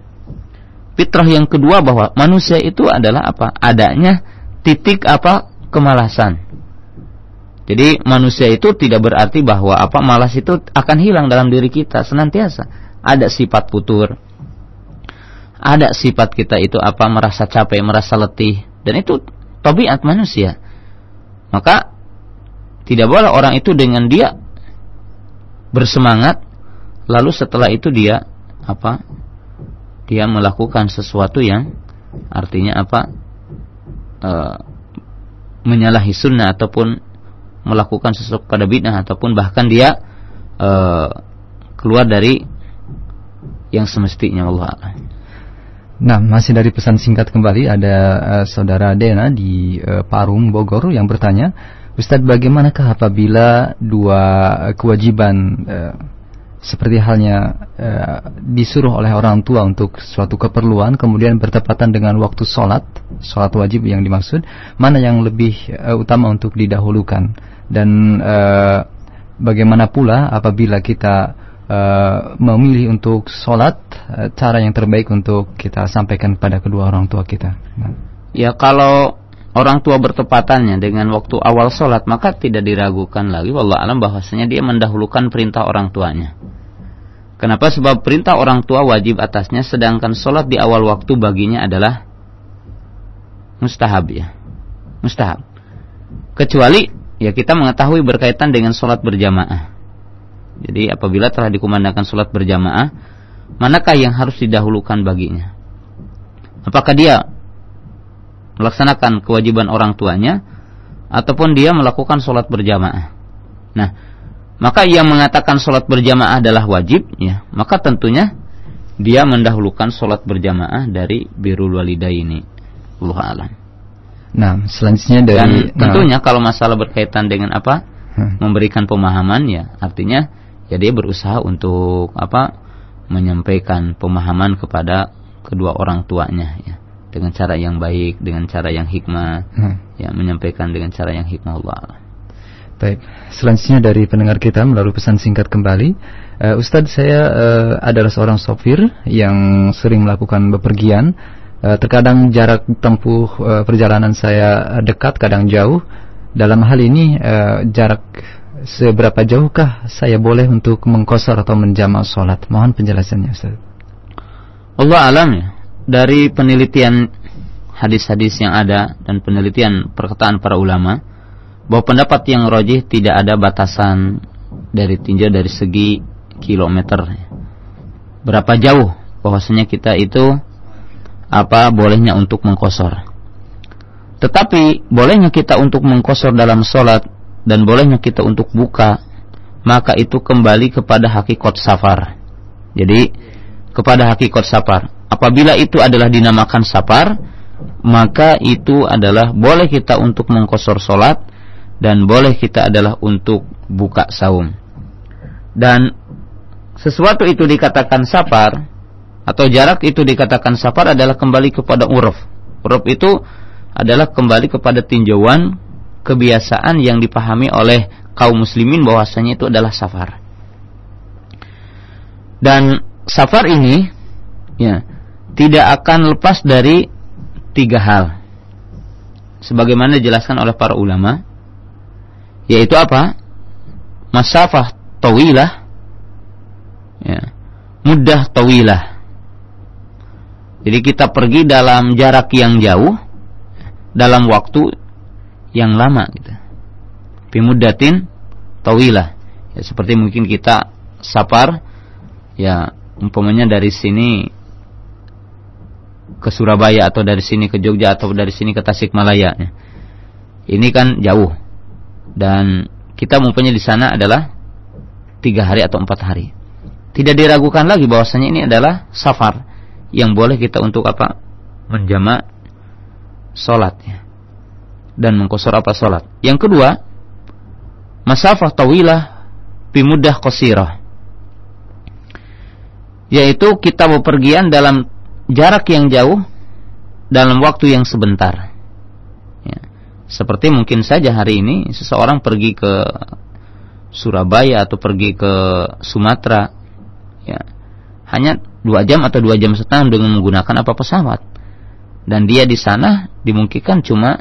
Speaker 1: Fitrah yang kedua bahwa manusia itu adalah apa? Adanya titik apa? Kemalasan. Jadi manusia itu tidak berarti bahwa apa malas itu akan hilang dalam diri kita senantiasa. Ada sifat putur. Ada sifat kita itu apa merasa capek, merasa letih dan itu tabiat manusia. Maka tidak boleh orang itu dengan dia bersemangat lalu setelah itu dia apa dia melakukan sesuatu yang artinya apa? E, menyalahi sunnah ataupun melakukan sesuatu pada bid'ah ataupun bahkan dia e, keluar dari yang semestinya Allah
Speaker 2: Nah, masih dari pesan singkat kembali ada uh, saudara Dena di uh, Parung Bogor yang bertanya, Ustadz bagaimanakah apabila dua kewajiban uh, seperti halnya e, disuruh oleh orang tua untuk suatu keperluan kemudian bertepatan dengan waktu sholat sholat wajib yang dimaksud mana yang lebih e, utama untuk didahulukan dan e, bagaimana pula apabila kita e, memilih untuk sholat e, cara yang terbaik untuk kita sampaikan kepada kedua orang tua kita nah.
Speaker 1: ya kalau orang tua bertepatannya dengan waktu awal sholat maka tidak diragukan lagi wallah alam bahwasanya dia mendahulukan perintah orang tuanya Kenapa? Sebab perintah orang tua wajib atasnya sedangkan sholat di awal waktu baginya adalah mustahab ya. Mustahab. Kecuali ya kita mengetahui berkaitan dengan sholat berjamaah. Jadi apabila telah dikumandangkan sholat berjamaah, manakah yang harus didahulukan baginya? Apakah dia melaksanakan kewajiban orang tuanya ataupun dia melakukan sholat berjamaah? Nah, maka yang mengatakan sholat berjamaah adalah wajib, ya, maka tentunya dia mendahulukan sholat berjamaah dari birul walidaini. Allah alam.
Speaker 2: Nah, selanjutnya dari
Speaker 1: Dan tentunya nah, kalau masalah berkaitan dengan apa? Hmm. Memberikan pemahaman ya, artinya ya dia berusaha untuk apa? menyampaikan pemahaman kepada kedua orang tuanya ya dengan cara yang baik, dengan cara yang hikmah, hmm. ya menyampaikan dengan cara yang hikmah Allah.
Speaker 2: Baik, selanjutnya dari pendengar kita melalui pesan singkat kembali. Uh, Ustadz, saya uh, adalah seorang sopir yang sering melakukan bepergian. Uh, terkadang jarak tempuh uh, perjalanan saya dekat, kadang jauh. Dalam hal ini, uh, jarak seberapa jauhkah saya boleh untuk mengkosor atau menjamak sholat? Mohon penjelasannya, Ustaz.
Speaker 1: Allah alam ya. Dari penelitian hadis-hadis yang ada dan penelitian perkataan para ulama, bahwa pendapat yang rojih tidak ada batasan dari tinjau dari segi kilometer. Berapa jauh bahwasanya kita itu apa bolehnya untuk mengkosor? Tetapi bolehnya kita untuk mengkosor dalam sholat dan bolehnya kita untuk buka maka itu kembali kepada hakikat safar. Jadi kepada hakikat safar apabila itu adalah dinamakan safar maka itu adalah boleh kita untuk mengkosor sholat dan boleh kita adalah untuk buka saum. Dan sesuatu itu dikatakan safar atau jarak itu dikatakan safar adalah kembali kepada uruf. Uruf itu adalah kembali kepada tinjauan kebiasaan yang dipahami oleh kaum muslimin bahwasanya itu adalah safar. Dan safar ini ya tidak akan lepas dari tiga hal. Sebagaimana dijelaskan oleh para ulama, yaitu apa? Masafah tawilah ya, mudah tawilah. Jadi kita pergi dalam jarak yang jauh dalam waktu yang lama gitu. Bimudatin tawilah. Ya seperti mungkin kita sapar ya umpamanya dari sini ke Surabaya atau dari sini ke Jogja atau dari sini ke Tasikmalaya. Ya. Ini kan jauh dan kita mempunyai di sana adalah tiga hari atau empat hari. Tidak diragukan lagi bahwasanya ini adalah safar yang boleh kita untuk apa menjamak solatnya dan mengkosor apa solat. Yang kedua, masafah tawilah bimudah qasirah yaitu kita bepergian dalam jarak yang jauh dalam waktu yang sebentar. Seperti mungkin saja hari ini seseorang pergi ke Surabaya atau pergi ke Sumatera, ya hanya dua jam atau dua jam setengah dengan menggunakan apa pesawat, dan dia di sana dimungkinkan cuma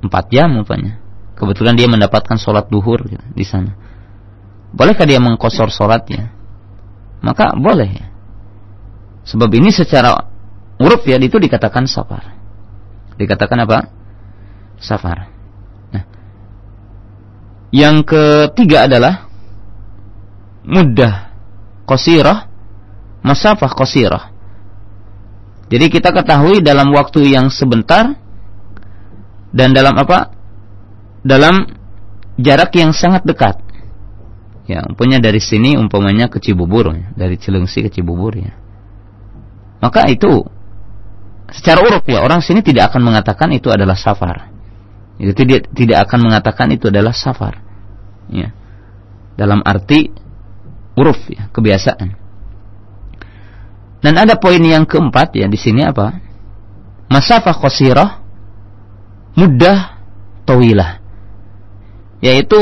Speaker 1: empat jam umpamanya. Kebetulan dia mendapatkan sholat duhur gitu, di sana. Bolehkah dia mengkosor sholatnya? Maka boleh ya. Sebab ini secara uruf ya itu dikatakan safar. Dikatakan apa? safar. Nah, yang ketiga adalah mudah qasirah, masafah qasirah. Jadi kita ketahui dalam waktu yang sebentar dan dalam apa? Dalam jarak yang sangat dekat. Ya, umpamanya dari sini umpamanya ke Cibubur, dari Cilengsi ke Cibubur ya. Maka itu secara urut ya orang sini tidak akan mengatakan itu adalah safar. Itu tidak tidak akan mengatakan itu adalah safar. Ya. Dalam arti uruf ya, kebiasaan. Dan ada poin yang keempat ya di sini apa? Masafah qasirah mudah tawilah. Yaitu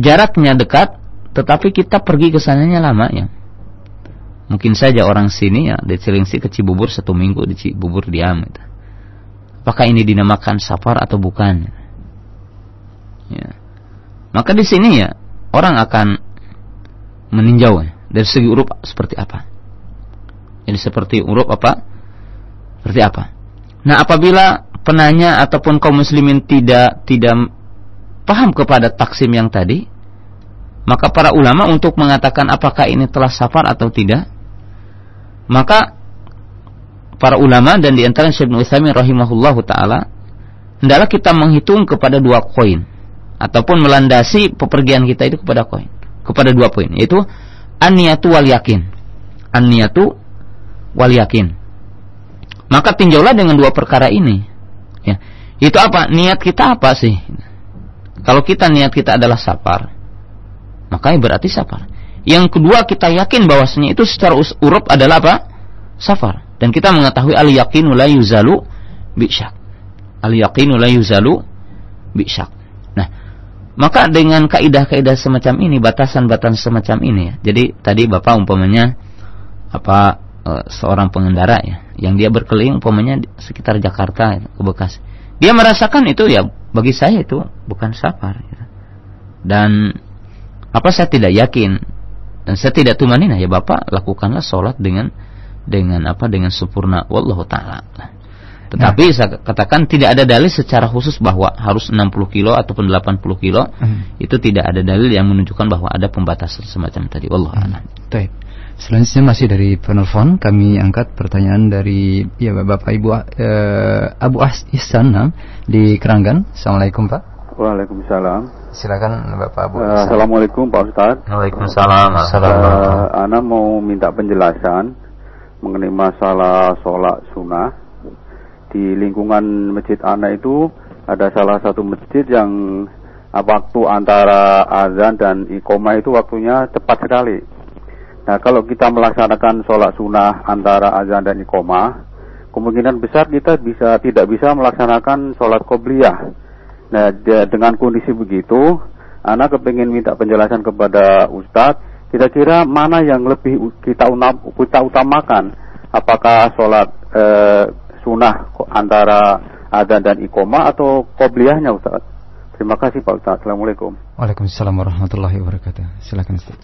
Speaker 1: jaraknya dekat tetapi kita pergi ke sananya lama ya. Mungkin saja orang sini ya di Cilengsi ke Cibubur satu minggu di Cibubur diam gitu apakah ini dinamakan safar atau bukan? Ya. Maka di sini ya orang akan meninjau ya, dari segi urup seperti apa. Jadi seperti urup apa? Seperti apa? Nah, apabila penanya ataupun kaum muslimin tidak tidak paham kepada taksim yang tadi, maka para ulama untuk mengatakan apakah ini telah safar atau tidak, maka para ulama dan di antara Syekh Utsaimin rahimahullahu taala hendaklah kita menghitung kepada dua koin. Ataupun melandasi pepergian kita itu kepada koin. Kepada dua poin yaitu an-niyatu wal yakin. An-niyatu wal yakin. Maka tinjaulah dengan dua perkara ini. Ya. Itu apa? Niat kita apa sih? Kalau kita niat kita adalah safar maka berarti safar yang kedua kita yakin bahwasanya itu secara urut adalah apa safar dan kita mengetahui al yaqinu la yuzalu bisyak. Al yaqinu la yuzalu bisyak. Nah, Maka dengan kaidah-kaidah semacam ini, batasan-batasan semacam ini ya. Jadi tadi Bapak umpamanya apa e, seorang pengendara ya, yang dia berkeliling umpamanya sekitar Jakarta ke Bekasi. Dia merasakan itu ya bagi saya itu bukan safar ya. Dan apa saya tidak yakin dan saya tidak tumanina ya Bapak lakukanlah sholat dengan dengan apa dengan sempurna wallahu taala. Tetapi nah. saya katakan tidak ada dalil secara khusus bahwa harus 60 kilo ataupun 80 kilo. Hmm. Itu tidak ada dalil yang menunjukkan bahwa ada pembatasan semacam tadi. Allah hmm.
Speaker 2: Baik. Selanjutnya masih dari penelpon kami angkat pertanyaan dari ya Bapak Ibu uh, Abu Ihsan di Keranggan. Assalamualaikum Pak.
Speaker 6: Waalaikumsalam.
Speaker 2: Silakan Bapak Abu.
Speaker 6: Uh, Assalamualaikum Pak Ustadz.
Speaker 1: Waalaikumsalam.
Speaker 6: Uh, Ana mau minta penjelasan mengenai masalah sholat sunnah di lingkungan masjid anak itu ada salah satu masjid yang ah, waktu antara azan dan iqomah itu waktunya cepat sekali. Nah kalau kita melaksanakan sholat sunnah antara azan dan iqomah, kemungkinan besar kita bisa tidak bisa melaksanakan sholat qobliyah. Nah dengan kondisi begitu, anak kepingin minta penjelasan kepada Ustadz, kira-kira mana yang lebih kita, kita utamakan? Apakah sholat eh, sunnah antara adzan dan iqomah atau qobliyahnya Ustaz? Terima kasih Pak Ustaz. Assalamualaikum.
Speaker 2: Waalaikumsalam warahmatullahi wabarakatuh. Silakan Ustaz.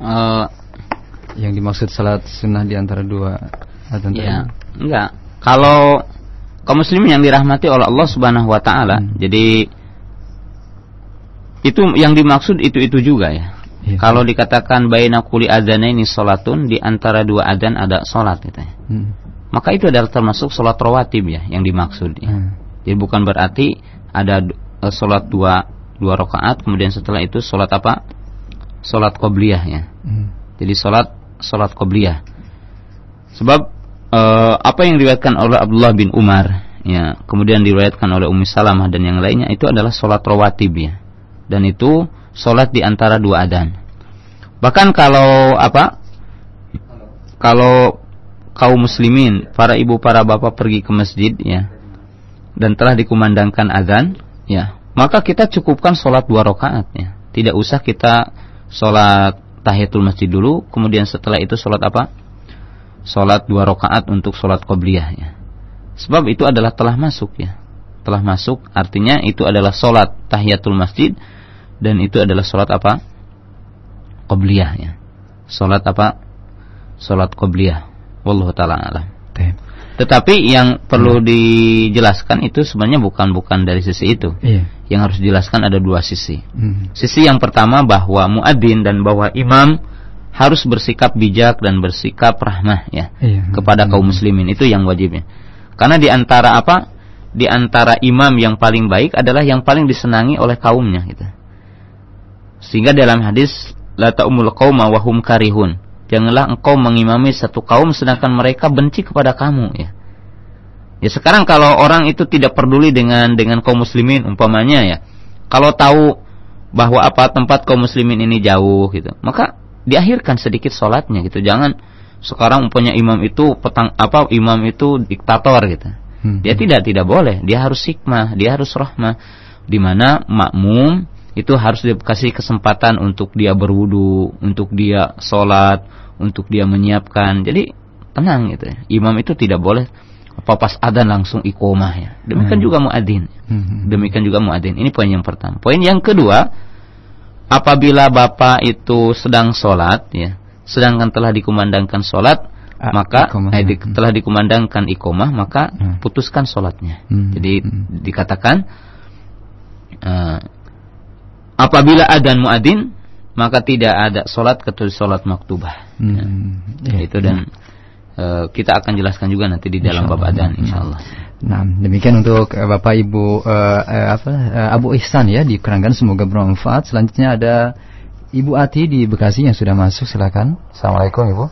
Speaker 2: Uh, yang dimaksud salat sunnah di antara dua adzan
Speaker 1: ya, Enggak. Kalau kaum muslimin yang dirahmati oleh Allah Subhanahu wa taala, hmm. jadi itu yang dimaksud itu-itu juga ya. Ya. Kalau dikatakan baina kuli ini salatun di antara dua adzan ada salat gitu ya. Hmm maka itu adalah termasuk sholat rawatib ya yang dimaksud ya. Hmm. Jadi bukan berarti ada uh, sholat dua dua rakaat kemudian setelah itu sholat apa? Sholat qobliyah ya. Hmm. Jadi sholat sholat qobliyah. Sebab uh, apa yang diriwayatkan oleh Abdullah bin Umar ya, kemudian diriwayatkan oleh Ummi Salamah dan yang lainnya itu adalah sholat rawatib ya. Dan itu sholat di antara dua adan. Bahkan kalau apa? Kalau kaum muslimin, para ibu, para bapak pergi ke masjid ya dan telah dikumandangkan azan ya, maka kita cukupkan sholat dua rakaat ya. Tidak usah kita sholat tahiyatul masjid dulu, kemudian setelah itu sholat apa? Sholat dua rakaat untuk sholat qobliyah ya. Sebab itu adalah telah masuk ya. Telah masuk artinya itu adalah sholat tahiyatul masjid dan itu adalah sholat apa? Qobliyah ya. Sholat apa? Sholat qobliyah Wallahu taala alam. Tetapi yang perlu hmm. dijelaskan itu sebenarnya bukan bukan dari sisi itu. Iya. Yang harus dijelaskan ada dua sisi. Hmm. Sisi yang pertama bahwa muadzin dan bahwa imam harus bersikap bijak dan bersikap rahmah ya iya. kepada kaum muslimin itu yang wajibnya. Karena di antara apa? Di antara imam yang paling baik adalah yang paling disenangi oleh kaumnya gitu. Sehingga dalam hadis la ta'umul qauma wa hum karihun Janganlah engkau mengimami satu kaum sedangkan mereka benci kepada kamu ya. Ya sekarang kalau orang itu tidak peduli dengan dengan kaum muslimin umpamanya ya. Kalau tahu bahwa apa tempat kaum muslimin ini jauh gitu, maka diakhirkan sedikit sholatnya gitu. Jangan sekarang umpamanya imam itu petang apa imam itu diktator gitu. Hmm. Dia tidak tidak boleh, dia harus hikmah, dia harus rahmah. Di mana makmum itu harus dikasih kesempatan untuk dia berwudu, untuk dia sholat, untuk dia menyiapkan. Jadi tenang gitu ya. Imam itu tidak boleh apa pas adzan langsung iqomah ya. Demikian hmm. juga muadzin. Hmm. Demikian juga muadzin. Ini poin yang pertama. Poin yang kedua, apabila bapak itu sedang sholat ya, sedangkan telah dikumandangkan sholat, ah, maka eh, di, telah dikumandangkan iqomah, maka hmm. putuskan sholatnya. Hmm. Jadi hmm. dikatakan uh, apabila adzan muadzin maka tidak ada solat kecuali solat maktubah. Hmm. Ya, ya, itu dan uh, kita akan jelaskan juga nanti di dalam bab adzan insyaallah.
Speaker 2: Nah, demikian untuk uh, Bapak Ibu uh, uh, apa uh, Abu Ihsan ya di Keranggan semoga bermanfaat. Selanjutnya ada Ibu Ati di Bekasi yang sudah masuk silakan. Assalamualaikum Ibu.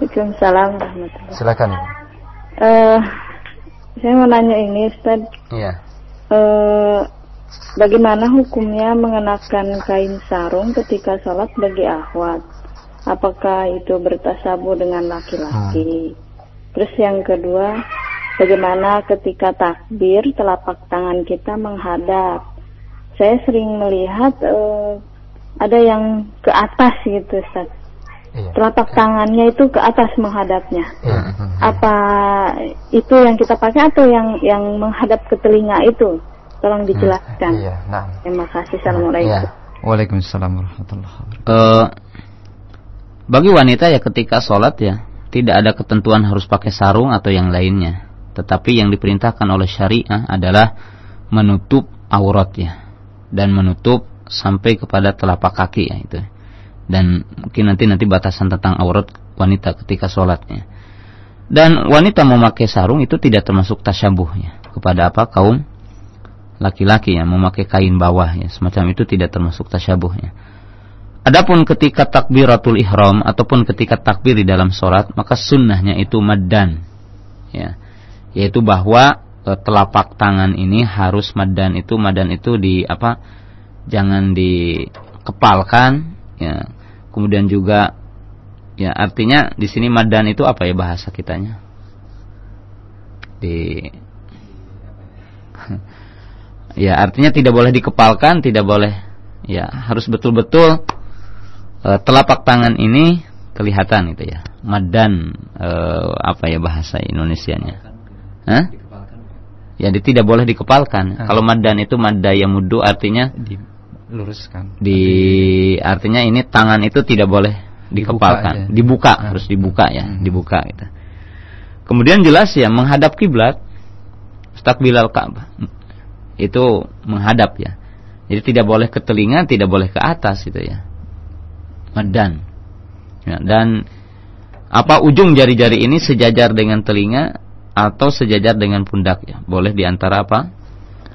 Speaker 7: Waalaikumsalam warahmatullahi
Speaker 2: Silakan Ibu.
Speaker 7: Uh, saya mau nanya ini Ustaz.
Speaker 2: Iya.
Speaker 7: Uh, Bagaimana hukumnya mengenakan kain sarung ketika sholat bagi akhwat? Apakah itu bertasabu dengan laki-laki? Hmm. Terus yang kedua, bagaimana ketika takbir telapak tangan kita menghadap? saya sering melihat uh, ada yang ke atas gitu Ustaz. Iya. Telapak tangannya itu ke atas menghadapnya. Iya. Apa itu yang kita pakai atau yang yang menghadap ke telinga itu? Tolong dijelaskan. Iya. Nah. Terima kasih. Assalamualaikum. Iya.
Speaker 2: Waalaikumsalam warahmatullahi wabarakatuh.
Speaker 1: Uh, bagi wanita ya ketika sholat ya tidak ada ketentuan harus pakai sarung atau yang lainnya. Tetapi yang diperintahkan oleh syariah adalah menutup aurat ya dan menutup sampai kepada telapak kaki ya itu. Dan mungkin nanti nanti batasan tentang aurat wanita ketika sholatnya. Dan wanita memakai sarung itu tidak termasuk tasyabuhnya kepada apa kaum laki-laki yang memakai kain bawah ya semacam itu tidak termasuk tasyabuhnya. Adapun ketika takbiratul ihram ataupun ketika takbir di dalam sholat maka sunnahnya itu maddan ya yaitu bahwa e, telapak tangan ini harus maddan itu maddan itu di apa jangan dikepalkan ya kemudian juga ya artinya di sini maddan itu apa ya bahasa kitanya di ya artinya tidak boleh dikepalkan tidak boleh ya harus betul-betul e, telapak tangan ini kelihatan itu ya. Madan e, apa ya bahasa Indonesianya? Hah? Ya tidak boleh dikepalkan. Ah. Kalau madan itu madda yang mudu artinya
Speaker 2: diluruskan.
Speaker 1: Di artinya ini tangan itu tidak boleh dikepalkan, dibuka, dibuka ah. harus dibuka ya, hmm. dibuka gitu. Kemudian jelas ya menghadap kiblat, Bilal Ka'bah. Itu menghadap ya. Jadi tidak boleh ke telinga, tidak boleh ke atas itu ya madan. Ya, dan apa ujung jari-jari ini sejajar dengan telinga atau sejajar dengan pundak ya. Boleh di antara apa?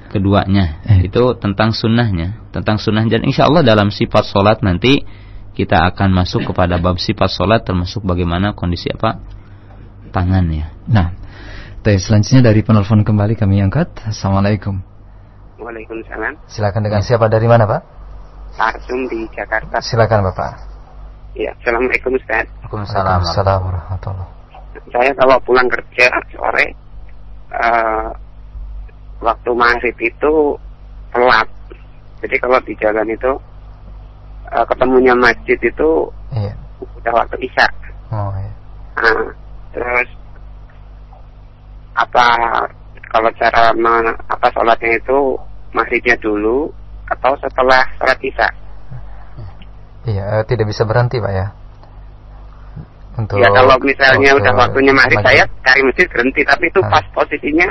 Speaker 1: Keduanya. Eh. Itu tentang sunnahnya. Tentang sunnah dan insya Allah dalam sifat solat nanti kita akan masuk kepada bab sifat solat termasuk bagaimana kondisi apa tangannya.
Speaker 2: Nah, teh selanjutnya dari penelpon kembali kami angkat. Assalamualaikum.
Speaker 8: Waalaikumsalam.
Speaker 2: Silakan dengan siapa dari mana Pak?
Speaker 8: Arsum di Jakarta.
Speaker 2: Silakan Bapak.
Speaker 8: Ya, Assalamualaikum Ustaz.
Speaker 2: Waalaikumsalam warahmatullahi
Speaker 8: Saya kalau pulang kerja sore, uh, waktu maghrib itu telat. Jadi kalau di jalan itu, uh, ketemunya masjid itu iya. udah waktu isya. Oh, iya. Nah, terus apa kalau cara apa sholatnya itu maghribnya dulu atau setelah sholat isya?
Speaker 2: Iya, eh, tidak bisa berhenti Pak ya.
Speaker 8: Untuk ya kalau misalnya udah waktunya maghrib saya cari masjid berhenti, tapi itu ah. pas posisinya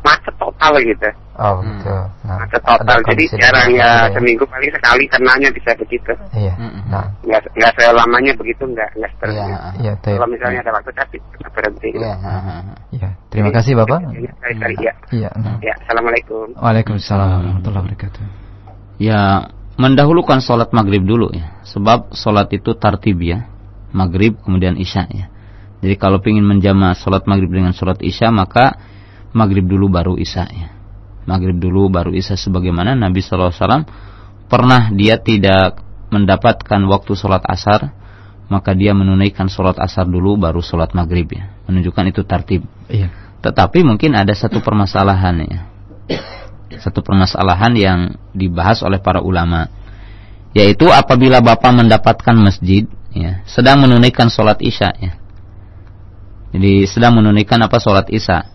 Speaker 8: macet total gitu.
Speaker 2: Oh hmm. betul.
Speaker 8: Nah, macet total. Jadi jarang ya, ya seminggu paling sekali kenanya bisa begitu.
Speaker 2: Iya. Nah,
Speaker 8: nggak nggak selamanya begitu nggak nggak seterusnya.
Speaker 2: Iya. Iya.
Speaker 8: Kalau misalnya ada waktu tapi berhenti.
Speaker 2: Iya. Iya. Terima kasih Bapak.
Speaker 8: Iya. Iya.
Speaker 2: Iya.
Speaker 8: Ya. Assalamualaikum.
Speaker 2: Waalaikumsalam warahmatullahi wabarakatuh.
Speaker 1: Ya, mendahulukan sholat maghrib dulu ya. Sebab sholat itu tartib ya. Maghrib kemudian isya ya. Jadi kalau ingin menjama sholat maghrib dengan sholat isya maka maghrib dulu baru isya ya. Maghrib dulu baru isya sebagaimana Nabi SAW pernah dia tidak mendapatkan waktu sholat asar maka dia menunaikan sholat asar dulu baru sholat maghrib ya. Menunjukkan itu tartib. Iya. Tetapi mungkin ada satu permasalahan ya satu permasalahan yang dibahas oleh para ulama yaitu apabila bapak mendapatkan masjid ya sedang menunaikan sholat isya ya. Jadi sedang menunaikan apa sholat isya.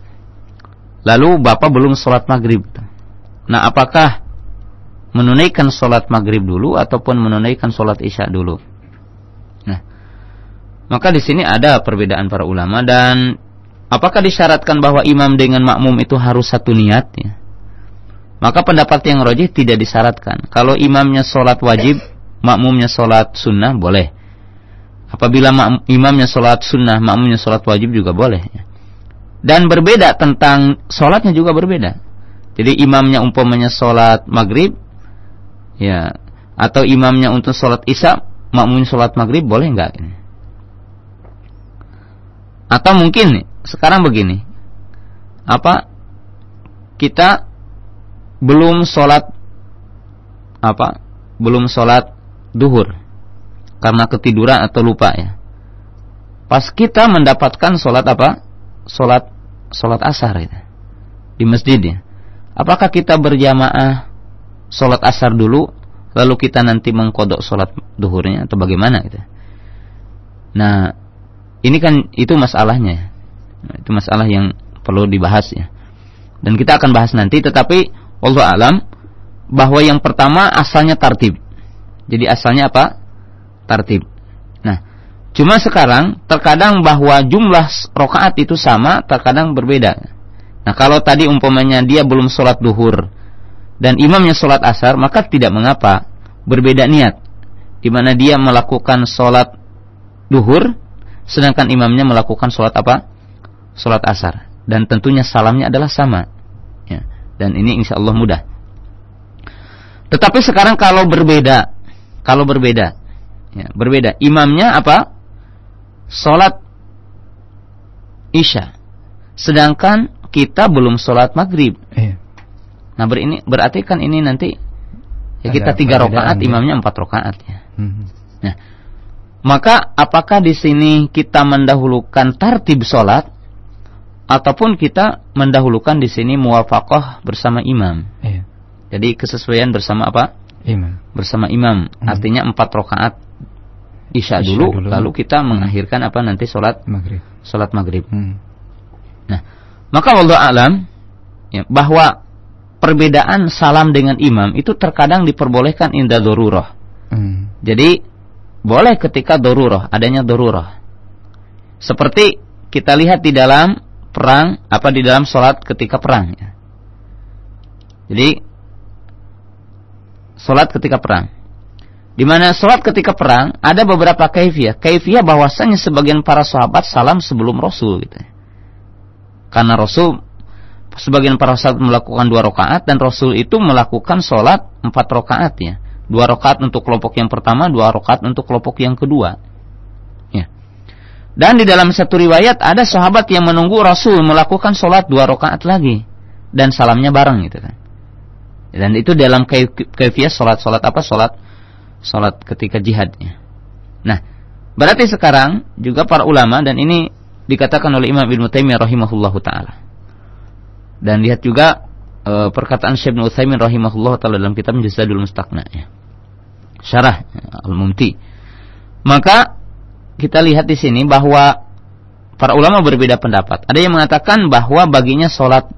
Speaker 1: Lalu bapak belum sholat maghrib. Nah apakah menunaikan sholat maghrib dulu ataupun menunaikan sholat isya dulu? Nah maka di sini ada perbedaan para ulama dan apakah disyaratkan bahwa imam dengan makmum itu harus satu niat ya? Maka pendapat yang rojih tidak disyaratkan. Kalau imamnya sholat wajib, makmumnya sholat sunnah, boleh. Apabila imamnya sholat sunnah, makmumnya sholat wajib juga boleh. Dan berbeda tentang sholatnya juga berbeda. Jadi imamnya umpamanya sholat maghrib, ya, atau imamnya untuk sholat isya, makmumnya sholat maghrib, boleh enggak? Atau mungkin sekarang begini, apa kita belum sholat apa belum sholat duhur karena ketiduran atau lupa ya pas kita mendapatkan sholat apa sholat sholat asar ya, di masjidnya apakah kita berjamaah sholat asar dulu, lalu kita nanti mengkodok sholat duhurnya atau bagaimana gitu. Nah, ini kan itu masalahnya. Nah, itu masalah yang perlu dibahas ya. Dan kita akan bahas nanti, tetapi Allah alam bahwa yang pertama asalnya tartib. Jadi asalnya apa? Tartib. Nah, cuma sekarang terkadang bahwa jumlah rokaat itu sama, terkadang berbeda. Nah kalau tadi umpamanya dia belum sholat duhur dan imamnya sholat asar maka tidak mengapa berbeda niat. Di mana dia melakukan sholat duhur sedangkan imamnya melakukan sholat apa? Sholat asar dan tentunya salamnya adalah sama. Ya. Dan ini insya Allah mudah. Tetapi sekarang kalau berbeda, kalau berbeda, ya, berbeda. Imamnya apa? Sholat isya. Sedangkan kita belum sholat maghrib. Iya. Nah ber ini, berarti kan ini nanti ya kita tiga rakaat, ya. imamnya empat rakaat ya. Hmm. Nah, maka apakah di sini kita mendahulukan tartib sholat ataupun kita mendahulukan di sini muwafakoh bersama imam? Iya. Jadi kesesuaian bersama apa? Imam. Bersama imam. Hmm. Artinya empat rakaat isya, dulu, dulu, lalu kita mengakhirkan apa nanti sholat maghrib. Sholat maghrib. Hmm. Nah, maka Allah alam ya, bahwa perbedaan salam dengan imam itu terkadang diperbolehkan indah dorurah. Hmm. Jadi boleh ketika dorurah, adanya dorurah. Seperti kita lihat di dalam perang, apa di dalam sholat ketika perang. Ya. Jadi sholat ketika perang. Di mana sholat ketika perang ada beberapa kaifiah. Kaifiah bahwasanya sebagian para sahabat salam sebelum Rasul gitu. Ya. Karena Rasul sebagian para sahabat melakukan dua rakaat dan Rasul itu melakukan sholat empat rakaat ya. Dua rakaat untuk kelompok yang pertama, dua rakaat untuk kelompok yang kedua. Ya. Dan di dalam satu riwayat ada sahabat yang menunggu Rasul melakukan sholat dua rakaat lagi dan salamnya bareng gitu kan. Dan itu dalam kaifiah sholat-sholat apa? Sholat sholat ketika jihadnya. Nah, berarti sekarang juga para ulama dan ini dikatakan oleh Imam Ibnu Taimiyah rahimahullahu taala. Dan lihat juga e, perkataan Syekh Ibnu Utsaimin rahimahullahu taala dalam kitab Jazadul Mustaqna ya. Syarah Al-Mumti. Maka kita lihat di sini bahwa para ulama berbeda pendapat. Ada yang mengatakan bahwa baginya sholat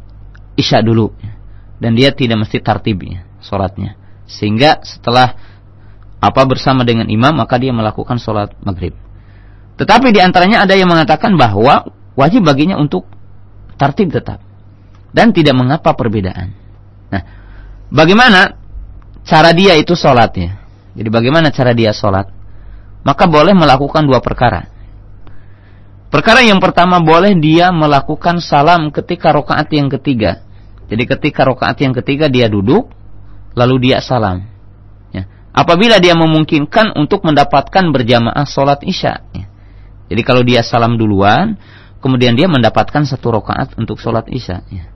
Speaker 1: isya dulu dan dia tidak mesti tartibnya sholatnya. Sehingga setelah apa bersama dengan imam maka dia melakukan sholat maghrib. Tetapi di antaranya ada yang mengatakan bahwa wajib baginya untuk tertib tetap dan tidak mengapa perbedaan. Nah, bagaimana cara dia itu sholatnya? Jadi bagaimana cara dia sholat? Maka boleh melakukan dua perkara. Perkara yang pertama boleh dia melakukan salam ketika rokaat yang ketiga. Jadi ketika rokaat yang ketiga dia duduk, lalu dia salam. Apabila dia memungkinkan untuk mendapatkan berjamaah sholat isya. Ya. Jadi kalau dia salam duluan, kemudian dia mendapatkan satu rakaat untuk sholat isya, ya.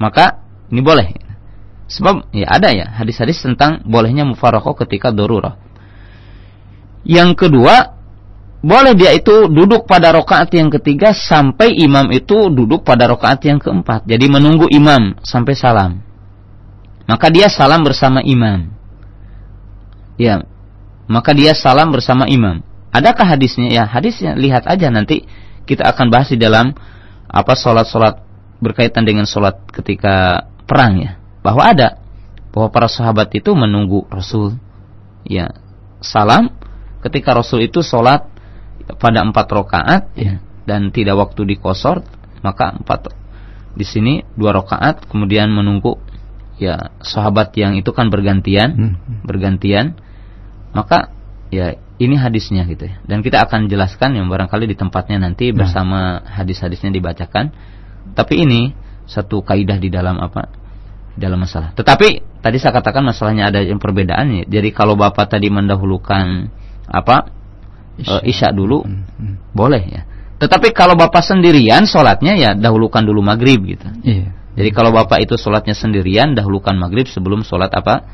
Speaker 1: maka ini boleh. Sebab ya ada ya hadis-hadis tentang bolehnya mufarokoh ketika dorurah. Yang kedua, boleh dia itu duduk pada rakaat yang ketiga sampai imam itu duduk pada rakaat yang keempat. Jadi menunggu imam sampai salam. Maka dia salam bersama imam. Ya, maka dia salam bersama imam. Adakah hadisnya? Ya, hadisnya lihat aja nanti kita akan bahas di dalam apa sholat-sholat berkaitan dengan sholat ketika perang ya. Bahwa ada bahwa para sahabat itu menunggu Rasul ya salam ketika Rasul itu sholat pada empat rakaat ya dan tidak waktu dikosor maka empat di sini dua rakaat kemudian menunggu ya sahabat yang itu kan bergantian hmm. bergantian maka ya ini hadisnya gitu ya. Dan kita akan jelaskan yang barangkali di tempatnya nanti nah. bersama hadis-hadisnya dibacakan. Tapi ini satu kaidah di dalam apa? dalam masalah. Tetapi tadi saya katakan masalahnya ada yang perbedaan ya. Jadi kalau Bapak tadi mendahulukan apa? Isya, uh, isya dulu hmm, hmm. boleh ya. Tetapi kalau Bapak sendirian sholatnya ya dahulukan dulu maghrib gitu. Iya. Jadi kalau Bapak itu sholatnya sendirian dahulukan maghrib sebelum sholat apa?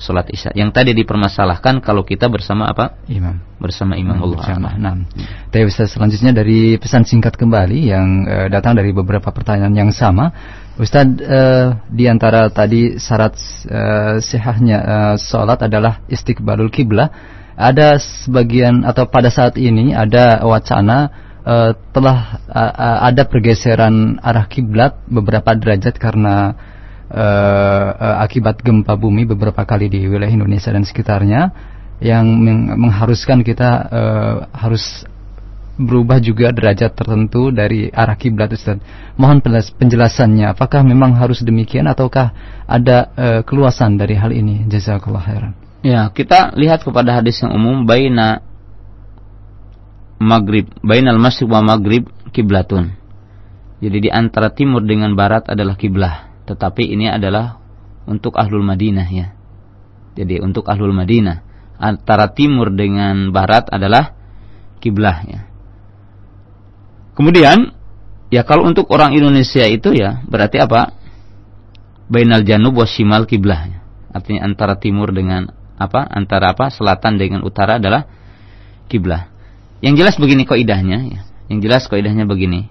Speaker 1: Sholat isya. Yang tadi dipermasalahkan kalau kita bersama apa?
Speaker 2: Imam.
Speaker 1: Bersama imam Allah.
Speaker 2: Bersama. Nah, tapi Ustaz selanjutnya dari pesan singkat kembali yang uh, datang dari beberapa pertanyaan yang sama. Ustaz uh, di antara tadi syarat uh, sehahnya uh, sholat adalah istiqbalul kiblah. Ada sebagian atau pada saat ini ada wacana uh, telah uh, ada pergeseran arah kiblat beberapa derajat karena uh, akibat gempa bumi beberapa kali di wilayah Indonesia dan sekitarnya yang mengharuskan kita uh, harus berubah juga derajat tertentu dari arah kiblat Ustaz. Mohon penjelasannya apakah memang harus demikian ataukah ada uh, keluasan dari hal ini? Jazakallah khairan.
Speaker 1: Ya, kita lihat kepada hadis yang umum baina maghrib bainal masyriq wa maghrib kiblatun jadi di antara timur dengan barat adalah kiblah tetapi ini adalah untuk ahlul Madinah ya. Jadi untuk ahlul Madinah. Antara timur dengan barat adalah kiblah ya. Kemudian ya kalau untuk orang Indonesia itu ya berarti apa? Bainal janub wa shimal kiblah ya. artinya antara timur dengan apa? Antara apa? Selatan dengan utara adalah kiblah. Yang jelas begini kaidahnya ya. Yang jelas kaidahnya begini.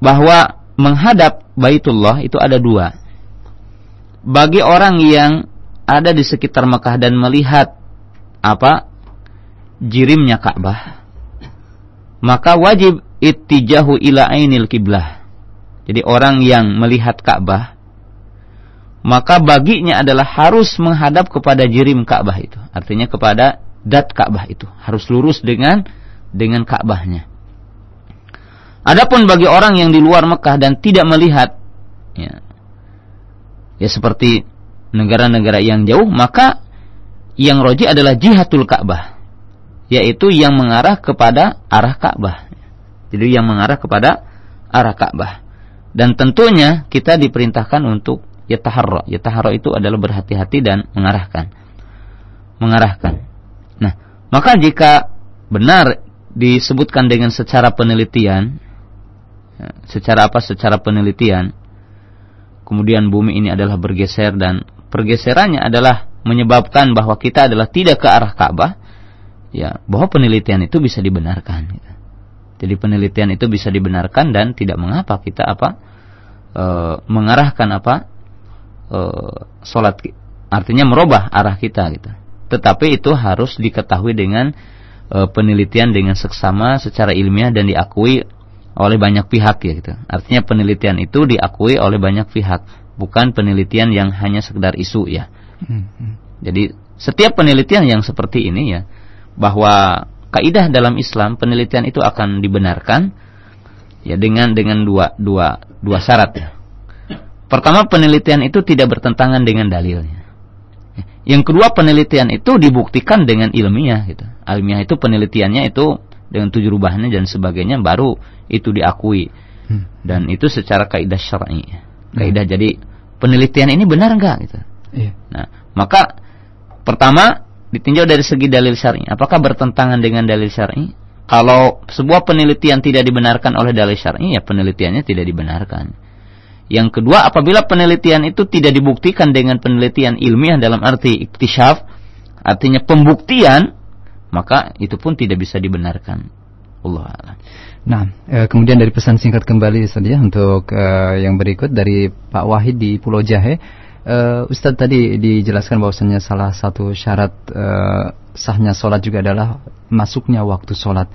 Speaker 1: Bahwa menghadap Baitullah itu ada dua. Bagi orang yang ada di sekitar Mekah dan melihat apa jirimnya Ka'bah, maka wajib ittijahu ila ainil kiblah. Jadi orang yang melihat Ka'bah, maka baginya adalah harus menghadap kepada jirim Ka'bah itu. Artinya kepada dat Ka'bah itu. Harus lurus dengan dengan Ka'bahnya. Adapun bagi orang yang di luar Mekah dan tidak melihat ya, ya seperti negara-negara yang jauh, maka yang roji adalah jihatul Ka'bah, yaitu yang mengarah kepada arah Ka'bah. Jadi yang mengarah kepada arah Ka'bah. Dan tentunya kita diperintahkan untuk yataharra. Yataharra itu adalah berhati-hati dan mengarahkan. Mengarahkan. Nah, maka jika benar disebutkan dengan secara penelitian secara apa? Secara penelitian. Kemudian bumi ini adalah bergeser dan pergeserannya adalah menyebabkan bahwa kita adalah tidak ke arah Ka'bah. Ya bahwa penelitian itu bisa dibenarkan. Ya. jadi penelitian itu bisa dibenarkan dan tidak mengapa kita apa e, mengarahkan apa e, sholat artinya merubah arah kita gitu. Tetapi itu harus diketahui dengan e, penelitian dengan seksama secara ilmiah dan diakui oleh banyak pihak ya gitu. Artinya penelitian itu diakui oleh banyak pihak, bukan penelitian yang hanya sekedar isu ya. Hmm. Jadi setiap penelitian yang seperti ini ya, bahwa kaidah dalam Islam penelitian itu akan dibenarkan ya dengan dengan dua dua dua syarat ya. Pertama penelitian itu tidak bertentangan dengan dalilnya. Yang kedua penelitian itu dibuktikan dengan ilmiah gitu. Ilmiah itu penelitiannya itu dengan tujuh rubahannya dan sebagainya baru itu diakui. Hmm. Dan itu secara kaidah syar'i. Kaidah hmm. jadi penelitian ini benar enggak gitu. Iya. Nah, maka pertama ditinjau dari segi dalil syar'i. Apakah bertentangan dengan dalil syar'i? Kalau sebuah penelitian tidak dibenarkan oleh dalil syar'i, ya penelitiannya tidak dibenarkan. Yang kedua, apabila penelitian itu tidak dibuktikan dengan penelitian ilmiah dalam arti iktisyaf, artinya pembuktian, maka itu pun tidak bisa dibenarkan. Allah
Speaker 2: Nah, e, kemudian dari pesan singkat kembali saja untuk e, yang berikut dari Pak Wahid di Pulau Jahe. E, Ustadz tadi dijelaskan bahwasanya salah satu syarat e, sahnya sholat juga adalah masuknya waktu sholat.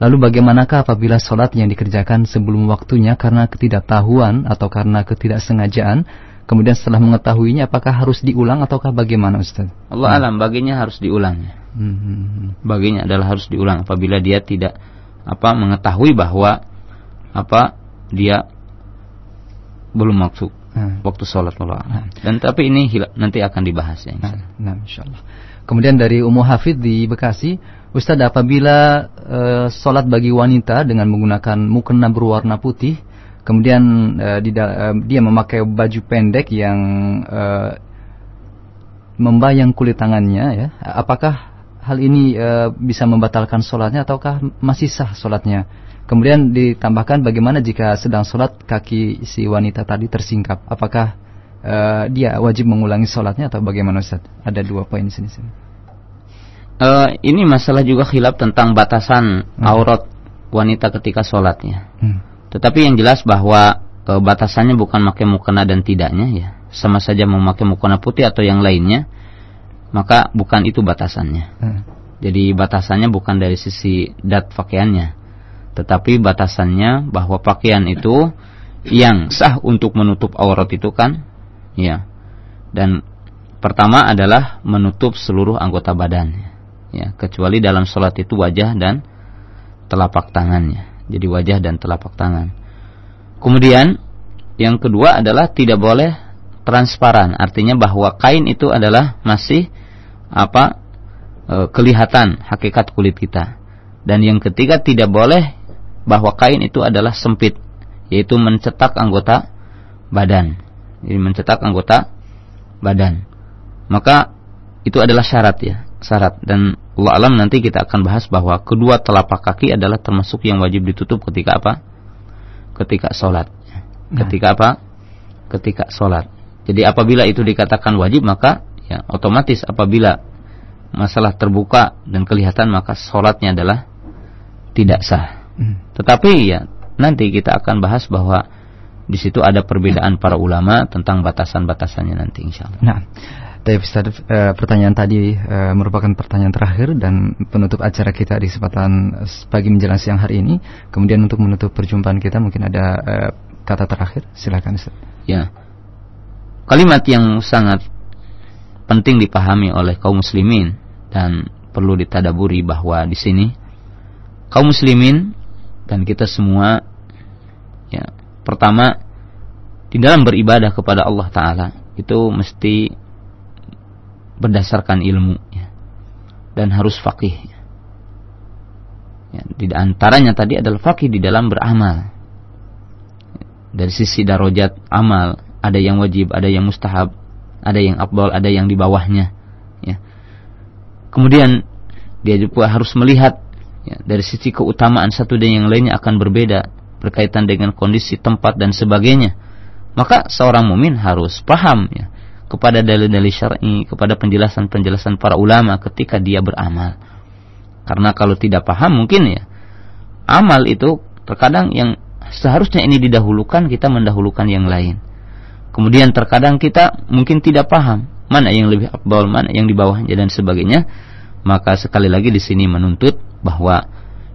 Speaker 2: Lalu bagaimanakah apabila sholat yang dikerjakan sebelum waktunya karena ketidaktahuan atau karena ketidaksengajaan, kemudian setelah mengetahuinya apakah harus diulang ataukah bagaimana Ustaz?
Speaker 1: Allah alam, baginya harus diulang. Hmm. Baginya adalah harus diulang apabila dia tidak apa mengetahui bahwa apa dia belum masuk hmm. waktu sholat Allah. Hmm. Dan tapi ini nanti akan dibahas ya.
Speaker 2: Insya nah, nah, Kemudian dari Ummu Hafid di Bekasi, Ustadz apabila e, sholat bagi wanita dengan menggunakan mukena berwarna putih, kemudian e, di, e, dia memakai baju pendek yang e, membayang kulit tangannya, ya, apakah hal ini e, bisa membatalkan sholatnya ataukah masih sah sholatnya? Kemudian ditambahkan bagaimana jika sedang sholat kaki si wanita tadi tersingkap, apakah uh, dia wajib mengulangi sholatnya atau bagaimana Ustaz? Ada dua poin di sini.
Speaker 1: Uh, ini masalah juga khilaf tentang batasan hmm. aurat wanita ketika sholatnya. Hmm. Tetapi yang jelas bahwa uh, batasannya bukan memakai mukena dan tidaknya ya, sama saja memakai mukena putih atau yang lainnya, maka bukan itu batasannya. Hmm. Jadi batasannya bukan dari sisi dat pakaiannya, tetapi batasannya bahwa pakaian itu yang sah untuk menutup aurat itu kan, ya. Dan pertama adalah menutup seluruh anggota badan, ya, kecuali dalam sholat itu wajah dan telapak tangannya. Jadi wajah dan telapak tangan. Kemudian yang kedua adalah tidak boleh transparan, artinya bahwa kain itu adalah masih apa e, kelihatan hakikat kulit kita. Dan yang ketiga tidak boleh bahwa kain itu adalah sempit, yaitu mencetak anggota badan. Jadi mencetak anggota badan. Maka itu adalah syarat ya, syarat dan Allah alam nanti kita akan bahas bahwa kedua telapak kaki adalah termasuk yang wajib ditutup ketika apa? Ketika sholat. Nah. Ketika apa? Ketika sholat. Jadi apabila itu dikatakan wajib maka ya otomatis apabila masalah terbuka dan kelihatan maka sholatnya adalah tidak sah. Hmm. Tetapi ya nanti kita akan bahas bahwa di situ ada perbedaan para ulama tentang batasan-batasannya nanti insya Allah.
Speaker 2: Nah, tapi Ustaz, e, pertanyaan tadi e, merupakan pertanyaan terakhir dan penutup acara kita di kesempatan pagi menjelang siang hari ini. Kemudian untuk menutup perjumpaan kita mungkin ada e, kata terakhir, silakan Ustaz.
Speaker 1: Ya. Kalimat yang sangat penting dipahami oleh kaum muslimin dan perlu ditadaburi bahwa di sini kaum muslimin dan kita semua ya pertama di dalam beribadah kepada Allah taala itu mesti berdasarkan ilmu ya, dan harus fakih ya, di antaranya tadi adalah fakih di dalam beramal. Dari sisi darajat amal ada yang wajib ada yang mustahab ada yang abdol, ada yang di bawahnya. Ya. Kemudian dia juga harus melihat ya, dari sisi keutamaan satu dan yang lainnya akan berbeda berkaitan dengan kondisi tempat dan sebagainya. Maka seorang mumin harus paham ya kepada dalil-dalil syar'i, kepada penjelasan-penjelasan para ulama ketika dia beramal. Karena kalau tidak paham mungkin ya amal itu terkadang yang seharusnya ini didahulukan kita mendahulukan yang lain. Kemudian terkadang kita mungkin tidak paham mana yang lebih abdol, mana yang di bawahnya dan sebagainya. Maka sekali lagi di sini menuntut bahwa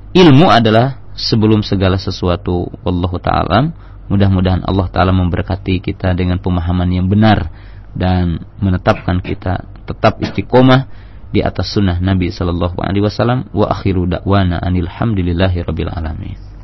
Speaker 1: ilmu adalah sebelum segala sesuatu. Wallahu taala. Mudah-mudahan Allah taala memberkati kita dengan pemahaman yang benar dan menetapkan kita tetap istiqomah di atas sunnah Nabi sallallahu alaihi wasallam wa akhiru da'wana anil hamdulillahi rabbil alamin.